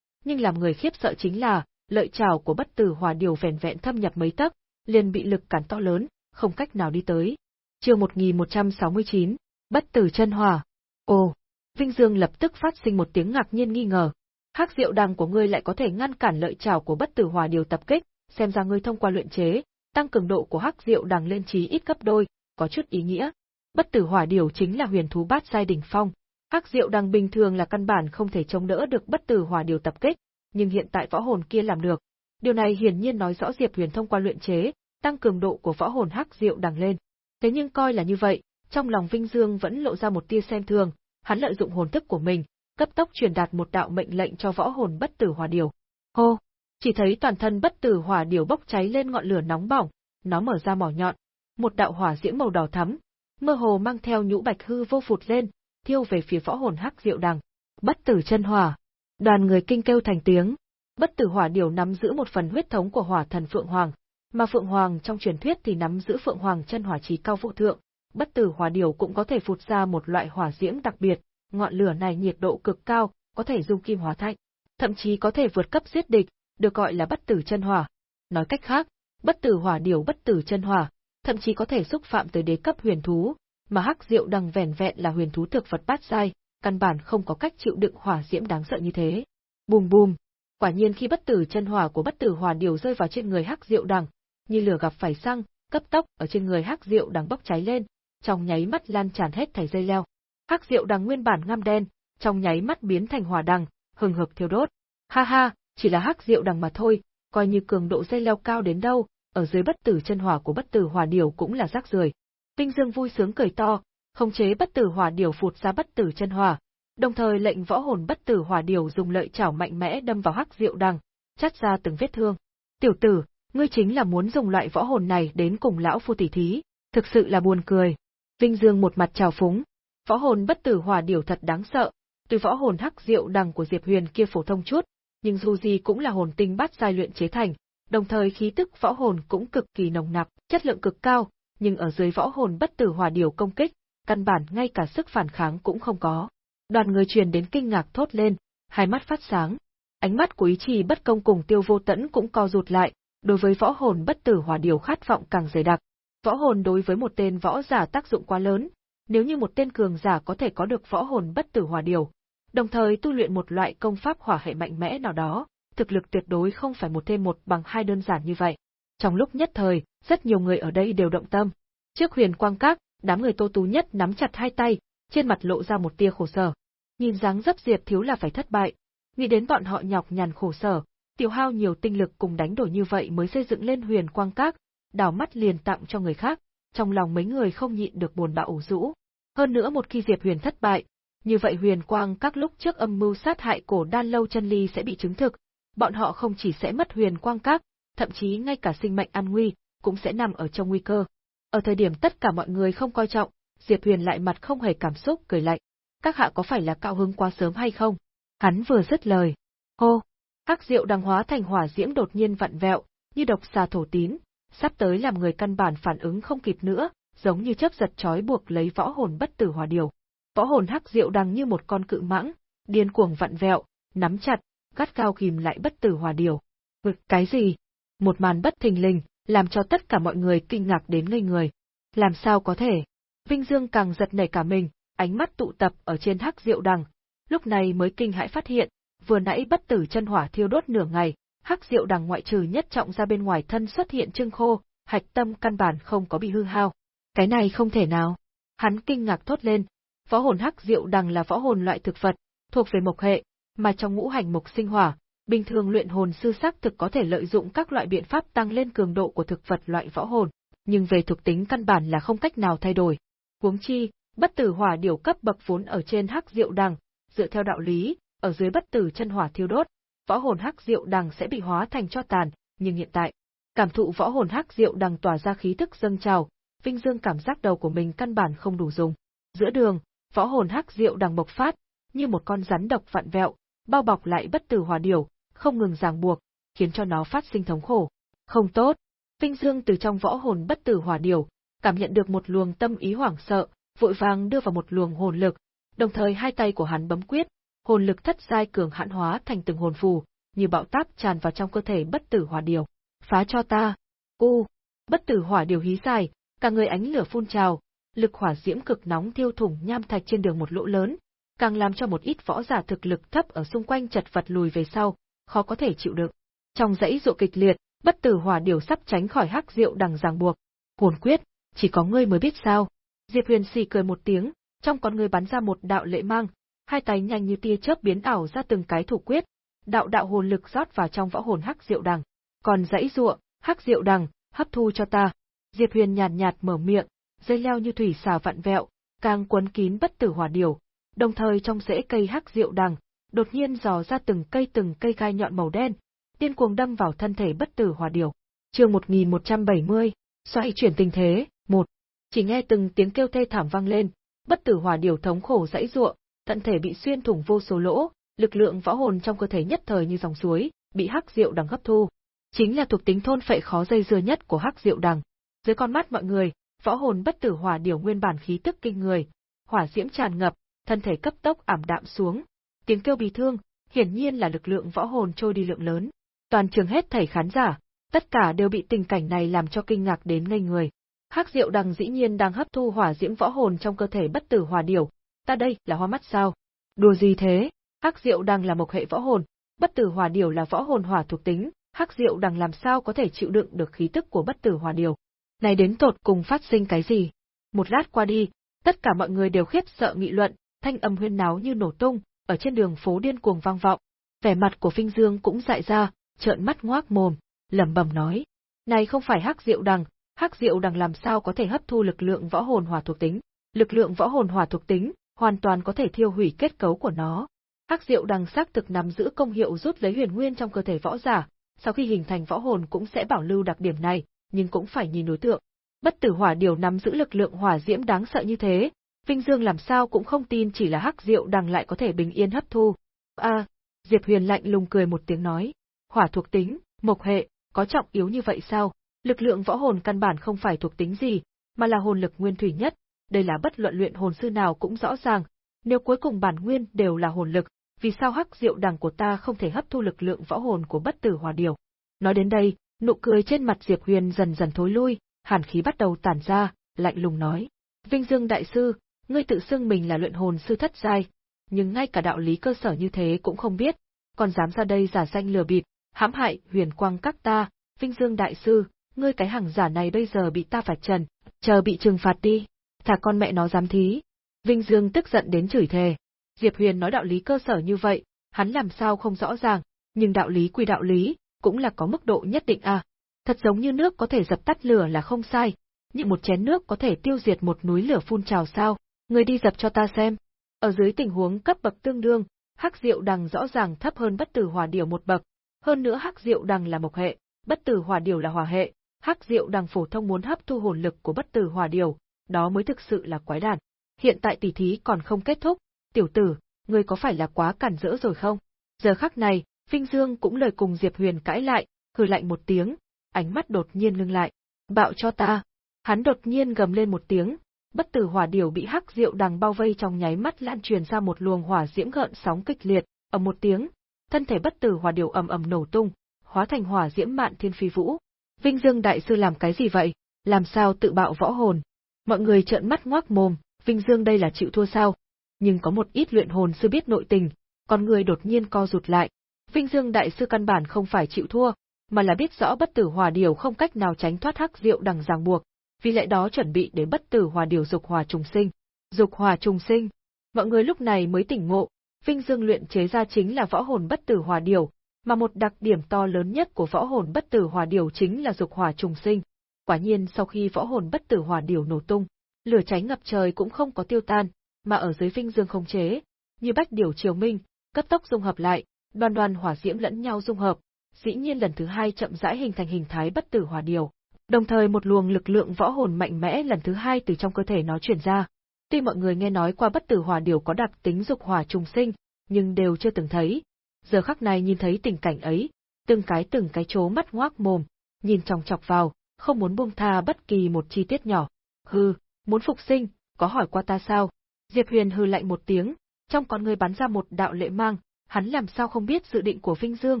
Nhưng làm người khiếp sợ chính là, lợi chảo của bất tử hỏa điều vẻn vẹn thâm nhập mấy tấc, liền bị lực cản to lớn, không cách nào đi tới. Chương 1169, Bất tử chân hỏa. Ồ, Vinh Dương lập tức phát sinh một tiếng ngạc nhiên nghi ngờ. Hắc diệu đằng của ngươi lại có thể ngăn cản lợi trảo của bất tử hỏa điều tập kích, xem ra ngươi thông qua luyện chế, tăng cường độ của hắc diệu đằng lên trí ít gấp đôi, có chút ý nghĩa. Bất tử hỏa điều chính là huyền thú bát giai đỉnh phong. Hắc diệu đằng bình thường là căn bản không thể chống đỡ được bất tử hỏa điều tập kích, nhưng hiện tại võ hồn kia làm được. Điều này hiển nhiên nói rõ Diệp Huyền thông qua luyện chế, tăng cường độ của võ hồn hắc diệu đằng lên. Thế nhưng coi là như vậy, trong lòng Vinh Dương vẫn lộ ra một tia xem thường, hắn lợi dụng hồn thức của mình, cấp tốc truyền đạt một đạo mệnh lệnh cho võ hồn bất tử hỏa điều. Hô! Chỉ thấy toàn thân bất tử hỏa điều bốc cháy lên ngọn lửa nóng bỏng, nó mở ra mỏ nhọn, một đạo hỏa diễm màu đỏ thắm, mơ hồ mang theo nhũ bạch hư vô phụt lên, thiêu về phía võ hồn hắc diệu đằng. Bất tử chân hỏa. Đoàn người kinh kêu thành tiếng. Bất tử hỏa điều nắm giữ một phần huyết thống của hỏa thần Phượng Hoàng, mà Phượng Hoàng trong truyền thuyết thì nắm giữ Phượng Hoàng chân hỏa trí cao vũ thượng, bất tử hỏa điều cũng có thể phụt ra một loại hỏa diễm đặc biệt, ngọn lửa này nhiệt độ cực cao, có thể dung kim hóa thạch, thậm chí có thể vượt cấp giết địch, được gọi là bất tử chân hỏa. Nói cách khác, bất tử hỏa điều bất tử chân hỏa, thậm chí có thể xúc phạm tới đế cấp huyền thú, mà hắc diệu đằng vẻn vẹn là huyền thú thực vật bát giai, căn bản không có cách chịu đựng hỏa diễm đáng sợ như thế. Bùm bùm, quả nhiên khi bất tử chân hỏa của bất tử hỏa điều rơi vào trên người hắc diệu đằng, như lửa gặp phải xăng, cấp tốc ở trên người hắc diệu đằng bốc cháy lên, trong nháy mắt lan tràn hết thảy dây leo. Hắc diệu đằng nguyên bản ngăm đen, trong nháy mắt biến thành hỏa đằng, hừng hực thiêu đốt. Ha ha, chỉ là hắc diệu đằng mà thôi, coi như cường độ dây leo cao đến đâu, ở dưới bất tử chân hỏa của bất tử hỏa điều cũng là rác rưởi. Tinh Dương vui sướng cười to, khống chế bất tử hỏa điều phụt ra bất tử chân hỏa, đồng thời lệnh võ hồn bất tử hỏa điều dùng lợi chảo mạnh mẽ đâm vào hắc diệu đằng, chắt ra từng vết thương. Tiểu tử, ngươi chính là muốn dùng loại võ hồn này đến cùng lão phu tỷ thí, thực sự là buồn cười. Vinh Dương một mặt trào phúng, võ hồn bất tử hỏa điều thật đáng sợ, Từ võ hồn hắc diệu đằng của Diệp Huyền kia phổ thông chút, nhưng dù gì cũng là hồn tinh bát giai luyện chế thành, đồng thời khí tức võ hồn cũng cực kỳ nồng nặc, chất lượng cực cao, nhưng ở dưới võ hồn bất tử hỏa điều công kích, căn bản ngay cả sức phản kháng cũng không có. Đoàn người truyền đến kinh ngạc thốt lên, hai mắt phát sáng. Ánh mắt của ý trì bất công cùng tiêu vô tẫn cũng co rụt lại, đối với võ hồn bất tử hỏa điều khát vọng càng dày đặc. Võ hồn đối với một tên võ giả tác dụng quá lớn, nếu như một tên cường giả có thể có được võ hồn bất tử hỏa điều, đồng thời tu luyện một loại công pháp hỏa hệ mạnh mẽ nào đó, thực lực tuyệt đối không phải một thêm một bằng hai đơn giản như vậy. Trong lúc nhất thời, rất nhiều người ở đây đều động tâm. Trước huyền quang các, đám người tô tú nhất nắm chặt hai tay, trên mặt lộ ra một tia khổ sở. Nhìn dáng dấp Diệp thiếu là phải thất bại, nghĩ đến bọn họ nhọc nhằn khổ sở, tiêu hao nhiều tinh lực cùng đánh đổi như vậy mới xây dựng lên huyền quang các, đào mắt liền tặng cho người khác, trong lòng mấy người không nhịn được buồn bã ủ rũ. Hơn nữa một khi Diệp Huyền thất bại, như vậy huyền quang các lúc trước âm mưu sát hại cổ đan lâu chân ly sẽ bị chứng thực, bọn họ không chỉ sẽ mất huyền quang các, thậm chí ngay cả sinh mệnh an nguy, cũng sẽ nằm ở trong nguy cơ. Ở thời điểm tất cả mọi người không coi trọng, Diệp Huyền lại mặt không hề cảm xúc cười lạnh. Các hạ có phải là cao hứng quá sớm hay không? Hắn vừa dứt lời. Hô! Hắc diệu đang hóa thành hỏa diễm đột nhiên vặn vẹo, như độc xà thổ tín, sắp tới làm người căn bản phản ứng không kịp nữa, giống như chớp giật trói buộc lấy võ hồn bất tử hỏa điều. Võ hồn hắc diệu đang như một con cự mãng, điên cuồng vặn vẹo, nắm chặt, gắt cao kìm lại bất tử hỏa điều. Ngực cái gì? Một màn bất thình lình, làm cho tất cả mọi người kinh ngạc đến ngây người. Làm sao có thể? Vinh Dương càng giật nảy cả mình, ánh mắt tụ tập ở trên hắc diệu đằng, lúc này mới kinh hãi phát hiện, vừa nãy bất tử chân hỏa thiêu đốt nửa ngày, hắc diệu đằng ngoại trừ nhất trọng ra bên ngoài thân xuất hiện trưng khô, hạch tâm căn bản không có bị hư hao. Cái này không thể nào. Hắn kinh ngạc thốt lên, võ hồn hắc diệu đằng là võ hồn loại thực vật, thuộc về mộc hệ, mà trong ngũ hành mộc sinh hỏa, bình thường luyện hồn sư sắc thực có thể lợi dụng các loại biện pháp tăng lên cường độ của thực vật loại võ hồn, nhưng về thuộc tính căn bản là không cách nào thay đổi. Huống chi, bất tử hỏa điều cấp bậc vốn ở trên hắc diệu đằng, dựa theo đạo lý, ở dưới bất tử chân hỏa thiêu đốt, võ hồn hắc diệu đằng sẽ bị hóa thành cho tàn, nhưng hiện tại, cảm thụ võ hồn hắc diệu đằng tỏa ra khí thức dâng trào, Vinh Dương cảm giác đầu của mình căn bản không đủ dùng. Giữa đường, võ hồn hắc diệu đằng bộc phát, như một con rắn độc vặn vẹo, bao bọc lại bất tử hỏa điểu, không ngừng ràng buộc, khiến cho nó phát sinh thống khổ. Không tốt. Vinh Dương từ trong võ hồn bất tử hỏa điểu cảm nhận được một luồng tâm ý hoảng sợ, vội vàng đưa vào một luồng hồn lực, đồng thời hai tay của hắn bấm quyết, hồn lực thất giai cường hãn hóa thành từng hồn phù, như bạo táp tràn vào trong cơ thể bất tử hỏa điều. Phá cho ta! U! Bất tử hỏa điều hí dài, cả người ánh lửa phun trào, lực hỏa diễm cực nóng thiêu thủng nham thạch trên đường một lỗ lớn, càng làm cho một ít võ giả thực lực thấp ở xung quanh chật vật lùi về sau, khó có thể chịu đựng. Trong dãy dụ kịch liệt, bất tử hỏa điều sắp tránh khỏi hắc rượu đằng ràng buộc. Hồn quyết, chỉ có ngươi mới biết sao. Diệp Huyền xì cười một tiếng, trong con người bắn ra một đạo lệ mang, hai tay nhanh như tia chớp biến ảo ra từng cái thủ quyết, đạo đạo hồn lực rót vào trong võ hồn hắc diệu đằng. Còn dãy ruộng, hắc diệu đằng, hấp thu cho ta. Diệp Huyền nhàn nhạt, nhạt mở miệng, dây leo như thủy xà vặn vẹo, càng quấn kín bất tử hỏa điều, đồng thời trong rễ cây hắc diệu đằng, đột nhiên dò ra từng cây từng cây gai nhọn màu đen, điên cuồng đâm vào thân thể bất tử hỏa điều. Chương 1170, xoay chuyển tình thế, một. Chỉ nghe từng tiếng kêu thê thảm vang lên, bất tử hỏa điều thống khổ dãy ruộng, thân thể bị xuyên thủng vô số lỗ, lực lượng võ hồn trong cơ thể nhất thời như dòng suối, bị hắc diệu đằng hấp thu. Chính là thuộc tính thôn phệ khó dây dưa nhất của hắc diệu đằng. Dưới con mắt mọi người, võ hồn bất tử hỏa điều nguyên bản khí tức kinh người, hỏa diễm tràn ngập, thân thể cấp tốc ảm đạm xuống. Tiếng kêu bị thương, hiển nhiên là lực lượng võ hồn trôi đi lượng lớn. Toàn trường hết thảy khán giả, tất cả đều bị tình cảnh này làm cho kinh ngạc đến ngây người. Hắc Diệu Đằng dĩ nhiên đang hấp thu hỏa diễm võ hồn trong cơ thể bất tử hỏa điểu ta đây là hoa mắt sao? Đùa gì thế? Hắc Diệu Đằng là một hệ võ hồn, bất tử hỏa điều là võ hồn hỏa thuộc tính, Hắc Diệu Đằng làm sao có thể chịu đựng được khí tức của bất tử hỏa điều? Này đến tột cùng phát sinh cái gì? Một lát qua đi, tất cả mọi người đều khiếp sợ nghị luận, thanh âm huyên náo như nổ tung, ở trên đường phố điên cuồng vang vọng. Vẻ mặt của Phinh Dương cũng dại ra, trợn mắt ngoác mồm, lẩm bẩm nói: "Này không phải Hắc Diệu Đằng, Hắc Diệu Đằng làm sao có thể hấp thu lực lượng võ hồn hỏa thuộc tính? Lực lượng võ hồn hỏa thuộc tính, hoàn toàn có thể thiêu hủy kết cấu của nó. Hắc Diệu Đằng xác thực nắm giữ công hiệu rút lấy huyền nguyên trong cơ thể võ giả, sau khi hình thành võ hồn cũng sẽ bảo lưu đặc điểm này, nhưng cũng phải nhìn đối tượng. Bất tử hỏa điều nắm giữ lực lượng hỏa diễm đáng sợ như thế, Vinh Dương làm sao cũng không tin chỉ là Hắc Diệu Đằng lại có thể bình yên hấp thu. A, Diệp Huyền lạnh lùng cười một tiếng nói, hỏa thuộc tính, mộc hệ, có trọng yếu như vậy sao? Lực lượng võ hồn căn bản không phải thuộc tính gì, mà là hồn lực nguyên thủy nhất, đây là bất luận luyện hồn sư nào cũng rõ ràng, nếu cuối cùng bản nguyên đều là hồn lực, vì sao hắc diệu đằng của ta không thể hấp thu lực lượng võ hồn của bất tử hòa điều? Nói đến đây, nụ cười trên mặt Diệp Huyền dần dần thối lui, hàn khí bắt đầu tản ra, lạnh lùng nói: "Vinh Dương đại sư, ngươi tự xưng mình là luyện hồn sư thất giai, nhưng ngay cả đạo lý cơ sở như thế cũng không biết, còn dám ra đây giả danh lừa bịp, hãm hại Huyền Quang các ta, Vinh Dương đại sư, ngươi cái hàng giả này bây giờ bị ta phạt trần, chờ bị trừng phạt đi." Thả con mẹ nó dám thí. Vinh Dương tức giận đến chửi thề. Diệp Huyền nói đạo lý cơ sở như vậy, hắn làm sao không rõ ràng, nhưng đạo lý quy đạo lý, cũng là có mức độ nhất định à. Thật giống như nước có thể dập tắt lửa là không sai, nhưng một chén nước có thể tiêu diệt một núi lửa phun trào sao, người đi dập cho ta xem. Ở dưới tình huống cấp bậc tương đương, hắc diệu đằng rõ ràng thấp hơn bất tử hỏa điều một bậc, hơn nữa hắc diệu đằng là mộc hệ, bất tử hỏa điều là hỏa hệ, hắc diệu đằng phổ thông muốn hấp thu hồn lực của bất tử hỏa điều, đó mới thực sự là quái đản. Hiện tại tỷ thí còn không kết thúc, tiểu tử, ngươi có phải là quá cản rỡ rồi không? Giờ khắc này, Vinh Dương cũng lời cùng Diệp Huyền cãi lại, hừ lạnh một tiếng, ánh mắt đột nhiên ngưng lại. Bạo cho ta! Hắn đột nhiên gầm lên một tiếng, bất tử hỏa điểu bị hắc diệu đằng bao vây trong nháy mắt lan truyền ra một luồng hỏa diễm gợn sóng kịch liệt, ở một tiếng, thân thể bất tử hỏa điểu ầm ầm nổ tung, hóa thành hỏa diễm mạn thiên phi vũ. Vinh Dương đại sư làm cái gì vậy? Làm sao tự bạo võ hồn? Mọi người trợn mắt ngoác mồm, Vinh Dương đây là chịu thua sao? Nhưng có một ít luyện hồn sư biết nội tình, con người đột nhiên co rụt lại. Vinh Dương đại sư căn bản không phải chịu thua, mà là biết rõ bất tử hòa điều không cách nào tránh thoát hắc diệu đằng ràng buộc, vì lẽ đó chuẩn bị để bất tử hòa điều dục hòa trùng sinh. Dục hòa trùng sinh. Mọi người lúc này mới tỉnh ngộ, Vinh Dương luyện chế ra chính là võ hồn bất tử hòa điều, mà một đặc điểm to lớn nhất của võ hồn bất tử hòa điều chính là dục hòa trùng sinh. Quả nhiên sau khi võ hồn bất tử hỏa điều nổ tung, lửa cháy ngập trời cũng không có tiêu tan, mà ở dưới vinh dương không chế, như bách điều triều minh, cấp tốc dung hợp lại, đoàn đoàn hỏa diễm lẫn nhau dung hợp, dĩ nhiên lần thứ hai chậm rãi hình thành hình thái bất tử hỏa điều. Đồng thời một luồng lực lượng võ hồn mạnh mẽ lần thứ hai từ trong cơ thể nó truyền ra. Tuy mọi người nghe nói qua bất tử hỏa điều có đặc tính dục hỏa trùng sinh, nhưng đều chưa từng thấy. Giờ khắc này nhìn thấy tình cảnh ấy, từng cái từng cái chố mắt ngoác mồm, nhìn chòng chọc vào, không muốn buông tha bất kỳ một chi tiết nhỏ. Hừ, muốn phục sinh, có hỏi qua ta sao? Diệp Huyền hừ lạnh một tiếng, trong con người bắn ra một đạo lệ mang, hắn làm sao không biết dự định của Vinh Dương,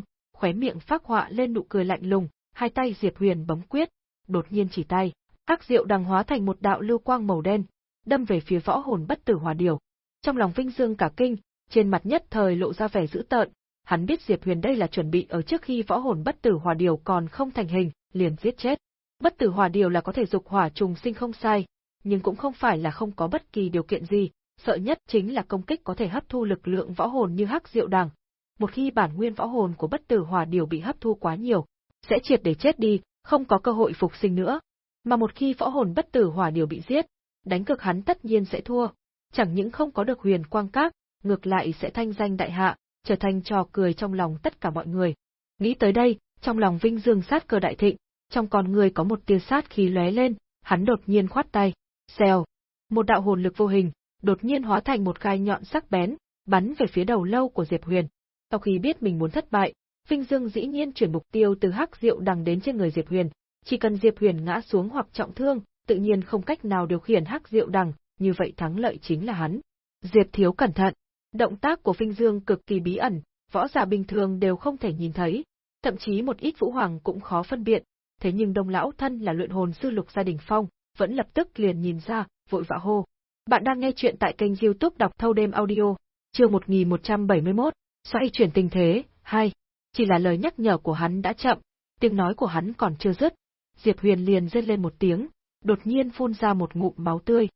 khóe miệng phác họa lên nụ cười lạnh lùng, hai tay Diệp Huyền bấm quyết, đột nhiên chỉ tay, ác diệu đằng hóa thành một đạo lưu quang màu đen, đâm về phía võ hồn bất tử hỏa điều. Trong lòng Vinh Dương cả kinh, trên mặt nhất thời lộ ra vẻ dữ tợn, hắn biết Diệp Huyền đây là chuẩn bị ở trước khi võ hồn bất tử hỏa điều còn không thành hình, liền giết chết. Bất tử hỏa điều là có thể dục hỏa trùng sinh không sai, nhưng cũng không phải là không có bất kỳ điều kiện gì, sợ nhất chính là công kích có thể hấp thu lực lượng võ hồn như hắc diệu đằng. Một khi bản nguyên võ hồn của bất tử hỏa điều bị hấp thu quá nhiều, sẽ triệt để chết đi, không có cơ hội phục sinh nữa. Mà một khi võ hồn bất tử hỏa điều bị giết, đánh cực hắn tất nhiên sẽ thua, chẳng những không có được huyền quang các, ngược lại sẽ thanh danh đại hạ, trở thành trò cười trong lòng tất cả mọi người. Nghĩ tới đây, trong lòng Vinh Dương sát cơ đại thịnh, trong con người có một tia sát khí lóe lên, hắn đột nhiên khoát tay, xèo, một đạo hồn lực vô hình, đột nhiên hóa thành một gai nhọn sắc bén, bắn về phía đầu lâu của Diệp Huyền. Sau khi biết mình muốn thất bại, Vinh Dương dĩ nhiên chuyển mục tiêu từ hắc diệu đằng đến trên người Diệp Huyền, chỉ cần Diệp Huyền ngã xuống hoặc trọng thương, tự nhiên không cách nào điều khiển hắc diệu đằng, như vậy thắng lợi chính là hắn. Diệp Thiếu cẩn thận. Động tác của Vinh Dương cực kỳ bí ẩn, võ giả bình thường đều không thể nhìn thấy, thậm chí một ít vũ hoàng cũng khó phân biệt, thế nhưng Đông lão thân là luyện hồn sư Lục Gia Đình Phong, vẫn lập tức liền nhìn ra, vội vã hô. Bạn đang nghe chuyện tại kênh youtube đọc thâu đêm audio, chương 1171, xoay chuyển tình thế, hay Chỉ là lời nhắc nhở của hắn đã chậm, tiếng nói của hắn còn chưa dứt. Diệp Huyền liền rên lên một tiếng, đột nhiên phun ra một ngụm máu tươi.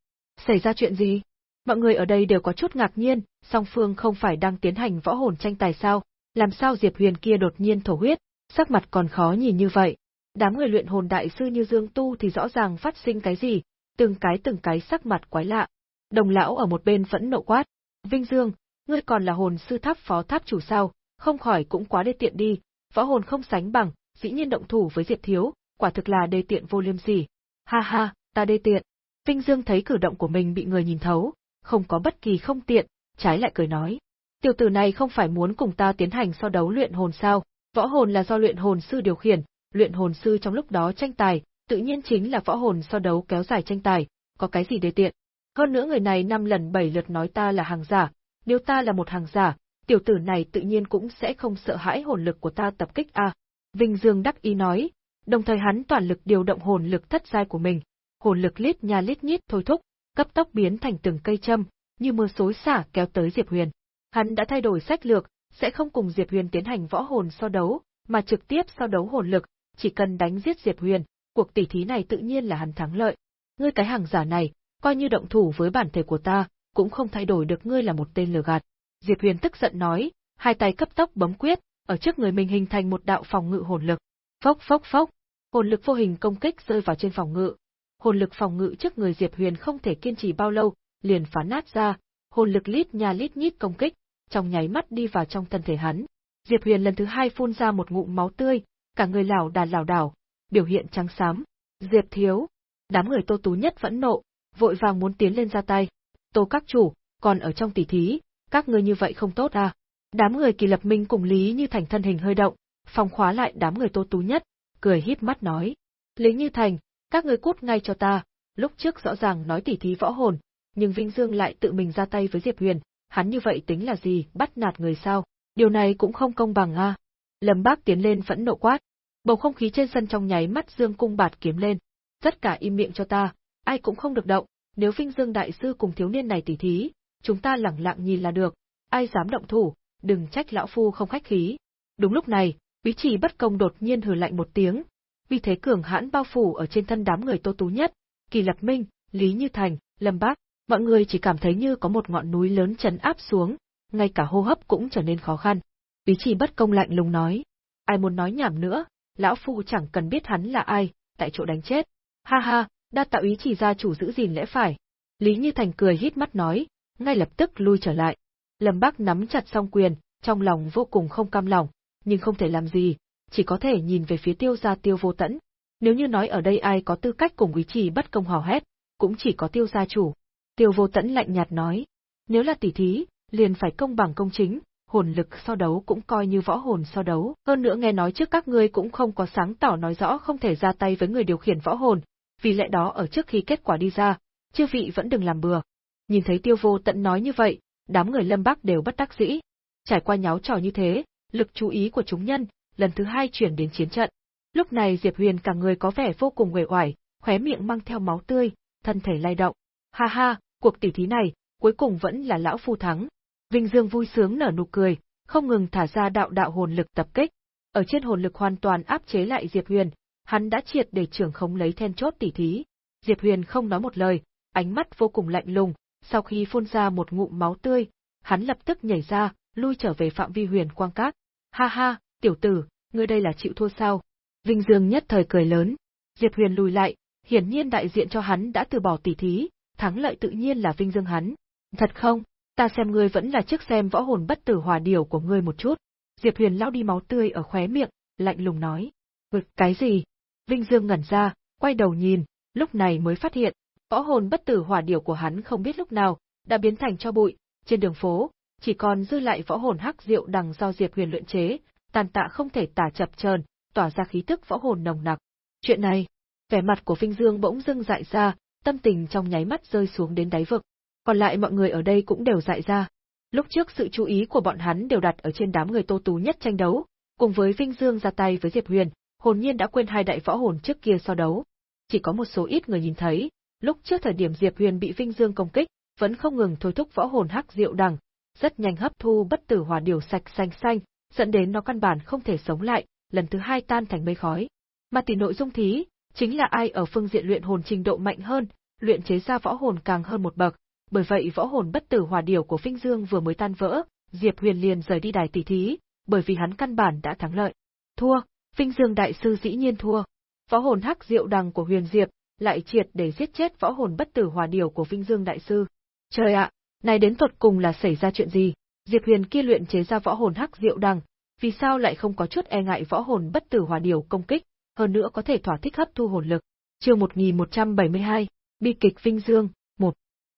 Xảy ra chuyện gì? Mọi người ở đây đều có chút ngạc nhiên, song phương không phải đang tiến hành võ hồn tranh tài sao, làm sao Diệp Huyền kia đột nhiên thổ huyết, sắc mặt còn khó nhìn như vậy. Đám người luyện hồn đại sư như Dương Tu thì rõ ràng phát sinh cái gì, từng cái từng cái sắc mặt quái lạ. Đồng lão ở một bên vẫn nộ quát. Vinh Dương, ngươi còn là hồn sư tháp phó tháp chủ sao, không khỏi cũng quá đê tiện đi, võ hồn không sánh bằng, dĩ nhiên động thủ với Diệp Thiếu, quả thực là đê tiện vô liêm sỉ. Ha ha, ta đê tiện. Vinh Dương thấy cử động của mình bị người nhìn thấu, không có bất kỳ không tiện, trái lại cười nói. Tiểu tử này không phải muốn cùng ta tiến hành so đấu luyện hồn sao, võ hồn là do luyện hồn sư điều khiển, luyện hồn sư trong lúc đó tranh tài, tự nhiên chính là võ hồn so đấu kéo dài tranh tài, có cái gì để tiện. Hơn nữa người này năm lần bảy lượt nói ta là hàng giả, nếu ta là một hàng giả, tiểu tử này tự nhiên cũng sẽ không sợ hãi hồn lực của ta tập kích a. Vinh Dương đắc ý nói, đồng thời hắn toàn lực điều động hồn lực thất giai của mình, hồn lực lít nha lít nhít thôi thúc, cấp tốc biến thành từng cây châm, như mưa xối xả kéo tới Diệp Huyền. Hắn đã thay đổi sách lược, sẽ không cùng Diệp Huyền tiến hành võ hồn so đấu, mà trực tiếp so đấu hồn lực, chỉ cần đánh giết Diệp Huyền, cuộc tỷ thí này tự nhiên là hắn thắng lợi. Ngươi cái hàng giả này, coi như động thủ với bản thể của ta, cũng không thay đổi được ngươi là một tên lừa gạt. Diệp Huyền tức giận nói, hai tay cấp tốc bấm quyết, ở trước người mình hình thành một đạo phòng ngự hồn lực. Phốc phốc phốc, hồn lực vô hình công kích rơi vào trên phòng ngự. Hồn lực phòng ngự trước người Diệp Huyền không thể kiên trì bao lâu, liền phá nát ra, hồn lực lít nhà lít nhít công kích, trong nháy mắt đi vào trong thân thể hắn. Diệp Huyền lần thứ hai phun ra một ngụm máu tươi, cả người lảo đà lảo đảo, biểu hiện trắng xám. Diệp thiếu, đám người Tô Tú nhất vẫn nộ, vội vàng muốn tiến lên ra tay. Tô các chủ, còn ở trong tỷ thí, các ngươi như vậy không tốt à? Đám người Kỳ Lập Minh cùng Lý Như Thành thân hình hơi động, phòng khóa lại đám người Tô Tú nhất, cười híp mắt nói: "Lý Như Thành, các ngươi cút ngay cho ta, lúc trước rõ ràng nói tỷ thí võ hồn, nhưng Vinh Dương lại tự mình ra tay với Diệp Huyền, hắn như vậy tính là gì, bắt nạt người sao? Điều này cũng không công bằng a." À. Lâm Bác tiến lên phẫn nộ quát. Bầu không khí trên sân trong nháy mắt Dương cung bạt kiếm lên. Tất cả im miệng cho ta, ai cũng không được động, nếu Vinh Dương đại sư cùng thiếu niên này tỉ thí, chúng ta lẳng lặng nhìn là được, ai dám động thủ, đừng trách lão phu không khách khí. Đúng lúc này, Bí Chỉ bất công đột nhiên hừ lạnh một tiếng, vì thế cường hãn bao phủ ở trên thân đám người Tô Tú nhất, Kỳ Lập Minh, Lý Như Thành, Lâm Bác, mọi người chỉ cảm thấy như có một ngọn núi lớn chấn áp xuống, ngay cả hô hấp cũng trở nên khó khăn. Bí Chỉ bất công lạnh lùng nói, ai muốn nói nhảm nữa, lão phu chẳng cần biết hắn là ai, tại chỗ đánh chết. Ha ha, đa tạo ý chỉ ra chủ giữ gìn lẽ phải. Lý Như Thành cười hít mắt nói, ngay lập tức lui trở lại. Lâm Bác nắm chặt song quyền, trong lòng vô cùng không cam lòng, nhưng không thể làm gì, chỉ có thể nhìn về phía tiêu gia tiêu vô tẫn. Nếu như nói ở đây ai có tư cách cùng ý chỉ bất công hò hét, cũng chỉ có tiêu gia chủ. Tiêu vô tẫn lạnh nhạt nói, nếu là tỷ thí, liền phải công bằng công chính, hồn lực so đấu cũng coi như võ hồn so đấu. Hơn nữa nghe nói trước các ngươi cũng không có sáng tỏ nói rõ không thể ra tay với người điều khiển võ hồn, vì lẽ đó ở trước khi kết quả đi ra, chư vị vẫn đừng làm bừa. Nhìn thấy tiêu vô tận nói như vậy, đám người lâm bắc đều bất đắc dĩ. Trải qua nháo trò như thế, lực chú ý của chúng nhân, lần thứ hai chuyển đến chiến trận. Lúc này Diệp Huyền cả người có vẻ vô cùng uể oải, khóe miệng mang theo máu tươi, thân thể lay động. Ha ha, cuộc tỷ thí này, cuối cùng vẫn là lão phu thắng. Vinh Dương vui sướng nở nụ cười, không ngừng thả ra đạo đạo hồn lực tập kích. Ở trên hồn lực hoàn toàn áp chế lại Diệp Huyền, hắn đã triệt để trưởng khống lấy then chốt tỉ thí. Diệp Huyền không nói một lời, ánh mắt vô cùng lạnh lùng, sau khi phun ra một ngụm máu tươi, hắn lập tức nhảy ra, lui trở về phạm vi huyền quang cát. Ha ha, tiểu tử, ngươi đây là chịu thua sao? Vinh Dương nhất thời cười lớn. Diệp Huyền lùi lại, hiển nhiên đại diện cho hắn đã từ bỏ tỉ thí, thắng lợi tự nhiên là Vinh Dương hắn. Thật không? Ta xem ngươi vẫn là trước xem võ hồn bất tử hòa điều của ngươi một chút. Diệp Huyền lao đi máu tươi ở khóe miệng, lạnh lùng nói. Ngực cái gì? Vinh Dương ngẩn ra, quay đầu nhìn, lúc này mới phát hiện, võ hồn bất tử hỏa điều của hắn không biết lúc nào, đã biến thành cho bụi, trên đường phố, chỉ còn dư lại võ hồn hắc diệu đằng do Diệp Huyền luyện chế, tàn tạ không thể tả chập chờn, tỏa ra khí tức võ hồn nồng nặc. Chuyện này, vẻ mặt của Vinh Dương bỗng dưng dại ra, tâm tình trong nháy mắt rơi xuống đến đáy vực. Còn lại mọi người ở đây cũng đều dại ra. Lúc trước sự chú ý của bọn hắn đều đặt ở trên đám người Tô Tú nhất tranh đấu, cùng với Vinh Dương ra tay với Diệp Huyền, hồn nhiên đã quên hai đại võ hồn trước kia so đấu. Chỉ có một số ít người nhìn thấy, lúc trước thời điểm Diệp Huyền bị Vinh Dương công kích, vẫn không ngừng thôi thúc võ hồn hắc diệu đằng, rất nhanh hấp thu bất tử hỏa điều sạch xanh xanh, dẫn đến nó căn bản không thể sống lại, lần thứ hai tan thành mây khói. Mà tỷ nội dung thí, chính là ai ở phương diện luyện hồn trình độ mạnh hơn, luyện chế ra võ hồn càng hơn một bậc, bởi vậy võ hồn bất tử hỏa điều của Vinh Dương vừa mới tan vỡ, Diệp Huyền liền rời đi đài tỷ thí, bởi vì hắn căn bản đã thắng lợi. Thua, Vinh Dương đại sư dĩ nhiên thua. Võ hồn hắc diệu đằng của Huyền Diệp lại triệt để giết chết võ hồn bất tử hỏa điều của Vinh Dương đại sư. Trời ạ, này đến tột cùng là xảy ra chuyện gì? Diệp Huyền kia luyện chế ra võ hồn hắc diệu đằng, vì sao lại không có chút e ngại võ hồn bất tử hỏa điều công kích, hơn nữa có thể thỏa thích hấp thu hồn lực. Chương 1172, bi kịch Vinh Dương,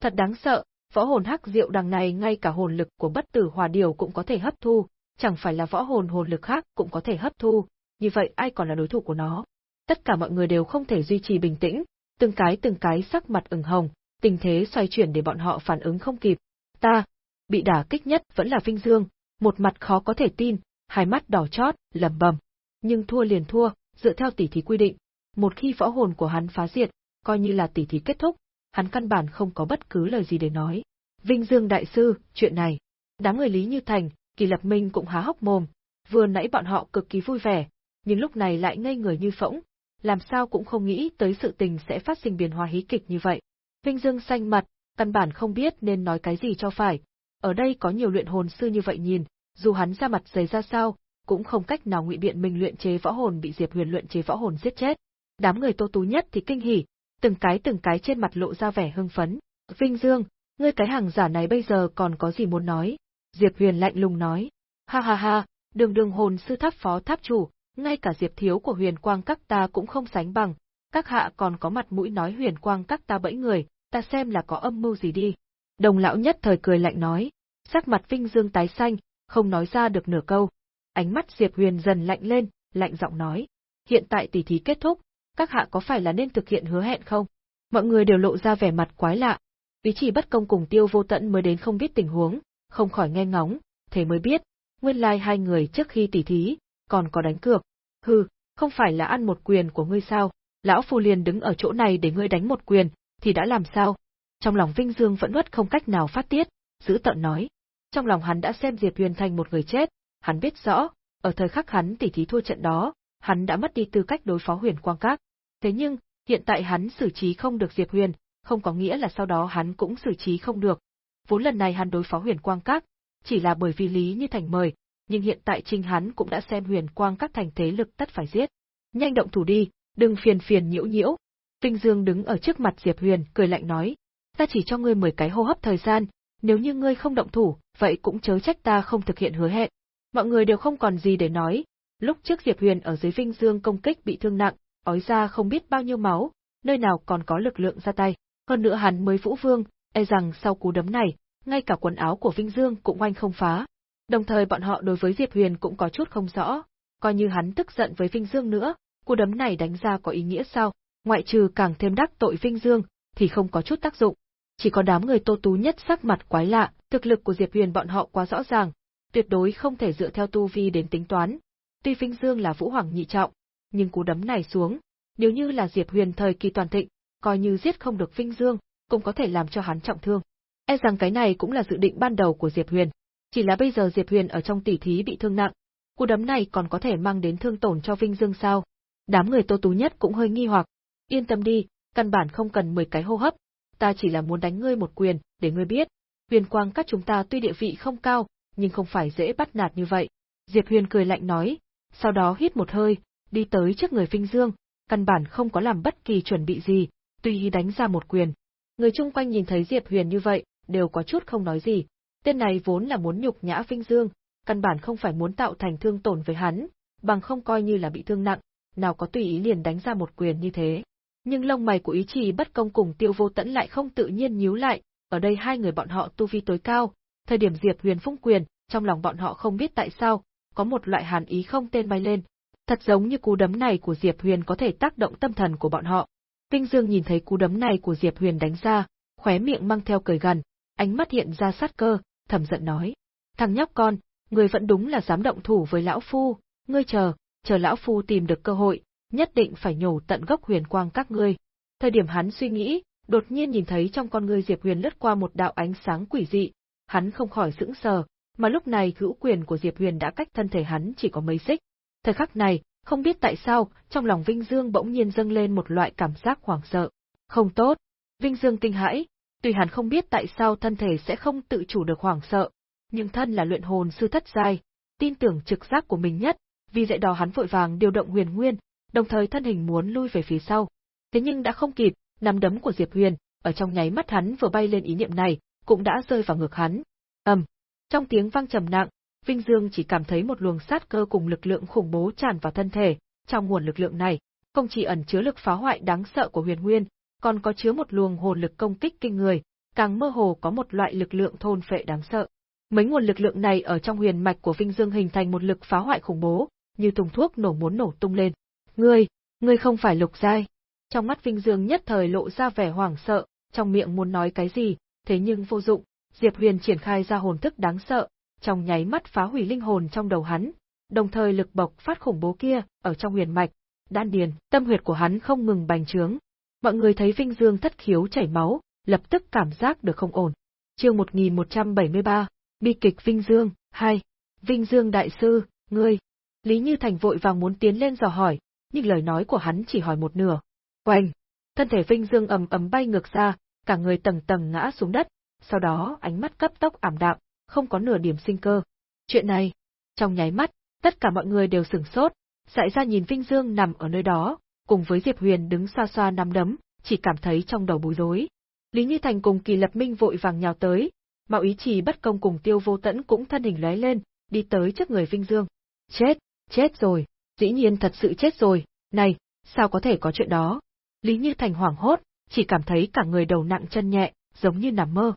Thật đáng sợ, võ hồn hắc diệu đằng này ngay cả hồn lực của bất tử hòa điều cũng có thể hấp thu, chẳng phải là võ hồn hồn lực khác cũng có thể hấp thu, như vậy ai còn là đối thủ của nó? Tất cả mọi người đều không thể duy trì bình tĩnh, từng cái từng cái sắc mặt ửng hồng, tình thế xoay chuyển để bọn họ phản ứng không kịp. Ta, bị đả kích nhất vẫn là Vinh Dương, một mặt khó có thể tin, hai mắt đỏ chót, lẩm bẩm. Nhưng thua liền thua, dựa theo tỷ thí quy định, một khi võ hồn của hắn phá diệt, coi như là tỷ thí kết thúc, hắn căn bản không có bất cứ lời gì để nói. Vinh Dương đại sư, chuyện này, đám người Lý Như Thành, Kỳ Lập Minh cũng há hốc mồm, vừa nãy bọn họ cực kỳ vui vẻ, nhưng lúc này lại ngây người như phỗng, làm sao cũng không nghĩ tới sự tình sẽ phát sinh biến hóa hí kịch như vậy. Vinh Dương xanh mặt, căn bản không biết nên nói cái gì cho phải. Ở đây có nhiều luyện hồn sư như vậy nhìn, dù hắn ra mặt dày ra sao, cũng không cách nào ngụy biện mình luyện chế võ hồn bị Diệp Huyền luyện chế võ hồn giết chết. Đám người Tô Tú nhất thì kinh hỉ, từng cái từng cái trên mặt lộ ra vẻ hưng phấn. Vinh Dương, ngươi cái hàng giả này bây giờ còn có gì muốn nói? Diệp Huyền lạnh lùng nói. Ha ha ha, đường đường hồn sư tháp phó tháp chủ, ngay cả Diệp Thiếu của huyền quang các ta cũng không sánh bằng, các hạ còn có mặt mũi nói huyền quang các ta bẫy người, ta xem là có âm mưu gì đi. Đồng lão nhất thời cười lạnh nói, sắc mặt Vinh Dương tái xanh, không nói ra được nửa câu. Ánh mắt Diệp Huyền dần lạnh lên, lạnh giọng nói, hiện tại tỷ thí kết thúc, các hạ có phải là nên thực hiện hứa hẹn không? Mọi người đều lộ ra vẻ mặt quái lạ. Ý chỉ bất công cùng tiêu vô tận mới đến không biết tình huống, không khỏi nghe ngóng, thế mới biết, nguyên lai like hai người trước khi tỷ thí, còn có đánh cược. Hừ, không phải là ăn một quyền của ngươi sao, lão phu liền đứng ở chỗ này để ngươi đánh một quyền, thì đã làm sao? Trong lòng Vinh Dương vẫn nuốt không cách nào phát tiết, giữ tận nói. Trong lòng hắn đã xem Diệp Huyền thành một người chết, hắn biết rõ, ở thời khắc hắn tỉ thí thua trận đó, hắn đã mất đi tư cách đối phó Huyền Quang Các. Thế nhưng, hiện tại hắn xử trí không được Diệp Huyền, không có nghĩa là sau đó hắn cũng xử trí không được. Vốn lần này hắn đối phó Huyền Quang Các, chỉ là bởi vì Lý Như Thành mời, nhưng hiện tại Trình hắn cũng đã xem huyền quang các thành thế lực tất phải giết. Nhanh động thủ đi, đừng phiền phiền nhiễu nhiễu. Tinh Dương đứng ở trước mặt Diệp Huyền, cười lạnh nói, ta chỉ cho ngươi 10 cái hô hấp thời gian, nếu như ngươi không động thủ, vậy cũng chớ trách ta không thực hiện hứa hẹn. Mọi người đều không còn gì để nói, lúc trước Diệp Huyền ở dưới Vinh Dương công kích bị thương nặng, ói ra không biết bao nhiêu máu, nơi nào còn có lực lượng ra tay. Hơn nữa hắn mới vũ vương, e rằng sau cú đấm này, ngay cả quần áo của Vinh Dương cũng oanh không phá. Đồng thời bọn họ đối với Diệp Huyền cũng có chút không rõ, coi như hắn tức giận với Vinh Dương nữa, cú đấm này đánh ra có ý nghĩa sao, ngoại trừ càng thêm đắc tội Vinh Dương, thì không có chút tác dụng. Chỉ có đám người tô tú nhất sắc mặt quái lạ, thực lực của Diệp Huyền bọn họ quá rõ ràng, tuyệt đối không thể dựa theo tu vi đến tính toán. Tuy Vinh Dương là vũ hoàng nhị trọng, nhưng cú đấm này xuống, nếu như là Diệp Huyền thời kỳ toàn thịnh, coi như giết không được Vinh Dương, cũng có thể làm cho hắn trọng thương. E rằng cái này cũng là dự định ban đầu của Diệp Huyền. Chỉ là bây giờ Diệp Huyền ở trong tỷ thí bị thương nặng, cú đấm này còn có thể mang đến thương tổn cho Vinh Dương sao? Đám người Tô Tú Nhất cũng hơi nghi hoặc. Yên tâm đi, căn bản không cần 10 cái hô hấp, ta chỉ là muốn đánh ngươi một quyền, để ngươi biết, huyền quang các chúng ta tuy địa vị không cao, nhưng không phải dễ bắt nạt như vậy. Diệp Huyền cười lạnh nói, sau đó hít một hơi, đi tới trước người Vinh Dương, căn bản không có làm bất kỳ chuẩn bị gì, tùy ý đánh ra một quyền. Người chung quanh nhìn thấy Diệp Huyền như vậy, đều có chút không nói gì. Tên này vốn là muốn nhục nhã Vinh Dương, căn bản không phải muốn tạo thành thương tổn với hắn, bằng không coi như là bị thương nặng, nào có tùy ý liền đánh ra một quyền như thế. Nhưng lông mày của ý trì bất công cùng tiêu vô tẫn lại không tự nhiên nhíu lại, ở đây hai người bọn họ tu vi tối cao, thời điểm Diệp Huyền phung quyền, trong lòng bọn họ không biết tại sao, có một loại hàn ý không tên bay lên, thật giống như cú đấm này của Diệp Huyền có thể tác động tâm thần của bọn họ. Kinh Dương nhìn thấy cú đấm này của Diệp Huyền đánh ra, khóe miệng mang theo cười gần, ánh mắt hiện ra sát cơ, thầm giận nói: "Thằng nhóc con, ngươi vẫn đúng là dám động thủ với lão phu, ngươi chờ, chờ lão phu tìm được cơ hội, nhất định phải nhổ tận gốc huyền quang các ngươi." Thời điểm hắn suy nghĩ, đột nhiên nhìn thấy trong con ngươi Diệp Huyền lướt qua một đạo ánh sáng quỷ dị, hắn không khỏi sững sờ, mà lúc này hữu quyền của Diệp Huyền đã cách thân thể hắn chỉ có mấy xích. Thời khắc này, không biết tại sao, trong lòng Vinh Dương bỗng nhiên dâng lên một loại cảm giác hoảng sợ. Không tốt. Vinh Dương kinh hãi, tuy hắn không biết tại sao thân thể sẽ không tự chủ được hoảng sợ, nhưng thân là luyện hồn sư thất giai, tin tưởng trực giác của mình nhất, vì dạy đó hắn vội vàng điều động huyền nguyên, đồng thời thân hình muốn lui về phía sau. Thế nhưng đã không kịp, nắm đấm của Diệp Huyền, ở trong nháy mắt hắn vừa bay lên ý niệm này, cũng đã rơi vào ngực hắn. ầm, trong tiếng vang trầm nặng, Vinh Dương chỉ cảm thấy một luồng sát cơ cùng lực lượng khủng bố tràn vào thân thể, trong nguồn lực lượng này, không chỉ ẩn chứa lực phá hoại đáng sợ của Huyền Nguyên, còn có chứa một luồng hồn lực công kích kinh người, càng mơ hồ có một loại lực lượng thôn phệ đáng sợ. Mấy nguồn lực lượng này ở trong huyền mạch của Vinh Dương hình thành một lực phá hoại khủng bố, như thùng thuốc nổ muốn nổ tung lên. Ngươi, ngươi không phải lục giai. Trong mắt Vinh Dương nhất thời lộ ra vẻ hoảng sợ, trong miệng muốn nói cái gì, thế nhưng vô dụng, Diệp Huyền triển khai ra hồn thức đáng sợ, trong nháy mắt phá hủy linh hồn trong đầu hắn, đồng thời lực bộc phát khủng bố kia ở trong huyền mạch, đan điền, tâm huyệt của hắn không ngừng bành trướng. Mọi người thấy Vinh Dương thất khiếu chảy máu, lập tức cảm giác được không ổn. Chương 1173, bi kịch Vinh Dương 2. Vinh Dương đại sư, ngươi. Lý Như Thành vội vàng muốn tiến lên dò hỏi, nhưng lời nói của hắn chỉ hỏi một nửa. Oanh! Thân thể Vinh Dương ầm ầm bay ngược ra, cả người tầng tầng ngã xuống đất, sau đó ánh mắt cấp tốc ảm đạm, không có nửa điểm sinh cơ. Chuyện này, trong nháy mắt, tất cả mọi người đều sửng sốt, dại ra nhìn Vinh Dương nằm ở nơi đó, cùng với Diệp Huyền đứng xa xa nắm đấm, chỉ cảm thấy trong đầu bối rối. Lý Như Thành cùng Kỳ Lập Minh vội vàng nhào tới, Mạo Ý Trì bất công cùng Tiêu Vô Tẫn cũng thân hình lóe lên, đi tới trước người Vinh Dương. Chết, chết rồi, dĩ nhiên thật sự chết rồi, này, sao có thể có chuyện đó? Lý Như Thành hoảng hốt, chỉ cảm thấy cả người đầu nặng chân nhẹ, giống như nằm mơ.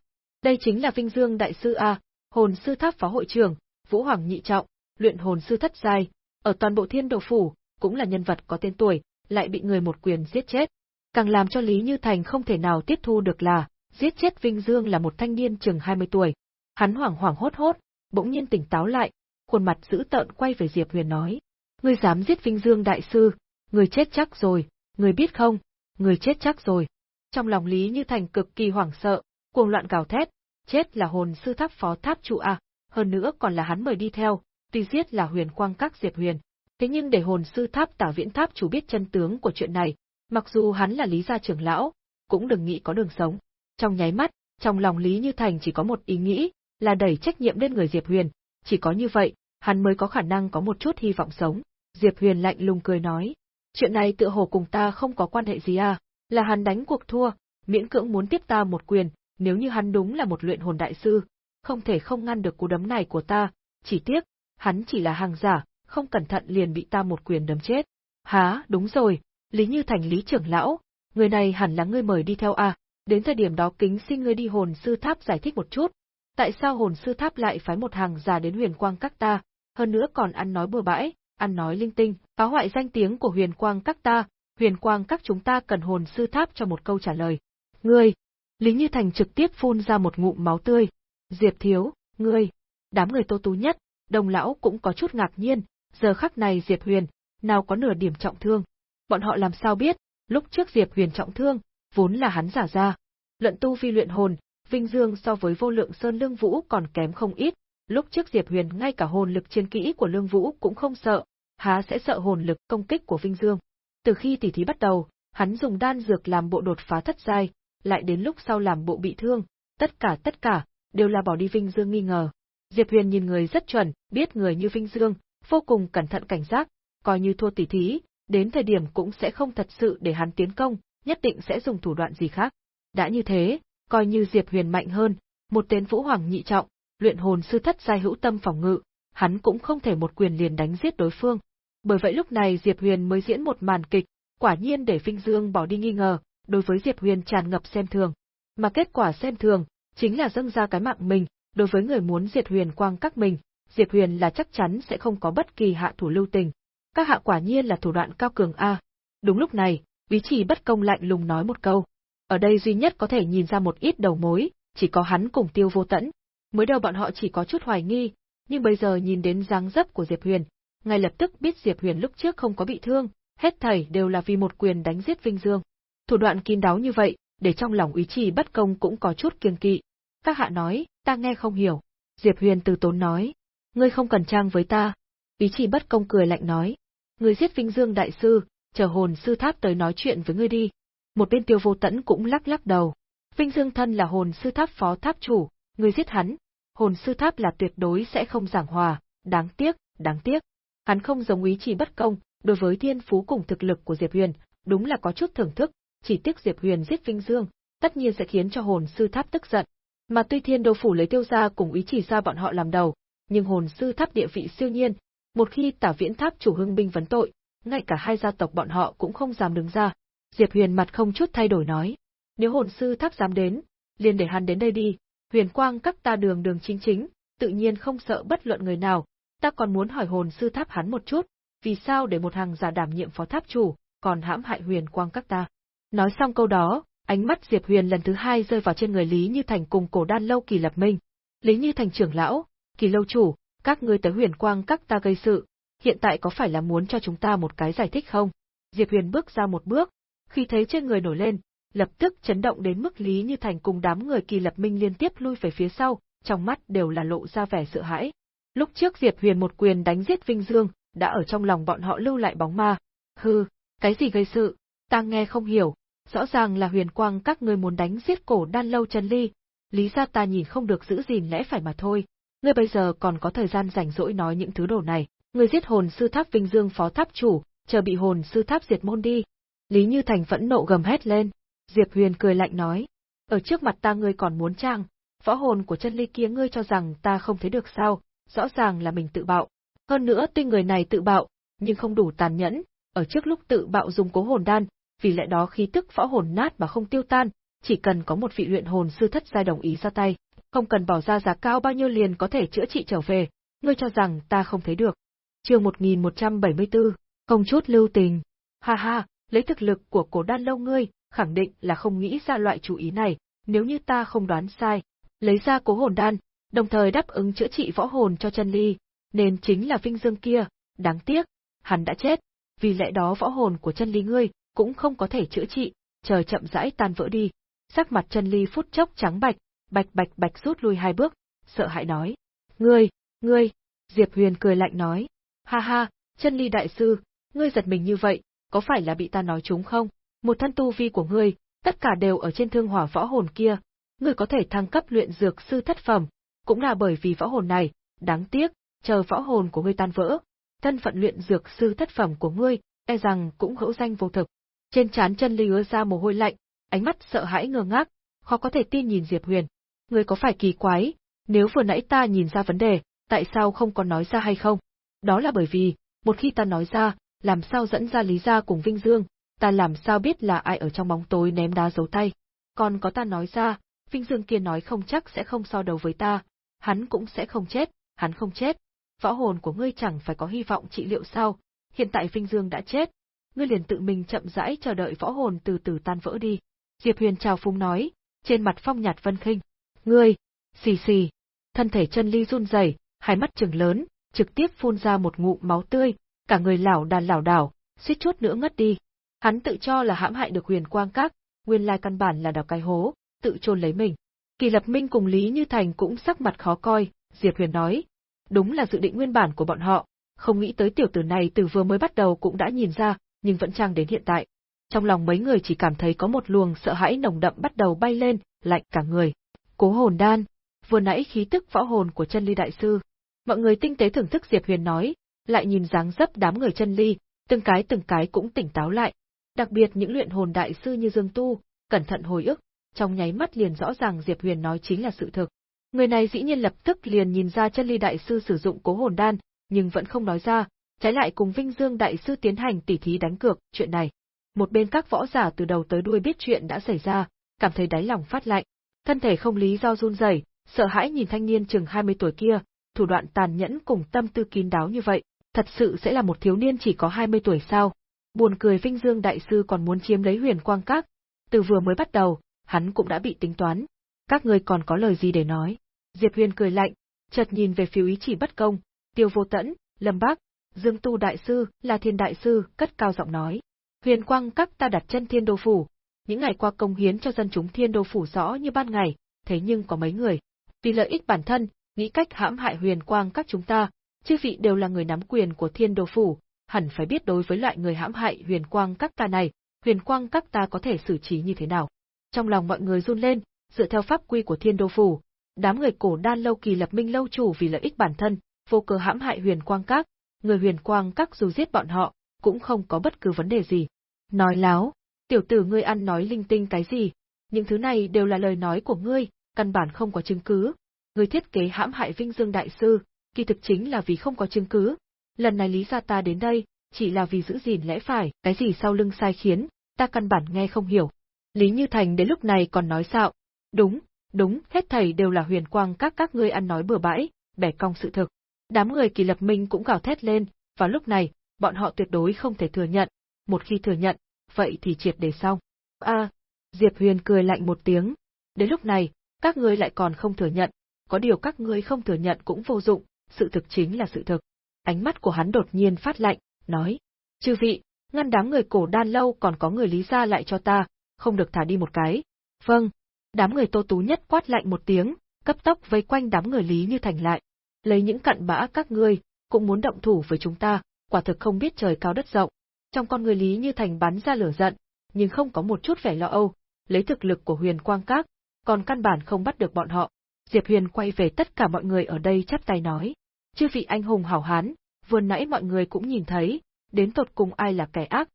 Đây chính là Vinh Dương đại sư a, hồn sư tháp phó hội trưởng, Vũ Hoàng nhị trọng, luyện hồn sư thất giai, ở toàn bộ Thiên Đồ phủ, cũng là nhân vật có tên tuổi, lại bị người một quyền giết chết. Càng làm cho Lý Như Thành không thể nào tiếp thu được là, giết chết Vinh Dương là một thanh niên chừng 20 tuổi. Hắn hoảng hoảng hốt hốt, bỗng nhiên tỉnh táo lại, khuôn mặt dữ tợn quay về Diệp Huyền nói: "Ngươi dám giết Vinh Dương đại sư, ngươi chết chắc rồi, ngươi biết không, ngươi chết chắc rồi." Trong lòng Lý Như Thành cực kỳ hoảng sợ, cuồng loạn gào thét, chết là hồn sư tháp phó tháp trụ à, hơn nữa còn là hắn mời đi theo, tuy giết là huyền quang các diệp huyền. Thế nhưng để hồn sư tháp tả viễn tháp chủ biết chân tướng của chuyện này, mặc dù hắn là lý gia trưởng lão, cũng đừng nghĩ có đường sống. Trong nháy mắt, trong lòng Lý Như Thành chỉ có một ý nghĩ, là đẩy trách nhiệm lên người Diệp Huyền, chỉ có như vậy, hắn mới có khả năng có một chút hy vọng sống. Diệp Huyền lạnh lùng cười nói, chuyện này tựa hồ cùng ta không có quan hệ gì à, là hắn đánh cuộc thua, miễn cưỡng muốn tiếp ta một quyền, nếu như hắn đúng là một luyện hồn đại sư, không thể không ngăn được cú đấm này của ta, chỉ tiếc, hắn chỉ là hàng giả, không cẩn thận liền bị ta một quyền đấm chết. Há, đúng rồi, Lý Như Thành Lý trưởng lão, người này hẳn là ngươi mời đi theo a, đến thời điểm đó kính xin ngươi đi hồn sư tháp giải thích một chút, tại sao hồn sư tháp lại phái một hàng giả đến huyền quang các ta, hơn nữa còn ăn nói bừa bãi, ăn nói linh tinh, phá hoại danh tiếng của huyền quang các ta, huyền quang các chúng ta cần hồn sư tháp cho một câu trả lời. Ngươi, Lý Như Thành trực tiếp phun ra một ngụm máu tươi. Diệp Thiếu, ngươi, đám người tô tú nhất, đồng lão cũng có chút ngạc nhiên, giờ khắc này Diệp Huyền, nào có nửa điểm trọng thương. Bọn họ làm sao biết, lúc trước Diệp Huyền trọng thương, vốn là hắn giả ra. Luận tu vi luyện hồn, Vinh Dương so với vô lượng sơn lương vũ còn kém không ít, lúc trước Diệp Huyền ngay cả hồn lực chiến kỹ của lương vũ cũng không sợ, há sẽ sợ hồn lực công kích của Vinh Dương. Từ khi tỷ thí bắt đầu, hắn dùng đan dược làm bộ đột phá thất giai, lại đến lúc sau làm bộ bị thương, tất cả tất cả, đều là bỏ đi Vinh Dương nghi ngờ. Diệp Huyền nhìn người rất chuẩn, biết người như Vinh Dương, vô cùng cẩn thận cảnh giác, coi như thua tỷ thí, đến thời điểm cũng sẽ không thật sự để hắn tiến công, nhất định sẽ dùng thủ đoạn gì khác. Đã như thế, coi như Diệp Huyền mạnh hơn, một tên vũ hoàng nhị trọng, luyện hồn sư thất giai hữu tâm phòng ngự, hắn cũng không thể một quyền liền đánh giết đối phương. Bởi vậy lúc này Diệp Huyền mới diễn một màn kịch, quả nhiên để Vinh Dương bỏ đi nghi ngờ, đối với Diệp Huyền tràn ngập xem thường. Mà kết quả xem thường, chính là dâng ra cái mạng mình, đối với người muốn diệt Huyền Quang các mình, Diệp Huyền là chắc chắn sẽ không có bất kỳ hạ thủ lưu tình. Các hạ quả nhiên là thủ đoạn cao cường a. Đúng lúc này, Bí Chỉ bất công lạnh lùng nói một câu. Ở đây duy nhất có thể nhìn ra một ít đầu mối, chỉ có hắn cùng Tiêu Vô Tẫn. Mới đầu bọn họ chỉ có chút hoài nghi, nhưng bây giờ nhìn đến dáng dấp của Diệp Huyền, ngay lập tức biết Diệp Huyền lúc trước không có bị thương, hết thảy đều là vì một quyền đánh giết Vinh Dương. Thủ đoạn kín đáo như vậy, để trong lòng ý chỉ bất công cũng có chút kiêng kỵ. Các hạ nói, ta nghe không hiểu. Diệp Huyền từ tốn nói, ngươi không cần trang với ta. Ý chỉ bất công cười lạnh nói, ngươi giết Vinh Dương đại sư, chờ hồn sư tháp tới nói chuyện với ngươi đi. Một bên tiêu vô tẫn cũng lắc lắc đầu. Vinh Dương thân là hồn sư tháp phó tháp chủ, ngươi giết hắn. Hồn sư tháp là tuyệt đối sẽ không giảng hòa, đáng tiếc, đáng tiếc. Hắn không giống ý chỉ bất công, đối với thiên phú cùng thực lực của Diệp Huyền, đúng là có chút thưởng thức, chỉ tiếc Diệp Huyền giết Vinh Dương, tất nhiên sẽ khiến cho hồn sư tháp tức giận. Mà tuy thiên đô phủ lấy tiêu gia cùng ý chỉ ra bọn họ làm đầu, nhưng hồn sư tháp địa vị siêu nhiên, một khi tả viễn tháp chủ hưng binh vấn tội, ngay cả hai gia tộc bọn họ cũng không dám đứng ra. Diệp Huyền mặt không chút thay đổi nói, nếu hồn sư tháp dám đến, liền để hắn đến đây đi, huyền quang các ta đường đường chính chính, tự nhiên không sợ bất luận người nào, ta còn muốn hỏi hồn sư tháp hắn một chút, vì sao để một hàng giả đảm nhiệm phó tháp chủ, còn hãm hại huyền quang các ta. Nói xong câu đó, ánh mắt Diệp Huyền lần thứ hai rơi vào trên người Lý Như Thành cùng cổ đan lâu kỳ lập minh. Lý Như Thành trưởng lão, kỳ lâu chủ, các ngươi tới huyền quang các ta gây sự, hiện tại có phải là muốn cho chúng ta một cái giải thích không? Diệp Huyền bước ra một bước, khi thấy trên người nổi lên, lập tức chấn động đến mức Lý Như Thành cùng đám người kỳ lập minh liên tiếp lui về phía sau, trong mắt đều là lộ ra vẻ sợ hãi. Lúc trước Diệp Huyền một quyền đánh giết Vinh Dương, đã ở trong lòng bọn họ lưu lại bóng ma. Hừ, cái gì gây sự, ta nghe không hiểu, rõ ràng là huyền quang các ngươi muốn đánh giết cổ đan lâu chân ly, lý ra ta nhìn không được giữ gìn lẽ phải mà thôi. Ngươi bây giờ còn có thời gian rảnh rỗi nói những thứ đồ này, ngươi giết hồn sư tháp Vinh Dương phó tháp chủ, chờ bị hồn sư tháp diệt môn đi. Lý Như Thành phẫn nộ gầm hét lên, Diệp Huyền cười lạnh nói, ở trước mặt ta ngươi còn muốn trang, võ hồn của chân ly kia ngươi cho rằng ta không thấy được sao, rõ ràng là mình tự bạo. Hơn nữa tuy người này tự bạo, nhưng không đủ tàn nhẫn, ở trước lúc tự bạo dùng cố hồn đan, vì lẽ đó khí tức võ hồn nát mà không tiêu tan, chỉ cần có một vị luyện hồn sư thất giai đồng ý ra tay, không cần bỏ ra giá cao bao nhiêu liền có thể chữa trị trở về, ngươi cho rằng ta không thấy được. Chương 1174, không chút lưu tình. Ha ha, lấy thực lực của cổ đan lâu ngươi, khẳng định là không nghĩ ra loại chủ ý này, nếu như ta không đoán sai, lấy ra cố hồn đan, đồng thời đáp ứng chữa trị võ hồn cho chân ly, nên chính là Vinh Dương kia, đáng tiếc, hắn đã chết, vì lẽ đó võ hồn của chân ly ngươi cũng không có thể chữa trị, chờ chậm rãi tan vỡ đi. Sắc mặt chân ly phút chốc trắng bạch, bạch bạch bạch rút lui hai bước, sợ hãi nói. Ngươi, ngươi, Diệp Huyền cười lạnh nói. Ha ha, chân ly đại sư, ngươi giật mình như vậy, có phải là bị ta nói trúng không? Một thân tu vi của ngươi, tất cả đều ở trên thương hỏa võ hồn kia, ngươi có thể thăng cấp luyện dược sư thất phẩm, cũng là bởi vì võ hồn này, đáng tiếc, chờ võ hồn của ngươi tan vỡ, thân phận luyện dược sư thất phẩm của ngươi, e rằng cũng hữu danh vô thực. Trên trán chân Ly ứa ra mồ hôi lạnh, ánh mắt sợ hãi ngơ ngác, khó có thể tin nhìn Diệp Huyền. Ngươi có phải kỳ quái, nếu vừa nãy ta nhìn ra vấn đề, tại sao không có nói ra hay không? Đó là bởi vì, một khi ta nói ra, làm sao dẫn ra Lý Gia cùng Vinh Dương, ta làm sao biết là ai ở trong bóng tối ném đá giấu tay. Còn có ta nói ra, Vinh Dương kia nói không chắc sẽ không so đầu với ta, hắn cũng sẽ không chết, hắn không chết, võ hồn của ngươi chẳng phải có hy vọng trị liệu sao, hiện tại Vinh Dương đã chết, ngươi liền tự mình chậm rãi chờ đợi võ hồn từ từ tan vỡ đi. Diệp Huyền chào phúng nói, trên mặt phong nhạt vân khinh. Ngươi, xì xì. Thân thể chân ly run rẩy, hai mắt trừng lớn, trực tiếp phun ra một ngụm máu tươi, cả người lảo đàn lảo đảo, suýt chút nữa ngất đi. Hắn tự cho là hãm hại được huyền quang các, nguyên lai căn bản là đào cái hố, tự chôn lấy mình. Kỳ Lập Minh cùng Lý Như Thành cũng sắc mặt khó coi, Diệp Huyền nói. Đúng là dự định nguyên bản của bọn họ, không nghĩ tới tiểu tử này từ vừa mới bắt đầu cũng đã nhìn ra, nhưng vẫn trang đến hiện tại. Trong lòng mấy người chỉ cảm thấy có một luồng sợ hãi nồng đậm bắt đầu bay lên, lạnh cả người. Cố hồn đan, vừa nãy khí tức võ hồn của chân ly đại sư. Mọi người tinh tế thưởng thức Diệp Huyền nói, lại nhìn dáng dấp đám người chân ly, từng cái từng cái cũng tỉnh táo lại. Đặc biệt những luyện hồn đại sư như Dương Tu, cẩn thận hồi ức, trong nháy mắt liền rõ ràng Diệp Huyền nói chính là sự thực. Người này dĩ nhiên lập tức liền nhìn ra chân ly đại sư sử dụng cố hồn đan, nhưng vẫn không nói ra, trái lại cùng Vinh Dương đại sư tiến hành tỉ thí đánh cược chuyện này. Một bên các võ giả từ đầu tới đuôi biết chuyện đã xảy ra, cảm thấy đáy lòng phát lạnh, thân thể không lý do run rẩy, sợ hãi nhìn thanh niên chừng 20 tuổi kia, thủ đoạn tàn nhẫn cùng tâm tư kín đáo như vậy, thật sự sẽ là một thiếu niên chỉ có 20 tuổi sao? Buồn cười Vinh Dương đại sư còn muốn chiếm lấy Huyền Quang Các, từ vừa mới bắt đầu, hắn cũng đã bị tính toán. Các người còn có lời gì để nói? Diệp Huyền cười lạnh, chợt nhìn về phiếu ý chỉ bất công, Tiêu Vô Tẫn, Lâm Bác, Dương Tu đại sư, là Thiên đại sư, cất cao giọng nói: "Huyền Quang các ta đặt chân Thiên Đô phủ, những ngày qua công hiến cho dân chúng Thiên Đô phủ rõ như ban ngày, thế nhưng có mấy người. Vì lợi ích bản thân, nghĩ cách hãm hại Huyền Quang các chúng ta, chư vị đều là người nắm quyền của Thiên Đô phủ, hẳn phải biết đối với loại người hãm hại Huyền Quang các ta này, Huyền Quang các ta có thể xử trí như thế nào?" Trong lòng mọi người run lên, dựa theo pháp quy của Thiên Đô phủ, đám người cổ đan lâu kỳ lập minh lâu chủ vì lợi ích bản thân, vô cớ hãm hại huyền quang các, người huyền quang các dù giết bọn họ, cũng không có bất cứ vấn đề gì. Nói láo, tiểu tử ngươi ăn nói linh tinh cái gì, những thứ này đều là lời nói của ngươi, căn bản không có chứng cứ. Ngươi thiết kế hãm hại Vinh Dương Đại Sư, kỳ thực chính là vì không có chứng cứ. Lần này lý ra ta đến đây, chỉ là vì giữ gìn lẽ phải, cái gì sau lưng sai khiến, ta căn bản nghe không hiểu. Lý Như Thành đến lúc này còn nói xạo. Đúng, đúng, hết thầy đều là huyền quang các các ngươi ăn nói bừa bãi, bẻ cong sự thực. Đám người kỳ lập minh cũng gào thét lên, và lúc này, bọn họ tuyệt đối không thể thừa nhận, một khi thừa nhận, vậy thì triệt để xong. A, Diệp Huyền cười lạnh một tiếng. Đến lúc này, các ngươi lại còn không thừa nhận, có điều các ngươi không thừa nhận cũng vô dụng, sự thực chính là sự thực. Ánh mắt của hắn đột nhiên phát lạnh, nói: "Chư vị, ngăn đám người cổ đan lâu còn có người lý gia lại cho ta, không được thả đi một cái." "Vâng." Đám người Tô Tú nhất quát lạnh một tiếng, cấp tốc vây quanh đám người Lý Như Thành lại lấy những cặn bã các ngươi, cũng muốn động thủ với chúng ta, quả thực không biết trời cao đất rộng. Trong con người Lý Như Thành bắn ra lửa giận, nhưng không có một chút vẻ lo âu, lấy thực lực của huyền quang các, còn căn bản không bắt được bọn họ. Diệp Huyền quay về tất cả mọi người ở đây chắp tay nói, chư vị anh hùng hảo hán, vừa nãy mọi người cũng nhìn thấy, đến tột cùng ai là kẻ ác,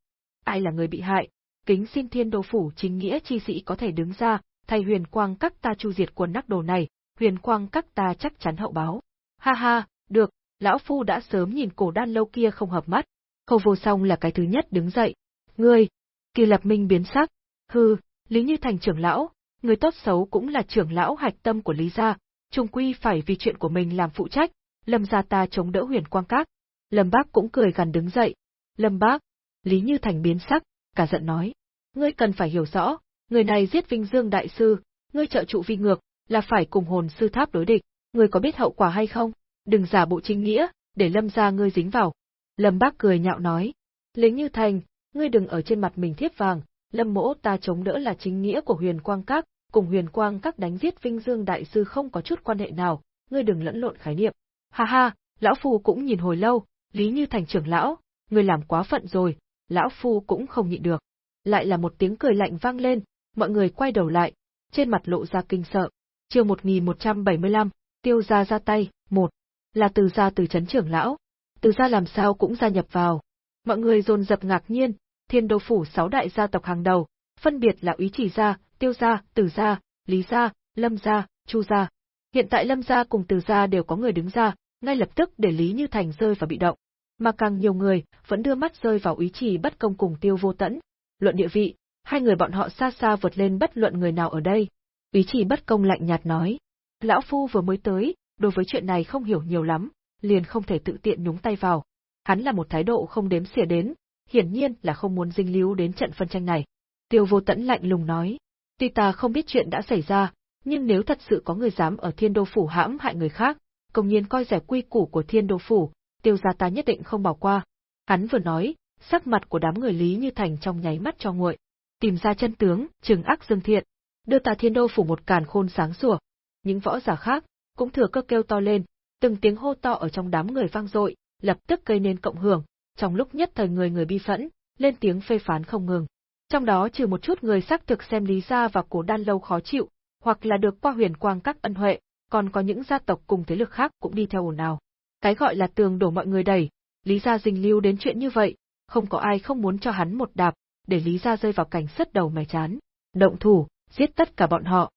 ai là người bị hại, kính xin thiên đô phủ chính nghĩa chi sĩ có thể đứng ra, thay huyền quang các ta chu diệt quân nắc đồ này, huyền quang các ta chắc chắn hậu báo. Ha ha, được, lão phu đã sớm nhìn cổ đan lâu kia không hợp mắt. Khâu vô song là cái thứ nhất đứng dậy. Ngươi, kỳ lập minh biến sắc. Hừ, Lý Như Thành trưởng lão, người tốt xấu cũng là trưởng lão hạch tâm của Lý gia, trung quy phải vì chuyện của mình làm phụ trách, lâm gia ta chống đỡ huyền quang các. Lâm bác cũng cười gần đứng dậy. Lâm bác, Lý Như Thành biến sắc, cả giận nói. Ngươi cần phải hiểu rõ, người này giết Vinh Dương Đại Sư, ngươi trợ trụ vi ngược, là phải cùng hồn sư tháp đối địch, ngươi có biết hậu quả hay không? Đừng giả bộ chính nghĩa, để lâm ra ngươi dính vào. Lâm bác cười nhạo nói. Lính như thành, ngươi đừng ở trên mặt mình thiếp vàng, lâm mỗ ta chống đỡ là chính nghĩa của huyền quang các, cùng huyền quang các đánh giết vinh dương đại sư không có chút quan hệ nào, ngươi đừng lẫn lộn khái niệm. Ha ha, lão phu cũng nhìn hồi lâu, lý như thành trưởng lão, ngươi làm quá phận rồi, lão phu cũng không nhịn được. Lại là một tiếng cười lạnh vang lên, mọi người quay đầu lại, trên mặt lộ ra kinh sợ. Chiều 1175, tiêu gia ra tay, một, là từ gia từ chấn trưởng lão, từ gia làm sao cũng gia nhập vào. Mọi người dồn dập ngạc nhiên, thiên đô phủ sáu đại gia tộc hàng đầu, phân biệt là úy chỉ gia, tiêu gia, từ gia, lý gia, lâm gia, chu gia. Hiện tại lâm gia cùng từ gia đều có người đứng ra, ngay lập tức để Lý Như Thành rơi vào bị động. Mà càng nhiều người vẫn đưa mắt rơi vào ý chỉ bất công cùng tiêu vô tẫn. Luận địa vị, hai người bọn họ xa xa vượt lên bất luận người nào ở đây. Ý chỉ bất công lạnh nhạt nói. Lão Phu vừa mới tới, đối với chuyện này không hiểu nhiều lắm, liền không thể tự tiện nhúng tay vào. Hắn là một thái độ không đếm xỉa đến, hiển nhiên là không muốn dinh líu đến trận phân tranh này. Tiêu vô tẫn lạnh lùng nói, tuy ta không biết chuyện đã xảy ra, nhưng nếu thật sự có người dám ở thiên đô phủ hãm hại người khác, công nhiên coi rẻ quy củ của thiên đô phủ, tiêu gia ta nhất định không bỏ qua. Hắn vừa nói, sắc mặt của đám người Lý Như Thành trong nháy mắt cho nguội. Tìm ra chân tướng, trừng ác dương thiện. đưa ta thiên đô phủ một càn khôn sáng sủa. Những võ giả khác cũng thừa cơ kêu to lên, từng tiếng hô to ở trong đám người vang dội, lập tức gây nên cộng hưởng, trong lúc nhất thời người người bi phẫn, lên tiếng phê phán không ngừng. Trong đó trừ một chút người xác thực xem Lý gia và Cổ Đan lâu khó chịu, hoặc là được qua huyền quang các ân huệ, còn có những gia tộc cùng thế lực khác cũng đi theo ồn ào. Cái gọi là tường đổ mọi người đẩy, Lý gia dình lưu đến chuyện như vậy, không có ai không muốn cho hắn một đạp, để Lý gia rơi vào cảnh sứt đầu mẻ chán. Động thủ, giết tất cả bọn họ.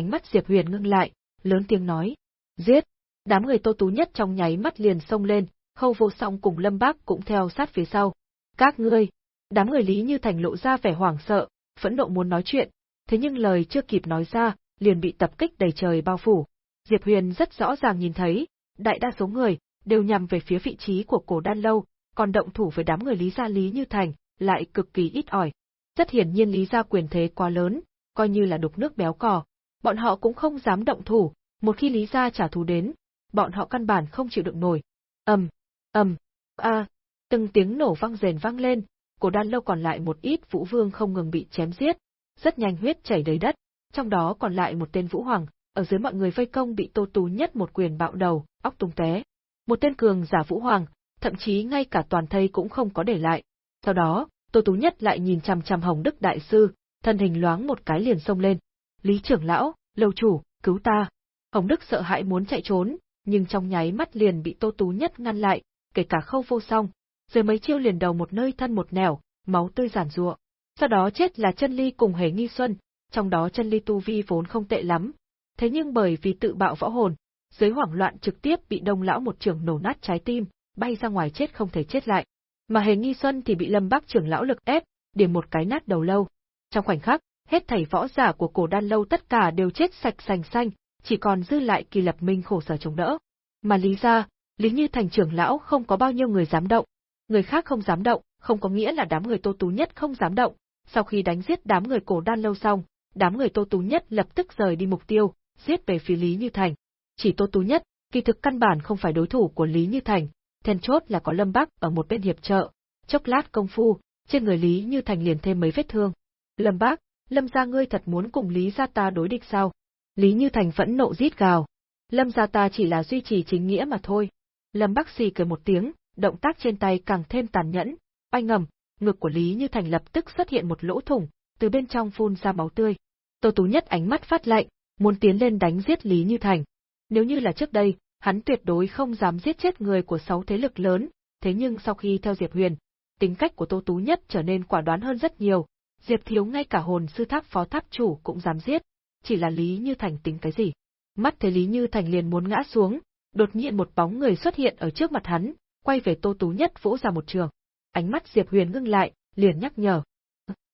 Ánh mắt Diệp Huyền ngưng lại, lớn tiếng nói, giết. Đám người Tô Tú nhất trong nháy mắt liền xông lên, Khâu Vô Song cùng Lâm Bác cũng theo sát phía sau. Các ngươi, đám người Lý Như Thành lộ ra vẻ hoảng sợ, phẫn nộ muốn nói chuyện, thế nhưng lời chưa kịp nói ra, liền bị tập kích đầy trời bao phủ. Diệp Huyền rất rõ ràng nhìn thấy, đại đa số người đều nhằm về phía vị trí của cổ đan lâu, còn động thủ với đám người Lý gia Lý Như Thành lại cực kỳ ít ỏi. Rất hiển nhiên Lý gia quyền thế quá lớn, coi như là đục nước béo cò, bọn họ cũng không dám động thủ, một khi Lý gia trả thù đến, bọn họ căn bản không chịu đựng nổi. Ầm, ầm, a, từng tiếng nổ vang rền vang lên, cổ đan lâu còn lại một ít vũ vương không ngừng bị chém giết, rất nhanh huyết chảy đầy đất, trong đó còn lại một tên vũ hoàng, ở dưới mọi người vây công bị Tô Tú nhất một quyền bạo đầu, óc tung té. Một tên cường giả vũ hoàng, thậm chí ngay cả toàn thây cũng không có để lại. Sau đó, Tô Tú nhất lại nhìn chằm chằm Hồng Đức đại sư, thân hình loáng một cái liền xông lên. Lý trưởng lão, lâu chủ, cứu ta. Hồng Đức sợ hãi muốn chạy trốn, nhưng trong nháy mắt liền bị Tô Tú nhất ngăn lại, kể cả khâu vô song. Rồi mấy chiêu liền đầu một nơi thân một nẻo, máu tươi giản rụa. Sau đó chết là chân ly cùng hề nghi xuân, trong đó chân ly tu vi vốn không tệ lắm. Thế nhưng bởi vì tự bạo võ hồn, dưới hoảng loạn trực tiếp bị đông lão một trường nổ nát trái tim, bay ra ngoài chết không thể chết lại. Mà hề nghi xuân thì bị lâm bác trưởng lão lực ép, điểm một cái nát đầu lâu. Trong khoảnh khắc, hết thảy võ giả của cổ đan lâu tất cả đều chết sạch sành xanh, chỉ còn dư lại kỳ lập minh khổ sở chống đỡ. Mà lý ra, lý như thành trưởng lão không có bao nhiêu người dám động. Người khác không dám động, không có nghĩa là đám người tô tú nhất không dám động. Sau khi đánh giết đám người cổ đan lâu xong, đám người tô tú nhất lập tức rời đi mục tiêu, giết về phía Lý Như Thành. Chỉ tô tú nhất, kỳ thực căn bản không phải đối thủ của Lý Như Thành, then chốt là có Lâm Bắc ở một bên hiệp trợ. Chốc lát công phu, trên người Lý Như Thành liền thêm mấy vết thương. Lâm Bác, Lâm gia ngươi thật muốn cùng Lý gia ta đối địch sao? Lý Như Thành vẫn nộ rít gào. Lâm gia ta chỉ là duy trì chính nghĩa mà thôi. Lâm Bắc xì cười một tiếng, động tác trên tay càng thêm tàn nhẫn, oanh ngầm, ngực của Lý Như Thành lập tức xuất hiện một lỗ thủng, từ bên trong phun ra máu tươi. Tô Tú Nhất ánh mắt phát lạnh, muốn tiến lên đánh giết Lý Như Thành. Nếu như là trước đây, hắn tuyệt đối không dám giết chết người của sáu thế lực lớn, thế nhưng sau khi theo Diệp Huyền, tính cách của Tô Tú Nhất trở nên quả đoán hơn rất nhiều, Diệp Thiếu ngay cả hồn sư tháp phó tháp chủ cũng dám giết, chỉ là Lý Như Thành tính cái gì. Mắt thấy Lý Như Thành liền muốn ngã xuống, đột nhiên một bóng người xuất hiện ở trước mặt hắn, quay về Tô Tú Nhất vỗ ra một trường. Ánh mắt Diệp Huyền ngưng lại, liền nhắc nhở.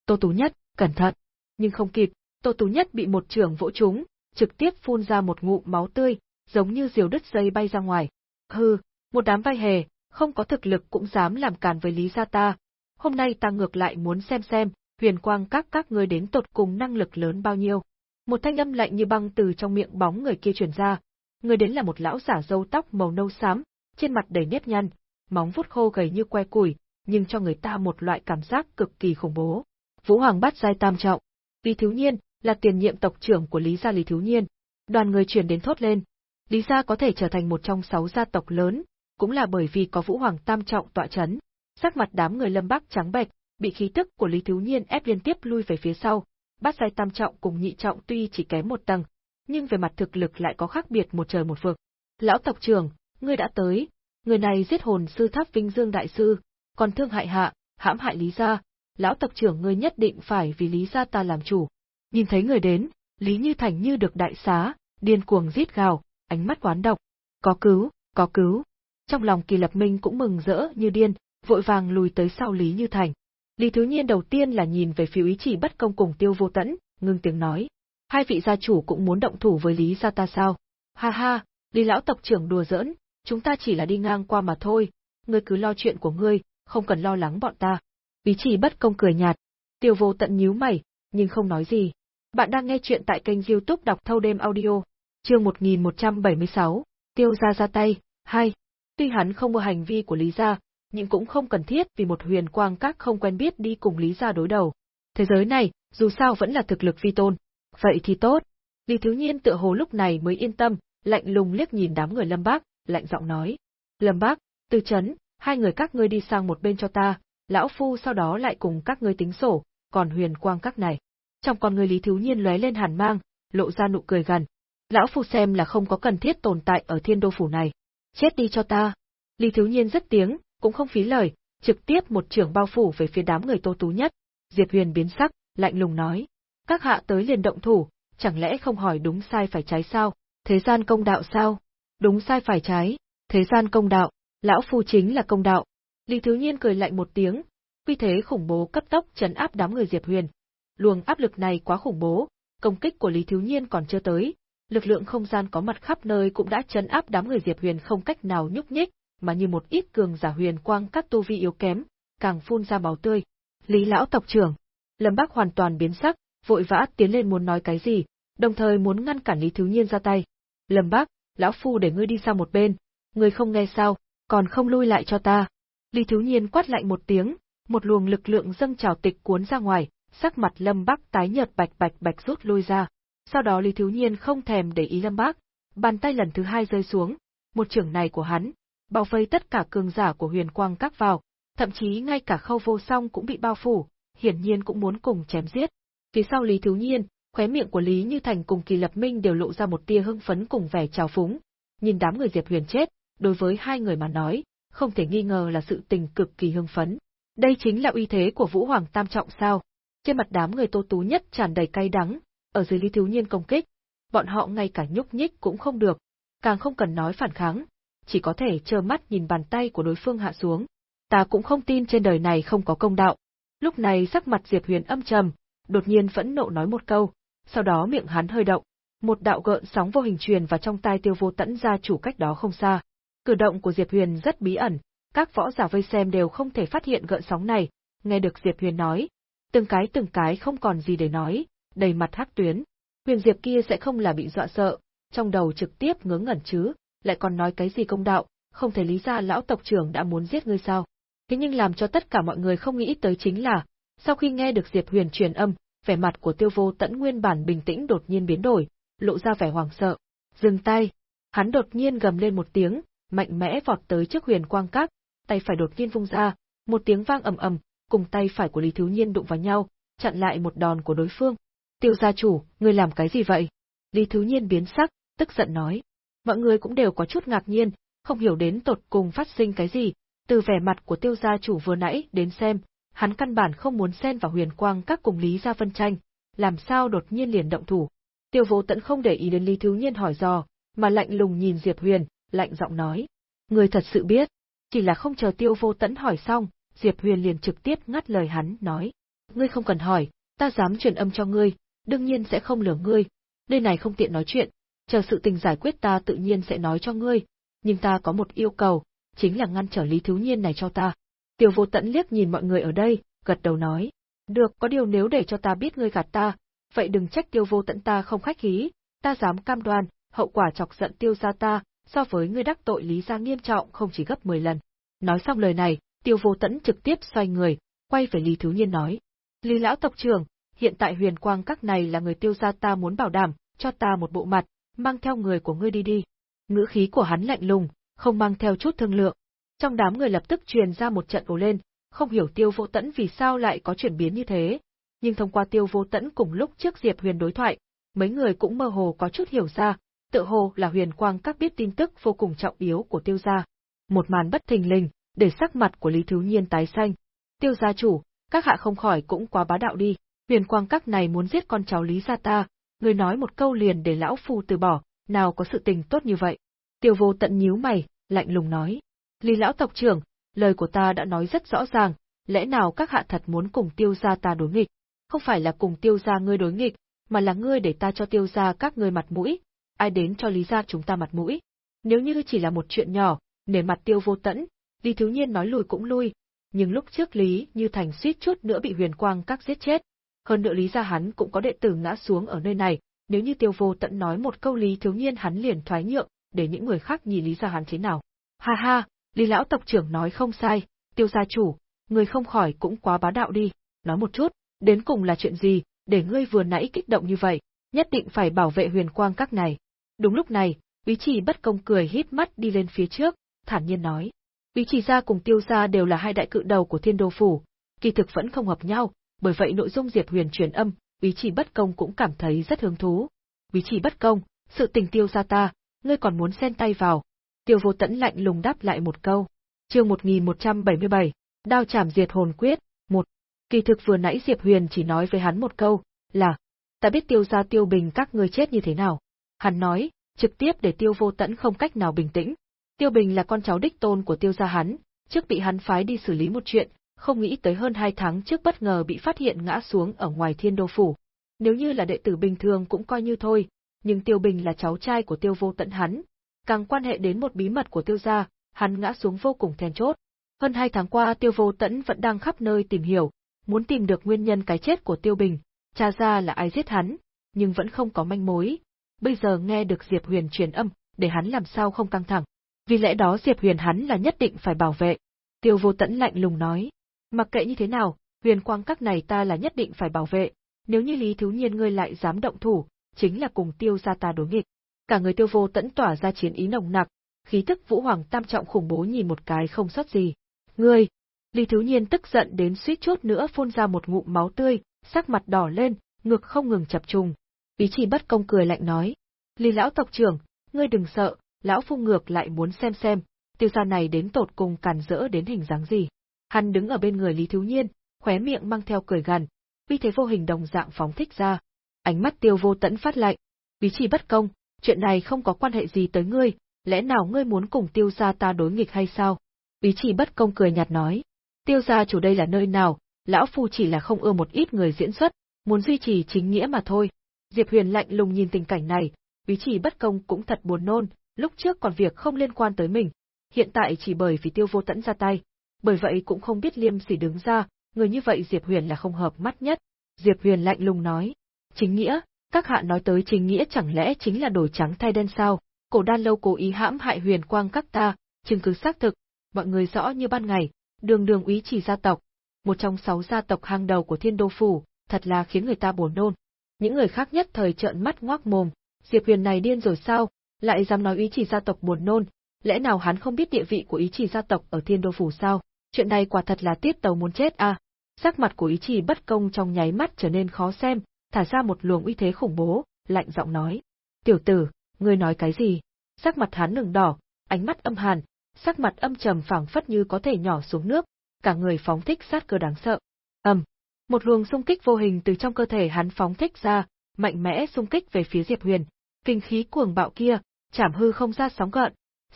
Tô Tú Nhất, cẩn thận. Nhưng không kịp, Tô Tú Nhất bị một trường vỗ trúng, trực tiếp phun ra một ngụm máu tươi, giống như diều đứt dây bay ra ngoài. Hừ, một đám vai hề, không có thực lực cũng dám làm càn với Lý gia ta. Hôm nay ta ngược lại muốn xem xem, huyền quang các các ngươi đến tột cùng năng lực lớn bao nhiêu. Một thanh âm lạnh như băng từ trong miệng bóng người kia truyền ra. Người đến là một lão giả râu tóc màu nâu xám, trên mặt đầy nếp nhăn, móng vuốt khô gầy như que củi, nhưng cho người ta một loại cảm giác cực kỳ khủng bố. Vũ Hoàng bắt giai tam trọng. Lý Thiếu Nhiên là tiền nhiệm tộc trưởng của Lý gia Lý Thiếu Nhiên. Đoàn người truyền đến thốt lên, Lý gia có thể trở thành một trong sáu gia tộc lớn, cũng là bởi vì có Vũ Hoàng tam trọng tọa chấn. Sắc mặt đám người Lâm Bắc trắng bệch, bị khí tức của Lý Thiếu Nhiên ép liên tiếp lui về phía sau. Bát giai tam trọng cùng nhị trọng tuy chỉ kém một tầng, nhưng về mặt thực lực lại có khác biệt một trời một vực. Lão tộc trưởng, ngươi đã tới, người này giết hồn sư tháp Vinh Dương đại sư, còn thương hại hạ, hãm hại Lý gia, lão tộc trưởng ngươi nhất định phải vì Lý gia ta làm chủ. Nhìn thấy người đến, Lý Như Thành như được đại xá, điên cuồng giết gào, ánh mắt quán độc. Có cứu, có cứu. Trong lòng Kỳ Lập Minh cũng mừng rỡ như điên, vội vàng lùi tới sau Lý Như Thành. Lý Thứ Nhiên đầu tiên là nhìn về phía ý chỉ bất công cùng Tiêu Vô Tẫn, ngưng tiếng nói. Hai vị gia chủ cũng muốn động thủ với Lý gia ta sao? Ha ha, Lý lão tộc trưởng đùa giỡn, chúng ta chỉ là đi ngang qua mà thôi, ngươi cứ lo chuyện của ngươi, không cần lo lắng bọn ta. Ý chỉ bất công cười nhạt. Tiêu Vô Tận nhíu mày, nhưng không nói gì. Bạn đang nghe chuyện tại kênh youtube đọc thâu đêm audio, chương 1176, tiêu ra ra tay, hai. Tuy hắn không mua hành vi của Lý Gia, nhưng cũng không cần thiết vì một huyền quang các không quen biết đi cùng Lý Gia đối đầu. Thế giới này, dù sao vẫn là thực lực vi tôn. Vậy thì tốt. Lý Thiếu Nhiên tựa hồ lúc này mới yên tâm, lạnh lùng liếc nhìn đám người Lâm Bác, lạnh giọng nói. Lâm Bác, Từ Chấn, hai người các ngươi đi sang một bên cho ta, lão phu sau đó lại cùng các ngươi tính sổ, còn huyền quang các này. Trong con người Lý Thiếu Nhiên lóe lên hàn mang, lộ ra nụ cười gần. Lão phu xem là không có cần thiết tồn tại ở thiên đô phủ này. Chết đi cho ta. Lý Thiếu Nhiên rất tiếng, cũng không phí lời, trực tiếp một trưởng bao phủ về phía đám người Tô Tú nhất. Diệp Huyền biến sắc, lạnh lùng nói: "Các hạ tới liền động thủ, chẳng lẽ không hỏi đúng sai phải trái sao? Thế gian công đạo sao? Đúng sai phải trái, thế gian công đạo, lão phu chính là công đạo." Lý Thiếu Nhiên cười lạnh một tiếng, quy thế khủng bố cấp tốc chấn áp đám người Diệp Huyền. Luồng áp lực này quá khủng bố, công kích của Lý Thiếu Nhiên còn chưa tới, lực lượng không gian có mặt khắp nơi cũng đã chấn áp đám người Diệp Huyền không cách nào nhúc nhích, mà như một ít cường giả huyền quang các tu vi yếu kém, càng phun ra máu tươi. Lý lão tộc trưởng, Lâm Bác hoàn toàn biến sắc, vội vã tiến lên muốn nói cái gì, đồng thời muốn ngăn cản Lý Thiếu Nhiên ra tay. Lâm Bác, lão phu để ngươi đi sang một bên, ngươi không nghe sao, còn không lui lại cho ta. Lý Thiếu Nhiên quát lạnh một tiếng, một luồng lực lượng dâng trào tịch cuốn ra ngoài, sắc mặt Lâm Bắc tái nhợt bạch bạch bạch rút lui ra. Sau đó Lý Thiếu Nhiên không thèm để ý Lâm Bắc, bàn tay lần thứ hai rơi xuống, một trưởng này của hắn, bao vây tất cả cường giả của huyền quang các vào, thậm chí ngay cả khâu vô song cũng bị bao phủ, hiển nhiên cũng muốn cùng chém giết. Phía sau Lý Thiếu Nhiên, khóe miệng của Lý Như Thành cùng Kỳ Lập Minh đều lộ ra một tia hưng phấn cùng vẻ trào phúng, nhìn đám người Diệp Huyền chết, đối với hai người mà nói, không thể nghi ngờ là sự tình cực kỳ hưng phấn. Đây chính là uy thế của Vũ Hoàng Tam Trọng sao? Trên mặt đám người Tô Tú nhất tràn đầy cay đắng, ở dưới Lý Thiếu Nhiên công kích, bọn họ ngay cả nhúc nhích cũng không được, càng không cần nói phản kháng, chỉ có thể trơ mắt nhìn bàn tay của đối phương hạ xuống. Ta cũng không tin trên đời này không có công đạo. Lúc này sắc mặt Diệp Huyền âm trầm, đột nhiên phẫn nộ nói một câu, sau đó miệng hắn hơi động, một đạo gợn sóng vô hình truyền vào trong tai Tiêu Vô Tẫn gia chủ cách đó không xa. Cử động của Diệp Huyền rất bí ẩn, các võ giả vây xem đều không thể phát hiện gợn sóng này, nghe được Diệp Huyền nói, từng cái từng cái không còn gì để nói, đầy mặt hắc tuyến. Huyền Diệp kia sẽ không là bị dọa sợ, trong đầu trực tiếp ngớ ngẩn chứ, lại còn nói cái gì công đạo, không thể lý ra lão tộc trưởng đã muốn giết ngươi sao. Thế nhưng làm cho tất cả mọi người không nghĩ tới chính là, sau khi nghe được Diệp Huyền truyền âm, vẻ mặt của tiêu vô tẫn nguyên bản bình tĩnh đột nhiên biến đổi, lộ ra vẻ hoảng sợ. Dừng tay! Hắn đột nhiên gầm lên một tiếng, mạnh mẽ vọt tới trước huyền quang các, tay phải đột nhiên vung ra, một tiếng vang ầm ầm, cùng tay phải của Lý Thiếu Nhiên đụng vào nhau, chặn lại một đòn của đối phương. Tiêu gia chủ, ngươi làm cái gì vậy? Lý Thiếu Nhiên biến sắc, tức giận nói. Mọi người cũng đều có chút ngạc nhiên, không hiểu đến tột cùng phát sinh cái gì, từ vẻ mặt của tiêu gia chủ vừa nãy đến xem, hắn căn bản không muốn xen vào huyền quang các cùng Lý Gia Vân tranh, làm sao đột nhiên liền động thủ. Tiêu vô tận không để ý đến Lý Thiếu Nhiên hỏi dò, mà lạnh lùng nhìn Diệp Huyền, lạnh giọng nói. Người thật sự biết, chỉ là không chờ tiêu vô tận hỏi xong, Diệp Huyền liền trực tiếp ngắt lời hắn, nói. Ngươi không cần hỏi, ta dám truyền âm cho ngươi, đương nhiên sẽ không lừa ngươi. Nơi này không tiện nói chuyện, chờ sự tình giải quyết ta tự nhiên sẽ nói cho ngươi, nhưng ta có một yêu cầu, chính là ngăn trở Lý Thiếu Nhiên này cho ta. Tiêu vô tẫn liếc nhìn mọi người ở đây, gật đầu nói. Được, có điều nếu để cho ta biết ngươi gạt ta, vậy đừng trách tiêu vô tận ta không khách khí, ta dám cam đoan, hậu quả chọc giận tiêu gia ta, so với ngươi đắc tội lý gia nghiêm trọng không chỉ gấp 10 lần. Nói xong lời này, tiêu vô tẫn trực tiếp xoay người, quay về Lý Thiếu Nhiên nói. Lý lão tộc trưởng, hiện tại huyền quang các này là người tiêu gia ta muốn bảo đảm, cho ta một bộ mặt, mang theo người của ngươi đi đi. Ngữ khí của hắn lạnh lùng, không mang theo chút thương lượng. Trong đám người lập tức truyền ra một trận ồ lên, không hiểu tiêu vô tẫn vì sao lại có chuyển biến như thế. Nhưng thông qua tiêu vô tẫn cùng lúc trước Diệp Huyền đối thoại, mấy người cũng mơ hồ có chút hiểu ra, tự hồ là huyền quang các biết tin tức vô cùng trọng yếu của tiêu gia. Một màn bất thình lình, để sắc mặt của Lý Thiếu Nhiên tái xanh. Tiêu gia chủ, các hạ không khỏi cũng quá bá đạo đi, huyền quang các này muốn giết con cháu Lý gia ta, người nói một câu liền để lão phu từ bỏ, nào có sự tình tốt như vậy. Tiêu vô tận nhíu mày, lạnh lùng nói. Lý lão tộc trưởng, lời của ta đã nói rất rõ ràng, lẽ nào các hạ thật muốn cùng tiêu gia ta đối nghịch? Không phải là cùng tiêu gia ngươi đối nghịch, mà là ngươi để ta cho tiêu gia các ngươi mặt mũi, ai đến cho lý gia chúng ta mặt mũi. Nếu như chỉ là một chuyện nhỏ, nể mặt tiêu vô tẫn, Lý Thiếu Nhiên nói lùi cũng lui, nhưng lúc trước Lý Như Thành suýt chút nữa bị huyền quang các giết chết. Hơn nữa Lý gia hắn cũng có đệ tử ngã xuống ở nơi này, nếu như tiêu vô tận nói một câu Lý Thiếu Nhiên hắn liền thoái nhượng, để những người khác nhìn Lý gia hắn thế nào. Ha ha, Lý lão tộc trưởng nói không sai, tiêu gia chủ, người không khỏi cũng quá bá đạo đi, nói một chút, đến cùng là chuyện gì, để ngươi vừa nãy kích động như vậy, nhất định phải bảo vệ huyền quang các này. Đúng lúc này, Úy Chỉ bất công cười híp mắt đi lên phía trước, thản nhiên nói. Úy Chỉ gia cùng Tiêu gia đều là hai đại cự đầu của Thiên Đô phủ, kỳ thực vẫn không hợp nhau, bởi vậy nội dung Diệp Huyền truyền âm, Úy Chỉ bất công cũng cảm thấy rất hứng thú. Úy Chỉ bất công, sự tình Tiêu gia ta, ngươi còn muốn xen tay vào. Tiêu Vô Tẫn lạnh lùng đáp lại một câu. Chương 1177, Đao chảm diệt hồn quyết, một. Kỳ thực vừa nãy Diệp Huyền chỉ nói với hắn một câu, là ta biết Tiêu gia Tiêu Bình các ngươi chết như thế nào. Hắn nói, trực tiếp để Tiêu Vô Tẫn không cách nào bình tĩnh. Tiêu Bình là con cháu đích tôn của Tiêu gia hắn, trước bị hắn phái đi xử lý một chuyện, không nghĩ tới hơn hai tháng trước bất ngờ bị phát hiện ngã xuống ở ngoài Thiên Đô phủ. Nếu như là đệ tử bình thường cũng coi như thôi, nhưng Tiêu Bình là cháu trai của Tiêu Vô tận hắn, càng quan hệ đến một bí mật của Tiêu gia, hắn ngã xuống vô cùng then chốt. Hơn hai tháng qua Tiêu Vô Tẫn vẫn đang khắp nơi tìm hiểu, muốn tìm được nguyên nhân cái chết của Tiêu Bình, tra ra là ai giết hắn, nhưng vẫn không có manh mối, bây giờ nghe được Diệp Huyền truyền âm, để hắn làm sao không căng thẳng. Vì lẽ đó Diệp Huyền hắn là nhất định phải bảo vệ. Tiêu vô tẫn lạnh lùng nói. Mặc kệ như thế nào, huyền quang các này ta là nhất định phải bảo vệ, nếu như Lý Thiếu Nhiên ngươi lại dám động thủ, chính là cùng tiêu gia ta đối nghịch. Cả người tiêu vô tẫn tỏa ra chiến ý nồng nặc, khí tức vũ hoàng tam trọng khủng bố nhìn một cái không sót gì. Ngươi! Lý Thiếu Nhiên tức giận đến suýt chút nữa phun ra một ngụm máu tươi, sắc mặt đỏ lên, ngực không ngừng chập trùng, Ý chỉ bất công cười lạnh nói. Lý lão tộc trưởng, ngươi đừng sợ, lão phu ngược lại muốn xem xem, tiêu gia này đến tột cùng càn rỡ đến hình dáng gì. Hắn đứng ở bên người Lý Thiếu Nhiên, khóe miệng mang theo cười gằn, uy thế vô hình đồng dạng phóng thích ra. Ánh mắt tiêu vô tẫn phát lạnh. Ý chỉ bất công, chuyện này không có quan hệ gì tới ngươi, lẽ nào ngươi muốn cùng tiêu gia ta đối nghịch hay sao? Ý chỉ bất công cười nhạt nói. Tiêu gia chủ đây là nơi nào, lão phu chỉ là không ưa một ít người diễn xuất, muốn duy trì chính nghĩa mà thôi, Diệp Huyền lạnh lùng nhìn tình cảnh này, ý chỉ bất công cũng thật buồn nôn, lúc trước còn việc không liên quan tới mình, hiện tại chỉ bởi vì tiêu vô tẫn ra tay, bởi vậy cũng không biết liêm sỉ đứng ra, người như vậy Diệp Huyền là không hợp mắt nhất. Diệp Huyền lạnh lùng nói, chính nghĩa, các hạ nói tới chính nghĩa chẳng lẽ chính là đổi trắng thay đen sao, cổ đan lâu cố ý hãm hại huyền quang các ta, chứng cứ xác thực, mọi người rõ như ban ngày, đường đường úy chỉ gia tộc, một trong sáu gia tộc hàng đầu của thiên đô phủ, thật là khiến người ta buồn nôn. Những người khác nhất thời trợn mắt ngoác mồm, Diệp Huyền này điên rồi sao, lại dám nói ý chỉ gia tộc buồn nôn, lẽ nào hắn không biết địa vị của ý chỉ gia tộc ở Thiên Đô phủ sao? Chuyện này quả thật là tiết tàu muốn chết à. Sắc mặt của ý chỉ bất công trong nháy mắt trở nên khó xem, thả ra một luồng uy thế khủng bố, lạnh giọng nói: "Tiểu tử, ngươi nói cái gì?" Sắc mặt hắn ửng đỏ, ánh mắt âm hàn, sắc mặt âm trầm phảng phất như có thể nhỏ xuống nước, cả người phóng thích sát cơ đáng sợ. Ầm, một luồng xung kích vô hình từ trong cơ thể hắn phóng thích ra, mạnh mẽ xung kích về phía Diệp Huyền. Kinh khí cuồng bạo kia, chảm hư không ra sóng gợn,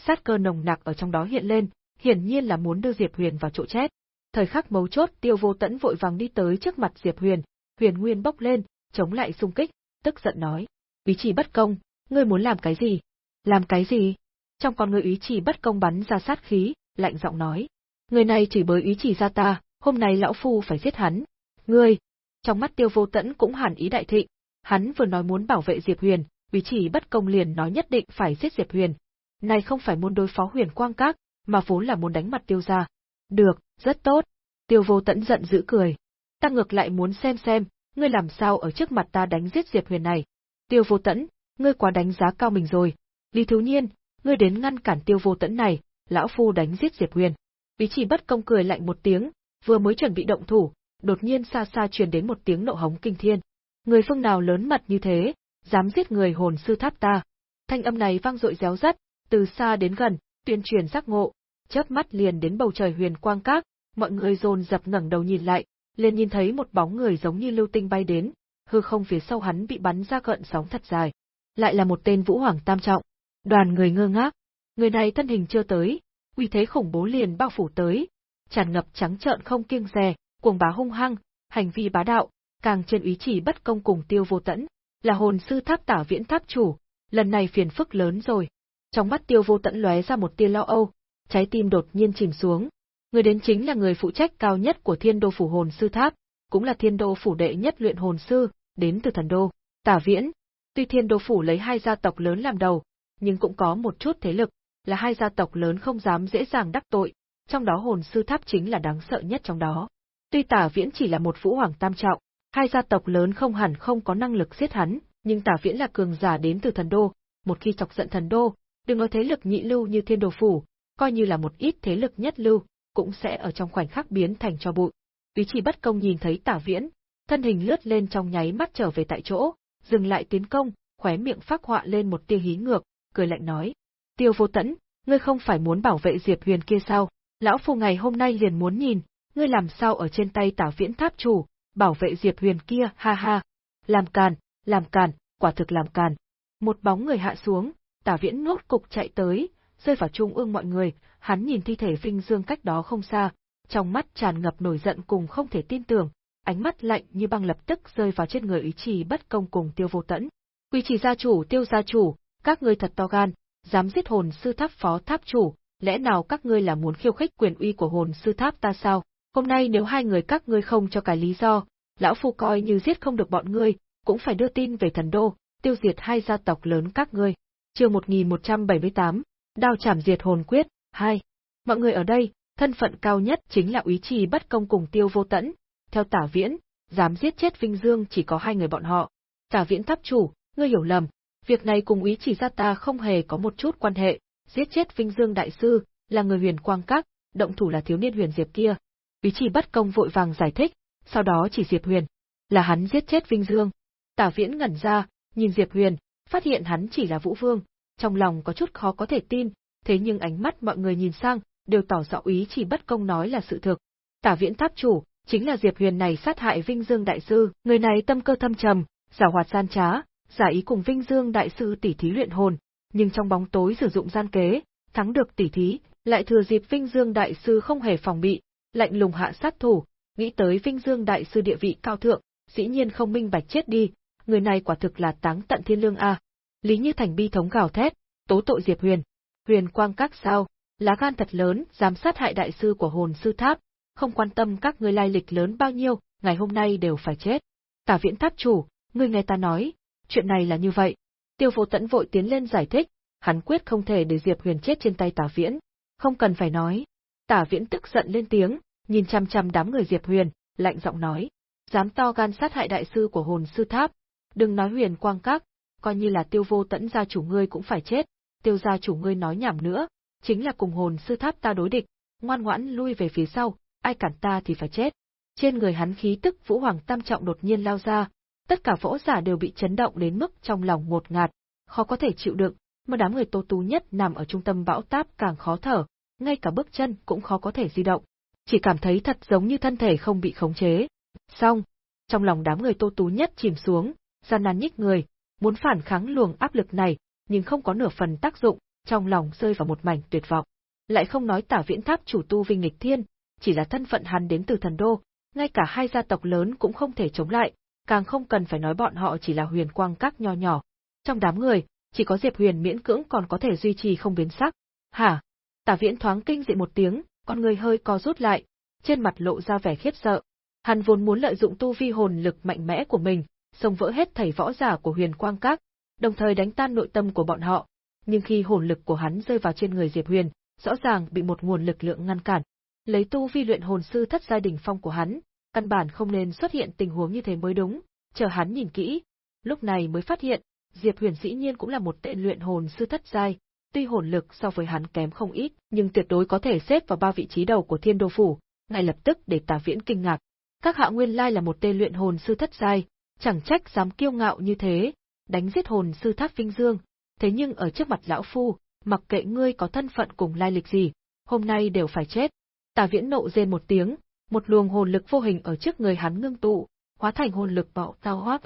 sát cơ nồng nặc ở trong đó hiện lên, hiển nhiên là muốn đưa Diệp Huyền vào chỗ chết. Thời khắc mấu chốt, Tiêu Vô Tẫn vội vàng đi tới trước mặt Diệp Huyền, Huyền Nguyên bốc lên, chống lại xung kích, tức giận nói: "Ý chỉ bất công, ngươi muốn làm cái gì? Làm cái gì?" Trong con người ý chỉ bất công bắn ra sát khí, lạnh giọng nói: "Người này chỉ bới ý chỉ ra ta, hôm nay lão phu phải giết hắn, Ngươi! Trong mắt tiêu vô tẫn cũng hẳn ý đại thịnh, hắn vừa nói muốn bảo vệ Diệp Huyền, ý chỉ bất công liền nói nhất định phải giết Diệp Huyền. Này không phải muốn đối phó huyền quang các, mà vốn là muốn đánh mặt tiêu ra. Được, rất tốt. Tiêu vô tẫn giận dữ cười. Ta ngược lại muốn xem xem, ngươi làm sao ở trước mặt ta đánh giết Diệp Huyền này. Tiêu vô tẫn, ngươi quá đánh giá cao mình rồi. Lý Thiếu Nhiên, ngươi đến ngăn cản tiêu vô tẫn này, lão phu đánh giết Diệp Huyền. Bí chỉ bất công cười lạnh một tiếng, vừa mới chuẩn bị động thủ, đột nhiên xa xa truyền đến một tiếng nộ hống kinh thiên. Người phương nào lớn mật như thế, dám giết người hồn sư tháp ta. Thanh âm này vang dội réo rắt, từ xa đến gần, tuyên truyền giác ngộ, chớp mắt liền đến bầu trời huyền quang các, mọi người dồn dập ngẩng đầu nhìn lại, liền nhìn thấy một bóng người giống như lưu tinh bay đến, hư không phía sau hắn bị bắn ra gợn sóng thật dài. Lại là một tên vũ hoàng tam trọng. Đoàn người ngơ ngác. Người này thân hình chưa tới, uy thế khủng bố liền bao phủ tới, tràn ngập trắng trợn không kiêng dè, cuồng bá hung hăng, hành vi bá đạo, càng trên ý chỉ bất công cùng tiêu vô tẫn, là hồn sư tháp tả viễn tháp chủ, lần này phiền phức lớn rồi. Trong mắt tiêu vô tẫn lóe ra một tia lo âu, trái tim đột nhiên chìm xuống. Người đến chính là người phụ trách cao nhất của thiên đô phủ hồn sư tháp, cũng là thiên đô phủ đệ nhất luyện hồn sư, đến từ thần đô, tả viễn. Tuy thiên đô phủ lấy hai gia tộc lớn làm đầu, nhưng cũng có một chút thế lực, là hai gia tộc lớn không dám dễ dàng đắc tội, trong đó hồn sư tháp chính là đáng sợ nhất trong đó. Tuy tả viễn chỉ là một vũ hoàng tam trọng, hai gia tộc lớn không hẳn không có năng lực giết hắn, Nhưng Tả Viễn là cường giả đến từ thần đô, một khi chọc giận thần đô, đừng nói thế lực nhị lưu như thiên đồ phủ, coi như là một ít thế lực nhất lưu, cũng sẽ ở trong khoảnh khắc biến thành cho bụi. Ý chỉ bất công nhìn thấy Tả Viễn, thân hình lướt lên trong nháy mắt trở về tại chỗ, dừng lại tiến công, khóe miệng phát họa lên một tia hí ngược, cười lạnh nói: "Tiêu Vô Tẫn, ngươi không phải muốn bảo vệ Diệp Huyền kia sao? Lão phu ngày hôm nay liền muốn nhìn, ngươi làm sao ở trên tay Tả Viễn Tháp chủ, bảo vệ Diệp Huyền kia, ha ha. Làm càn, làm càn, quả thực làm càn." Một bóng người hạ xuống, Tả Viễn nốt cục chạy tới, rơi vào trung ương mọi người, hắn nhìn thi thể Vinh Dương cách đó không xa, trong mắt tràn ngập nổi giận cùng không thể tin tưởng, ánh mắt lạnh như băng lập tức rơi vào trên người ý trì bất công cùng tiêu vô tẫn. Quy trì gia chủ tiêu gia chủ, các ngươi thật to gan, dám giết hồn sư tháp phó tháp chủ, lẽ nào các ngươi là muốn khiêu khích quyền uy của hồn sư tháp ta sao? Hôm nay nếu hai người các ngươi không cho cái lý do, lão phu coi như giết không được bọn ngươi, cũng phải đưa tin về thần đô, tiêu diệt hai gia tộc lớn các ngươi. Chương 1178, Đao chảm diệt hồn quyết, 2. Mọi người ở đây, thân phận cao nhất chính là úy trì bất công cùng tiêu vô tẫn. Theo tả viễn, dám giết chết Vinh Dương chỉ có hai người bọn họ. Tả viễn tháp chủ, ngươi hiểu lầm, việc này cùng úy trì gia ta không hề có một chút quan hệ, giết chết Vinh Dương đại sư, là người huyền quang các, động thủ là thiếu niên huyền diệp kia. Úy trì bất công vội vàng giải thích, sau đó chỉ Diệp Huyền. Là hắn giết chết Vinh Dương. Tả viễn ngẩn ra, nhìn Diệp Huyền, phát hiện hắn chỉ là Vũ Vương, trong lòng có chút khó có thể tin, thế nhưng ánh mắt mọi người nhìn sang, đều tỏ rõ ý chỉ bất công nói là sự thực. Tả viễn tháp chủ, chính là Diệp Huyền này sát hại Vinh Dương Đại Sư, người này tâm cơ thâm trầm, giả hoạt gian trá, giả ý cùng Vinh Dương Đại Sư tỉ thí luyện hồn, nhưng trong bóng tối sử dụng gian kế, thắng được tỉ thí, lại thừa dịp Vinh Dương Đại Sư không hề phòng bị, lạnh lùng hạ sát thủ, nghĩ tới Vinh Dương Đại Sư địa vị cao thượng, dĩ nhiên không minh bạch chết đi, người này quả thực là táng tận thiên lương a. Lý Như Thành bi thống gào thét, tố tội Diệp Huyền. Huyền Quang Các sao, lá gan thật lớn, dám sát hại đại sư của hồn sư tháp, không quan tâm các ngươi lai lịch lớn bao nhiêu, ngày hôm nay đều phải chết. Tả viễn tháp chủ, ngươi nghe ta nói, chuyện này là như vậy. Tiêu vô tẫn vội tiến lên giải thích, hắn quyết không thể để Diệp Huyền chết trên tay tả viễn. Không cần phải nói. Tả viễn tức giận lên tiếng, nhìn chăm chăm đám người Diệp Huyền, lạnh giọng nói. Dám to gan sát hại đại sư của hồn sư tháp. Đừng nói huyền quang các, coi như là tiêu vô tẫn gia chủ ngươi cũng phải chết, tiêu gia chủ ngươi nói nhảm nữa, chính là cùng hồn sư tháp ta đối địch, ngoan ngoãn lui về phía sau, ai cản ta thì phải chết. Trên người hắn khí tức Vũ Hoàng Tam Trọng đột nhiên lao ra, tất cả võ giả đều bị chấn động đến mức trong lòng ngột ngạt, khó có thể chịu đựng, mà đám người Tô Tú nhất nằm ở trung tâm bão táp càng khó thở, ngay cả bước chân cũng khó có thể di động, chỉ cảm thấy thật giống như thân thể không bị khống chế. Xong, trong lòng đám người Tô Tú nhất chìm xuống, gian nan nhích người, muốn phản kháng luồng áp lực này, nhưng không có nửa phần tác dụng, trong lòng rơi vào một mảnh tuyệt vọng. Lại không nói tả viễn tháp chủ tu vinh nghịch thiên, chỉ là thân phận hắn đến từ thần đô, ngay cả hai gia tộc lớn cũng không thể chống lại, càng không cần phải nói bọn họ chỉ là huyền quang các nho nhỏ. Trong đám người, chỉ có Diệp Huyền miễn cưỡng còn có thể duy trì không biến sắc. Hả? Tả viễn thoáng kinh dị một tiếng, con người hơi co rút lại, trên mặt lộ ra vẻ khiếp sợ. Hắn vốn muốn lợi dụng tu vi hồn lực mạnh mẽ của mình, xông vỡ hết thảy võ giả của huyền quang các, đồng thời đánh tan nội tâm của bọn họ, nhưng khi hồn lực của hắn rơi vào trên người Diệp Huyền, rõ ràng bị một nguồn lực lượng ngăn cản. Lấy tu vi luyện hồn sư thất giai đỉnh phong của hắn, căn bản không nên xuất hiện tình huống như thế mới đúng, chờ hắn nhìn kỹ, lúc này mới phát hiện, Diệp Huyền dĩ nhiên cũng là một tệ luyện hồn sư thất giai, tuy hồn lực so với hắn kém không ít, nhưng tuyệt đối có thể xếp vào ba vị trí đầu của Thiên Đô phủ, ngay lập tức để Tà Viễn kinh ngạc. Các hạ nguyên lai là một tên luyện hồn sư thất giai, chẳng trách dám kiêu ngạo như thế, đánh giết hồn sư Tháp Vinh Dương, thế nhưng ở trước mặt lão phu, mặc kệ ngươi có thân phận cùng lai lịch gì, hôm nay đều phải chết. Tà Viễn nộ rên một tiếng, một luồng hồn lực vô hình ở trước người hắn ngưng tụ, hóa thành hồn lực bạo tao hoác.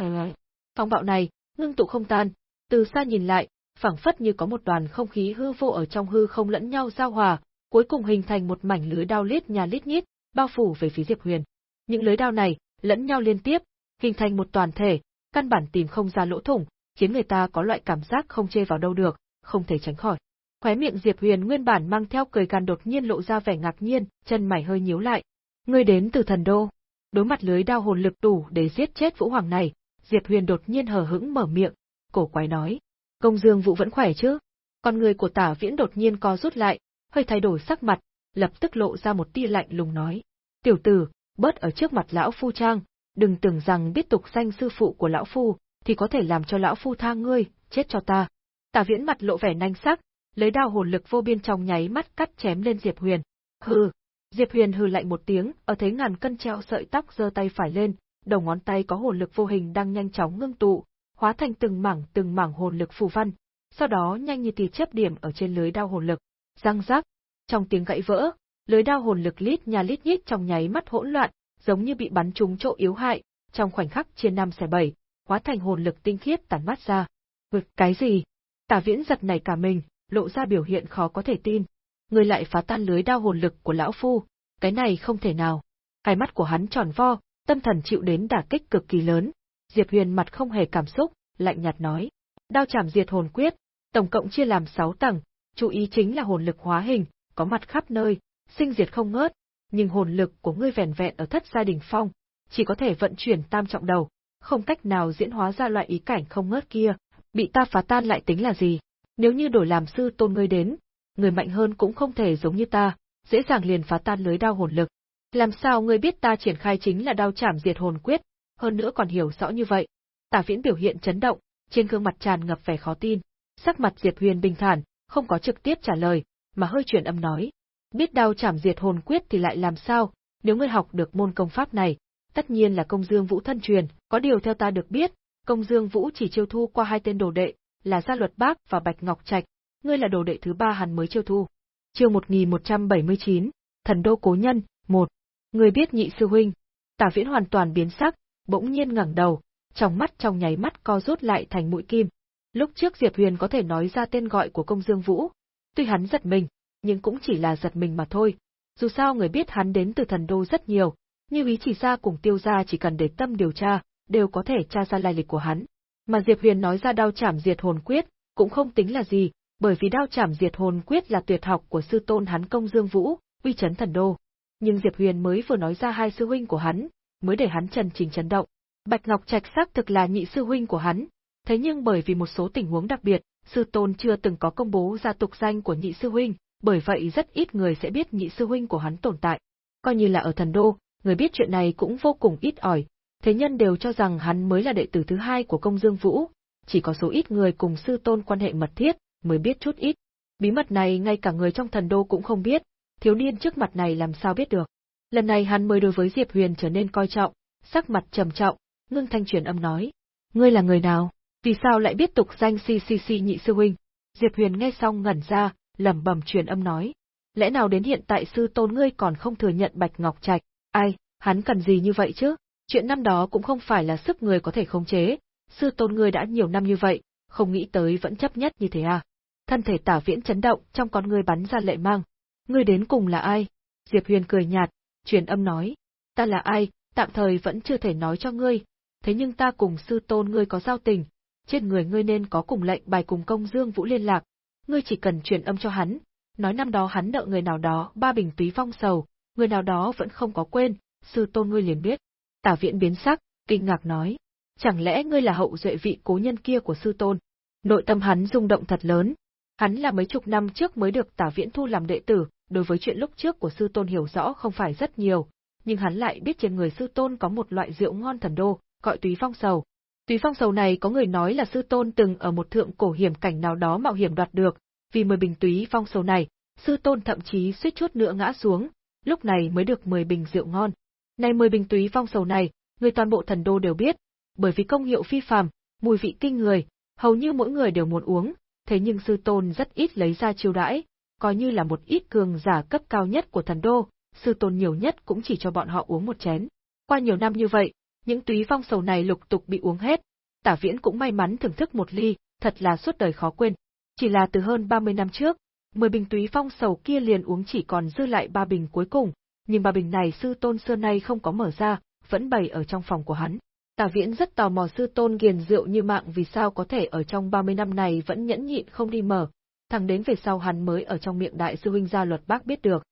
Phong bạo này, ngưng tụ không tan, từ xa nhìn lại, phảng phất như có một đoàn không khí hư vô ở trong hư không lẫn nhau giao hòa, cuối cùng hình thành một mảnh lưới đao lít nhà lít nhít, bao phủ về phía Diệp Huyền. Những lưới đao này lẫn nhau liên tiếp, hình thành một toàn thể, căn bản tìm không ra lỗ thủng, khiến người ta có loại cảm giác không chê vào đâu được, không thể tránh khỏi. Khóe miệng Diệp Huyền nguyên bản mang theo cười gằn đột nhiên lộ ra vẻ ngạc nhiên, chân mày hơi nhíu lại. Ngươi đến từ thần đô. Đối mặt lưới đao hồn lực đủ để giết chết Vũ Hoàng này, Diệp Huyền đột nhiên hờ hững mở miệng, cổ quái nói: "Công Dương Vũ vẫn khỏe chứ?" Con người của Tả Viễn đột nhiên co rút lại, hơi thay đổi sắc mặt, lập tức lộ ra một tia lạnh lùng nói: "Tiểu tử, bớt ở trước mặt lão phu trang, đừng tưởng rằng biết tục danh sư phụ của lão phu, thì có thể làm cho lão phu tha ngươi, chết cho ta. Tả Viễn mặt lộ vẻ nanh sắc, lấy đao hồn lực vô biên trong nháy mắt cắt chém lên Diệp Huyền. Hừ. Diệp Huyền hừ lạnh một tiếng, ở thấy ngàn cân treo sợi tóc giơ tay phải lên, đầu ngón tay có hồn lực vô hình đang nhanh chóng ngưng tụ, hóa thành từng mảng từng mảng hồn lực phù văn, sau đó nhanh như tia chớp điểm ở trên lưới đao hồn lực. Răng rắc, trong tiếng gãy vỡ, lưới đao hồn lực lít nhà lít nhít trong nháy mắt hỗn loạn, giống như bị bắn trúng chỗ yếu hại, trong khoảnh khắc chia năm xẻ bảy, hóa thành hồn lực tinh khiết tản mát ra. Ngực cái gì? Tả Viễn giật nảy cả mình, lộ ra biểu hiện khó có thể tin. Người lại phá tan lưới đao hồn lực của lão phu, cái này không thể nào. Hai mắt của hắn tròn vo, tâm thần chịu đến đả kích cực kỳ lớn. Diệp Huyền mặt không hề cảm xúc, lạnh nhạt nói: "Đao chảm diệt hồn quyết, tổng cộng chia làm 6 tầng, chú ý chính là hồn lực hóa hình, có mặt khắp nơi, sinh diệt không ngớt, nhưng hồn lực của ngươi vẻn vẹn ở thất gia đình phong, chỉ có thể vận chuyển tam trọng đầu, không cách nào diễn hóa ra loại ý cảnh không ngớt kia, bị ta phá tan lại tính là gì? Nếu như đổi làm sư tôn ngươi đến, người mạnh hơn cũng không thể giống như ta, dễ dàng liền phá tan lưới đao hồn lực. Làm sao ngươi biết ta triển khai chính là đao chảm diệt hồn quyết, hơn nữa còn hiểu rõ như vậy? Tả Viễn biểu hiện chấn động, trên gương mặt tràn ngập vẻ khó tin. Sắc mặt Diệp Huyền bình thản, không có trực tiếp trả lời, mà hơi chuyển âm nói. Biết đao chảm diệt hồn quyết thì lại làm sao, nếu ngươi học được môn công pháp này, tất nhiên là công dương vũ thân truyền, có điều theo ta được biết, công dương vũ chỉ chiêu thu qua hai tên đồ đệ, là Gia Luật Bác và Bạch Ngọc Trạch, ngươi là đồ đệ thứ ba hắn mới chiêu thu. Chương 1179, Thần đô cố nhân, 1. Ngươi biết nhị sư huynh. Tả Viễn hoàn toàn biến sắc, bỗng nhiên ngẩng đầu, trong mắt trong nháy mắt co rút lại thành mũi kim. Lúc trước Diệp Huyền có thể nói ra tên gọi của công dương vũ, tuy hắn giật mình, nhưng cũng chỉ là giật mình mà thôi. Dù sao người biết hắn đến từ thần đô rất nhiều, như ý chỉ ra cùng tiêu gia chỉ cần để tâm điều tra, đều có thể tra ra lai lịch của hắn. Mà Diệp Huyền nói ra đao chảm diệt hồn quyết, cũng không tính là gì, bởi vì đao chảm diệt hồn quyết là tuyệt học của sư tôn hắn công Dương Vũ, uy chấn thần đô. Nhưng Diệp Huyền mới vừa nói ra hai sư huynh của hắn, mới để hắn trần trình chấn động. Bạch Ngọc Trạch xác thực là nhị sư huynh của hắn, thế nhưng bởi vì một số tình huống đặc biệt, sư tôn chưa từng có công bố ra tục danh của nhị sư huynh, bởi vậy rất ít người sẽ biết nhị sư huynh của hắn tồn tại. Coi như là ở thần đô, người biết chuyện này cũng vô cùng ít ỏi, thế nhân đều cho rằng hắn mới là đệ tử thứ hai của công dương vũ, chỉ có số ít người cùng sư tôn quan hệ mật thiết, mới biết chút ít. Bí mật này ngay cả người trong thần đô cũng không biết, thiếu niên trước mặt này làm sao biết được. Lần này hắn mới đối với Diệp Huyền trở nên coi trọng, sắc mặt trầm trọng, ngưng thanh truyền âm nói. Ngươi là người nào? Vì sao lại biết tục danh CCC nhị sư huynh? Diệp Huyền nghe xong ngẩn ra, lẩm bẩm truyền âm nói. Lẽ nào đến hiện tại sư tôn ngươi còn không thừa nhận Bạch Ngọc Trạch? Ai, hắn cần gì như vậy chứ? Chuyện năm đó cũng không phải là sức người có thể khống chế, sư tôn ngươi đã nhiều năm như vậy, không nghĩ tới vẫn chấp nhất như thế à. Thân thể tả viễn chấn động, trong con ngươi bắn ra lệ mang. Ngươi đến cùng là ai? Diệp Huyền cười nhạt, truyền âm nói. Ta là ai, tạm thời vẫn chưa thể nói cho ngươi, thế nhưng ta cùng sư tôn ngươi có giao tình, trên người ngươi nên có cùng lệnh bài cùng công dương vũ liên lạc, ngươi chỉ cần truyền âm cho hắn, nói năm đó hắn nợ người nào đó ba bình túy phong sầu, người nào đó vẫn không có quên, sư tôn ngươi liền biết. Tả viện biến sắc, kinh ngạc nói, chẳng lẽ ngươi là hậu duệ vị cố nhân kia của sư tôn? Nội tâm hắn rung động thật lớn. Hắn là mấy chục năm trước mới được tả viễn thu làm đệ tử, đối với chuyện lúc trước của sư tôn hiểu rõ không phải rất nhiều, nhưng hắn lại biết trên người sư tôn có một loại rượu ngon thần đô, gọi túy phong sầu. Tùy phong sầu này có người nói là sư tôn từng ở một thượng cổ hiểm cảnh nào đó mạo hiểm đoạt được, vì mười bình túy phong sầu này, sư tôn thậm chí suýt chút nữa ngã xuống, lúc này mới được mười bình rượu ngon. Này mười bình túy phong sầu này, người toàn bộ thần đô đều biết, bởi vì công hiệu phi phàm, mùi vị kinh người, hầu như mỗi người đều muốn uống, thế nhưng sư tôn rất ít lấy ra chiêu đãi, coi như là một ít cường giả cấp cao nhất của thần đô, sư tôn nhiều nhất cũng chỉ cho bọn họ uống một chén. Qua nhiều năm như vậy, những túy phong sầu này lục tục bị uống hết, tả viễn cũng may mắn thưởng thức một ly, thật là suốt đời khó quên. Chỉ là từ hơn 30 năm trước, 10 bình túy phong sầu kia liền uống chỉ còn dư lại ba bình cuối cùng, nhưng ba bình này sư tôn xưa nay không có mở ra, vẫn bày ở trong phòng của hắn. Tả Viễn rất tò mò sư tôn nghiền rượu như mạng vì sao có thể ở trong 30 năm này vẫn nhẫn nhịn không đi mở, thẳng đến về sau hắn mới ở trong miệng đại sư huynh gia luật bác biết được.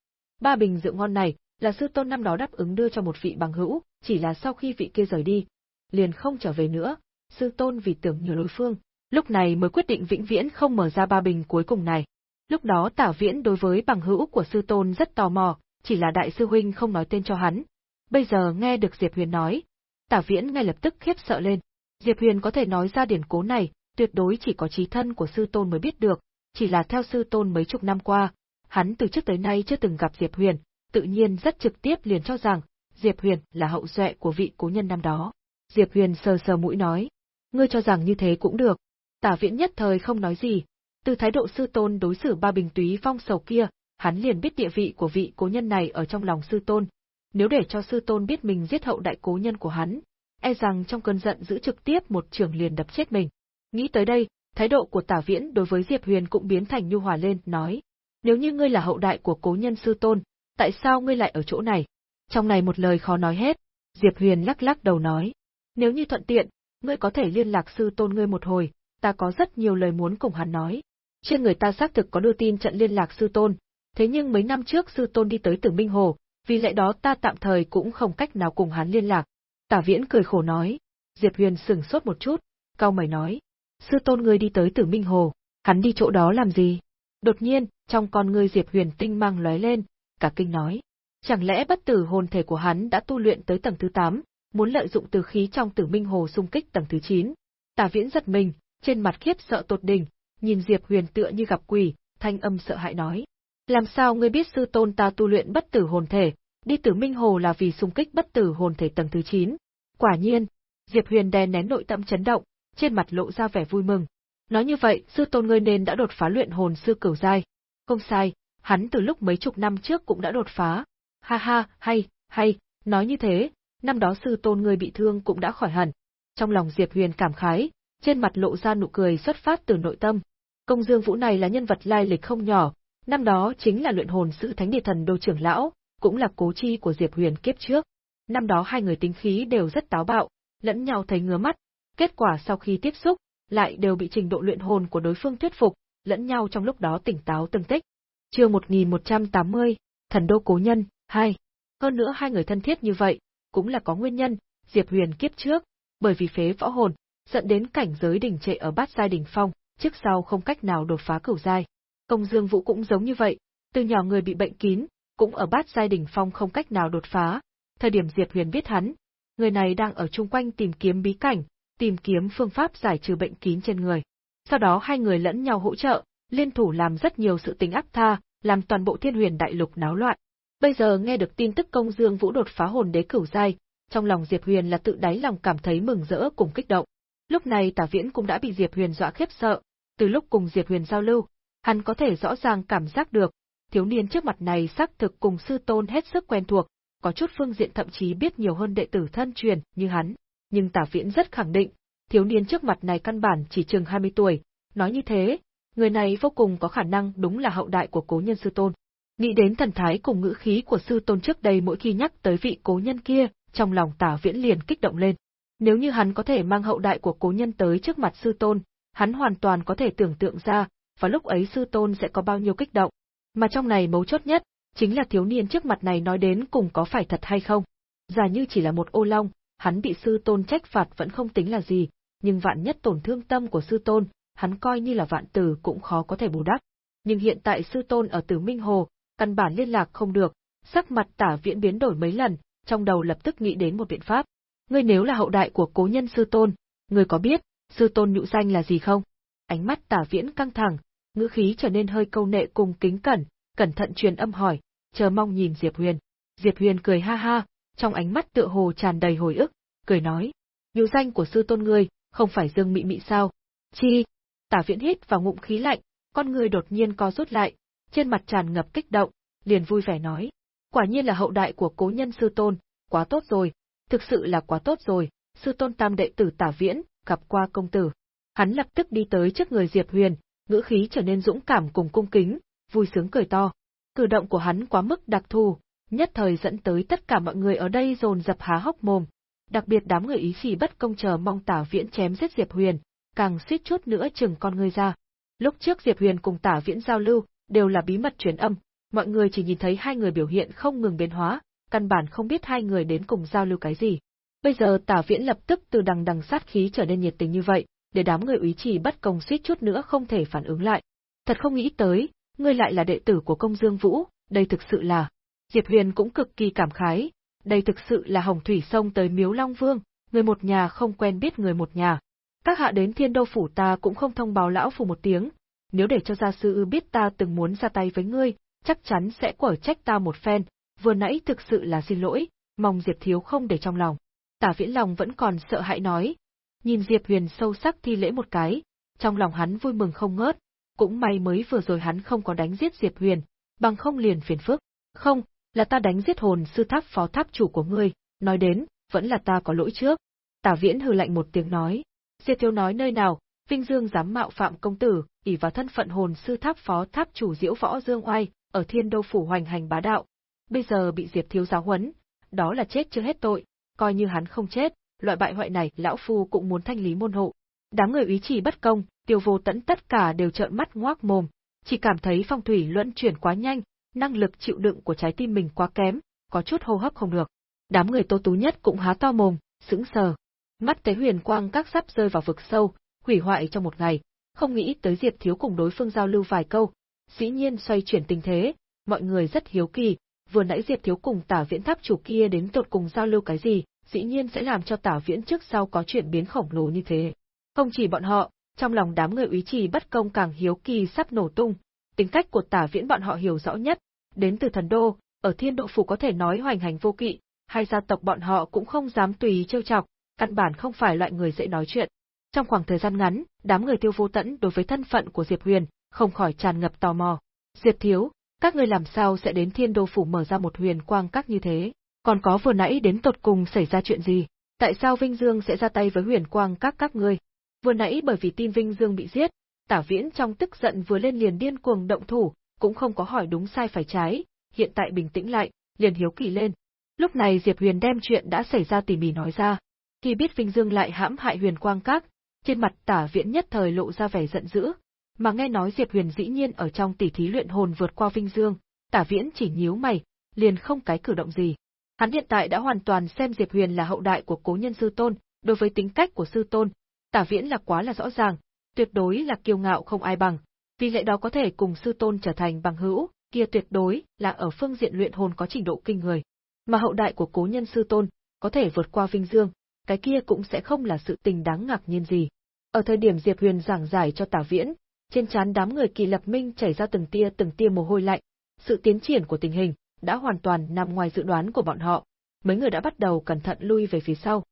Ba bình rượu ngon này là sư tôn năm đó đáp ứng đưa cho một vị bằng hữu, chỉ là sau khi vị kia rời đi, liền không trở về nữa, sư tôn vì tưởng nhớ đối phương, lúc này mới quyết định vĩnh viễn không mở ra ba bình cuối cùng này. Lúc đó Tả Viễn đối với bằng hữu của sư tôn rất tò mò, chỉ là đại sư huynh không nói tên cho hắn. Bây giờ nghe được Diệp Huyền nói, Tả Viễn ngay lập tức khiếp sợ lên. Diệp Huyền có thể nói ra điển cố này, tuyệt đối chỉ có trí thân của sư tôn mới biết được, chỉ là theo sư tôn mấy chục năm qua, hắn từ trước tới nay chưa từng gặp Diệp Huyền, tự nhiên rất trực tiếp liền cho rằng, Diệp Huyền là hậu duệ của vị cố nhân năm đó. Diệp Huyền sờ sờ mũi nói, ngươi cho rằng như thế cũng được. Tả viễn nhất thời không nói gì, từ thái độ sư tôn đối xử ba bình túy phong sầu kia, hắn liền biết địa vị của vị cố nhân này ở trong lòng sư tôn. Nếu để cho sư tôn biết mình giết hậu đại cố nhân của hắn, e rằng trong cơn giận giữ trực tiếp một trường liền đập chết mình. Nghĩ tới đây, thái độ của tả viễn đối với Diệp Huyền cũng biến thành nhu hòa lên, nói. Nếu như ngươi là hậu đại của cố nhân sư tôn, tại sao ngươi lại ở chỗ này? Trong này một lời khó nói hết, Diệp Huyền lắc lắc đầu nói. Nếu như thuận tiện, ngươi có thể liên lạc sư tôn ngươi một hồi, ta có rất nhiều lời muốn cùng hắn nói. Trên người ta xác thực có đưa tin trận liên lạc sư tôn, thế nhưng mấy năm trước sư tôn đi tới Tử Minh Hồ, vì lẽ đó ta tạm thời cũng không cách nào cùng hắn liên lạc. Tả Viễn cười khổ nói. Diệp Huyền sừng sốt một chút, cao mày nói. Sư tôn ngươi đi tới Tử Minh Hồ, hắn đi chỗ đó làm gì? Đột nhiên, trong con ngươi Diệp Huyền tinh mang lóe lên, cả kinh nói. Chẳng lẽ bất tử hồn thể của hắn đã tu luyện tới tầng thứ 8, muốn lợi dụng từ khí trong Tử Minh Hồ xung kích tầng thứ 9? Tả Viễn giật mình, trên mặt khiếp sợ tột đỉnh, nhìn Diệp Huyền tựa như gặp quỷ, thanh âm sợ hãi nói. Làm sao ngươi biết sư tôn ta tu luyện bất tử hồn thể, đi tử minh hồ là vì xung kích bất tử hồn thể tầng thứ 9. Quả nhiên, Diệp Huyền đè nén nội tâm chấn động, trên mặt lộ ra vẻ vui mừng. Nói như vậy, sư tôn ngươi nên đã đột phá luyện hồn sư cửu giai. Không sai, hắn từ lúc mấy chục năm trước cũng đã đột phá. Ha ha, hay, hay, nói như thế, năm đó sư tôn người bị thương cũng đã khỏi hẳn. Trong lòng Diệp Huyền cảm khái, trên mặt lộ ra nụ cười xuất phát từ nội tâm. Công Dương Vũ này là nhân vật lai lịch không nhỏ, năm đó chính là luyện hồn sự thánh địa thần đô trưởng lão, cũng là cố chi của Diệp Huyền kiếp trước. Năm đó hai người tính khí đều rất táo bạo, lẫn nhau thấy ngứa mắt, kết quả sau khi tiếp xúc, lại đều bị trình độ luyện hồn của đối phương thuyết phục, lẫn nhau trong lúc đó tỉnh táo tương tích. Chương 1180, Thần đô cố nhân 2. Hơn nữa hai người thân thiết như vậy, cũng là có nguyên nhân, Diệp Huyền kiếp trước, bởi vì phế võ hồn, dẫn đến cảnh giới đỉnh trệ ở bát giai đỉnh phong, trước sau không cách nào đột phá cửu giai. Công Dương Vũ cũng giống như vậy, từ nhỏ người bị bệnh kín, cũng ở bát giai đỉnh phong không cách nào đột phá. Thời điểm Diệp Huyền biết hắn, người này đang ở chung quanh tìm kiếm bí cảnh, tìm kiếm phương pháp giải trừ bệnh kín trên người. Sau đó hai người lẫn nhau hỗ trợ, liên thủ làm rất nhiều sự tình ác tha, làm toàn bộ Thiên Huyền đại lục náo loạn. Bây giờ nghe được tin tức Công Dương Vũ đột phá hồn đế cửu giai, trong lòng Diệp Huyền là tự đáy lòng cảm thấy mừng rỡ cùng kích động. Lúc này Tả Viễn cũng đã bị Diệp Huyền dọa khiếp sợ, từ lúc cùng Diệp Huyền giao lưu, hắn có thể rõ ràng cảm giác được, thiếu niên trước mặt này xác thực cùng sư tôn hết sức quen thuộc, có chút phương diện thậm chí biết nhiều hơn đệ tử thân truyền như hắn. Nhưng Tả Viễn rất khẳng định, thiếu niên trước mặt này căn bản chỉ chừng 20 tuổi, nói như thế, người này vô cùng có khả năng đúng là hậu đại của cố nhân sư tôn. Nghĩ đến thần thái cùng ngữ khí của sư tôn trước đây mỗi khi nhắc tới vị cố nhân kia, trong lòng Tả Viễn liền kích động lên. Nếu như hắn có thể mang hậu đại của cố nhân tới trước mặt sư tôn, hắn hoàn toàn có thể tưởng tượng ra, và lúc ấy sư tôn sẽ có bao nhiêu kích động. Mà trong này mấu chốt nhất, chính là thiếu niên trước mặt này nói đến cùng có phải thật hay không. Giả như chỉ là một ô long, hắn bị sư tôn trách phạt vẫn không tính là gì, nhưng vạn nhất tổn thương tâm của sư tôn, hắn coi như là vạn tử cũng khó có thể bù đắp. Nhưng hiện tại sư tôn ở Tử Minh Hồ, căn bản liên lạc không được, sắc mặt tả viễn biến đổi mấy lần, trong đầu lập tức nghĩ đến một biện pháp. Ngươi nếu là hậu đại của cố nhân sư tôn, ngươi có biết, sư tôn nhũ danh là gì không? Ánh mắt tả viễn căng thẳng, ngữ khí trở nên hơi câu nệ cùng kính cẩn, cẩn thận truyền âm hỏi, chờ mong nhìn Diệp Huyền. Diệp Huyền cười ha ha, trong ánh mắt tựa hồ tràn đầy hồi ức, cười nói, nhũ danh của sư tôn ngươi, không phải Dương Mị Mị sao? Chi? Tả Viễn hít vào ngụm khí lạnh, con người đột nhiên co rút lại, trên mặt tràn ngập kích động, liền vui vẻ nói, quả nhiên là hậu đại của cố nhân sư tôn, quá tốt rồi, thực sự là quá tốt rồi, sư tôn tam đệ tử Tả Viễn, gặp qua công tử. Hắn lập tức đi tới trước người Diệp Huyền, ngữ khí trở nên dũng cảm cùng cung kính, vui sướng cười to. Cử động của hắn quá mức đặc thù, nhất thời dẫn tới tất cả mọi người ở đây dồn dập há hốc mồm. Đặc biệt đám người ý chỉ bất công chờ mong Tả Viễn chém giết Diệp Huyền, càng suýt chút nữa chừng con người ra. Lúc trước Diệp Huyền cùng Tả Viễn giao lưu, đều là bí mật truyền âm, mọi người chỉ nhìn thấy hai người biểu hiện không ngừng biến hóa, căn bản không biết hai người đến cùng giao lưu cái gì. Bây giờ Tả Viễn lập tức từ đằng đằng sát khí trở nên nhiệt tình như vậy, để đám người úy trì bất công suýt chút nữa không thể phản ứng lại. Thật không nghĩ tới, ngươi lại là đệ tử của công dương Vũ, đây thực sự là. Diệp Huyền cũng cực kỳ cảm khái, đây thực sự là hồng thủy sông tới miếu Long Vương, người một nhà không quen biết người một nhà. Các hạ đến thiên đô phủ ta cũng không thông báo lão phủ một tiếng, nếu để cho gia sư biết ta từng muốn ra tay với ngươi, chắc chắn sẽ quở trách ta một phen, vừa nãy thực sự là xin lỗi, mong Diệp Thiếu không để trong lòng. Tả Viễn lòng vẫn còn sợ hãi nói. Nhìn Diệp Huyền sâu sắc thi lễ một cái, trong lòng hắn vui mừng không ngớt, cũng may mới vừa rồi hắn không có đánh giết Diệp Huyền, bằng không liền phiền phức. Không, là ta đánh giết hồn sư tháp phó tháp chủ của ngươi, nói đến, vẫn là ta có lỗi trước. Tả Viễn hừ lạnh một tiếng nói. Diệp Thiếu nói nơi nào, Vinh Dương dám mạo phạm công tử, ỷ vào thân phận hồn sư tháp phó tháp chủ diễu võ Dương Oai, ở thiên đô phủ hoành hành bá đạo. Bây giờ bị Diệp Thiếu giáo huấn, đó là chết chưa hết tội, coi như hắn không chết, loại bại hoại này lão phu cũng muốn thanh lý môn hộ. Đám người ý chỉ bất công, tiêu vô tẫn tất cả đều trợn mắt ngoác mồm, chỉ cảm thấy phong thủy luân chuyển quá nhanh, năng lực chịu đựng của trái tim mình quá kém, có chút hô hấp không được. Đám người tô tú nhất cũng há to mồm, sững sờ. Mắt thấy huyền quang các sắp rơi vào vực sâu, hủy hoại trong một ngày, không nghĩ tới Diệp Thiếu cùng đối phương giao lưu vài câu, dĩ nhiên xoay chuyển tình thế, mọi người rất hiếu kỳ, vừa nãy Diệp Thiếu cùng Tả Viễn tháp chủ kia đến tột cùng giao lưu cái gì, dĩ nhiên sẽ làm cho Tả Viễn trước sau có chuyện biến khổng lồ như thế. Không chỉ bọn họ, trong lòng đám người úy trì bất công càng hiếu kỳ sắp nổ tung, tính cách của Tả Viễn bọn họ hiểu rõ nhất, đến từ thần đô, ở thiên độ phủ có thể nói hoành hành vô kỵ, hai gia tộc bọn họ cũng không dám tùy trêu chọc, căn bản không phải loại người dễ nói chuyện. Trong khoảng thời gian ngắn, đám người tiêu vô tẫn đối với thân phận của Diệp Huyền, không khỏi tràn ngập tò mò. Diệp Thiếu, các người làm sao sẽ đến thiên đô phủ mở ra một huyền quang các như thế? Còn có vừa nãy đến tột cùng xảy ra chuyện gì? Tại sao Vinh Dương sẽ ra tay với huyền quang các các ngươi? Vừa nãy bởi vì tin Vinh Dương bị giết, Tả Viễn trong tức giận vừa lên liền điên cuồng động thủ, cũng không có hỏi đúng sai phải trái, hiện tại bình tĩnh lại, liền hiếu kỳ lên. Lúc này Diệp Huyền đem chuyện đã xảy ra tỉ mỉ nói ra. Khi biết Vinh Dương lại hãm hại huyền quang các, trên mặt tả viễn nhất thời lộ ra vẻ giận dữ, mà nghe nói Diệp Huyền dĩ nhiên ở trong tỷ thí luyện hồn vượt qua Vinh Dương, tả viễn chỉ nhíu mày, liền không cái cử động gì. Hắn hiện tại đã hoàn toàn xem Diệp Huyền là hậu đại của cố nhân sư tôn, đối với tính cách của sư tôn, tả viễn là quá là rõ ràng, tuyệt đối là kiêu ngạo không ai bằng, vì lẽ đó có thể cùng sư tôn trở thành bằng hữu, kia tuyệt đối là ở phương diện luyện hồn có trình độ kinh người. Mà hậu đại của cố nhân sư tôn, có thể vượt qua Vinh Dương, cái kia cũng sẽ không là sự tình đáng ngạc nhiên gì. Ở thời điểm Diệp Huyền giảng giải cho Tả Viễn, trên trán đám người Kỳ Lập Minh chảy ra từng tia từng tia mồ hôi lạnh, sự tiến triển của tình hình đã hoàn toàn nằm ngoài dự đoán của bọn họ. Mấy người đã bắt đầu cẩn thận lui về phía sau.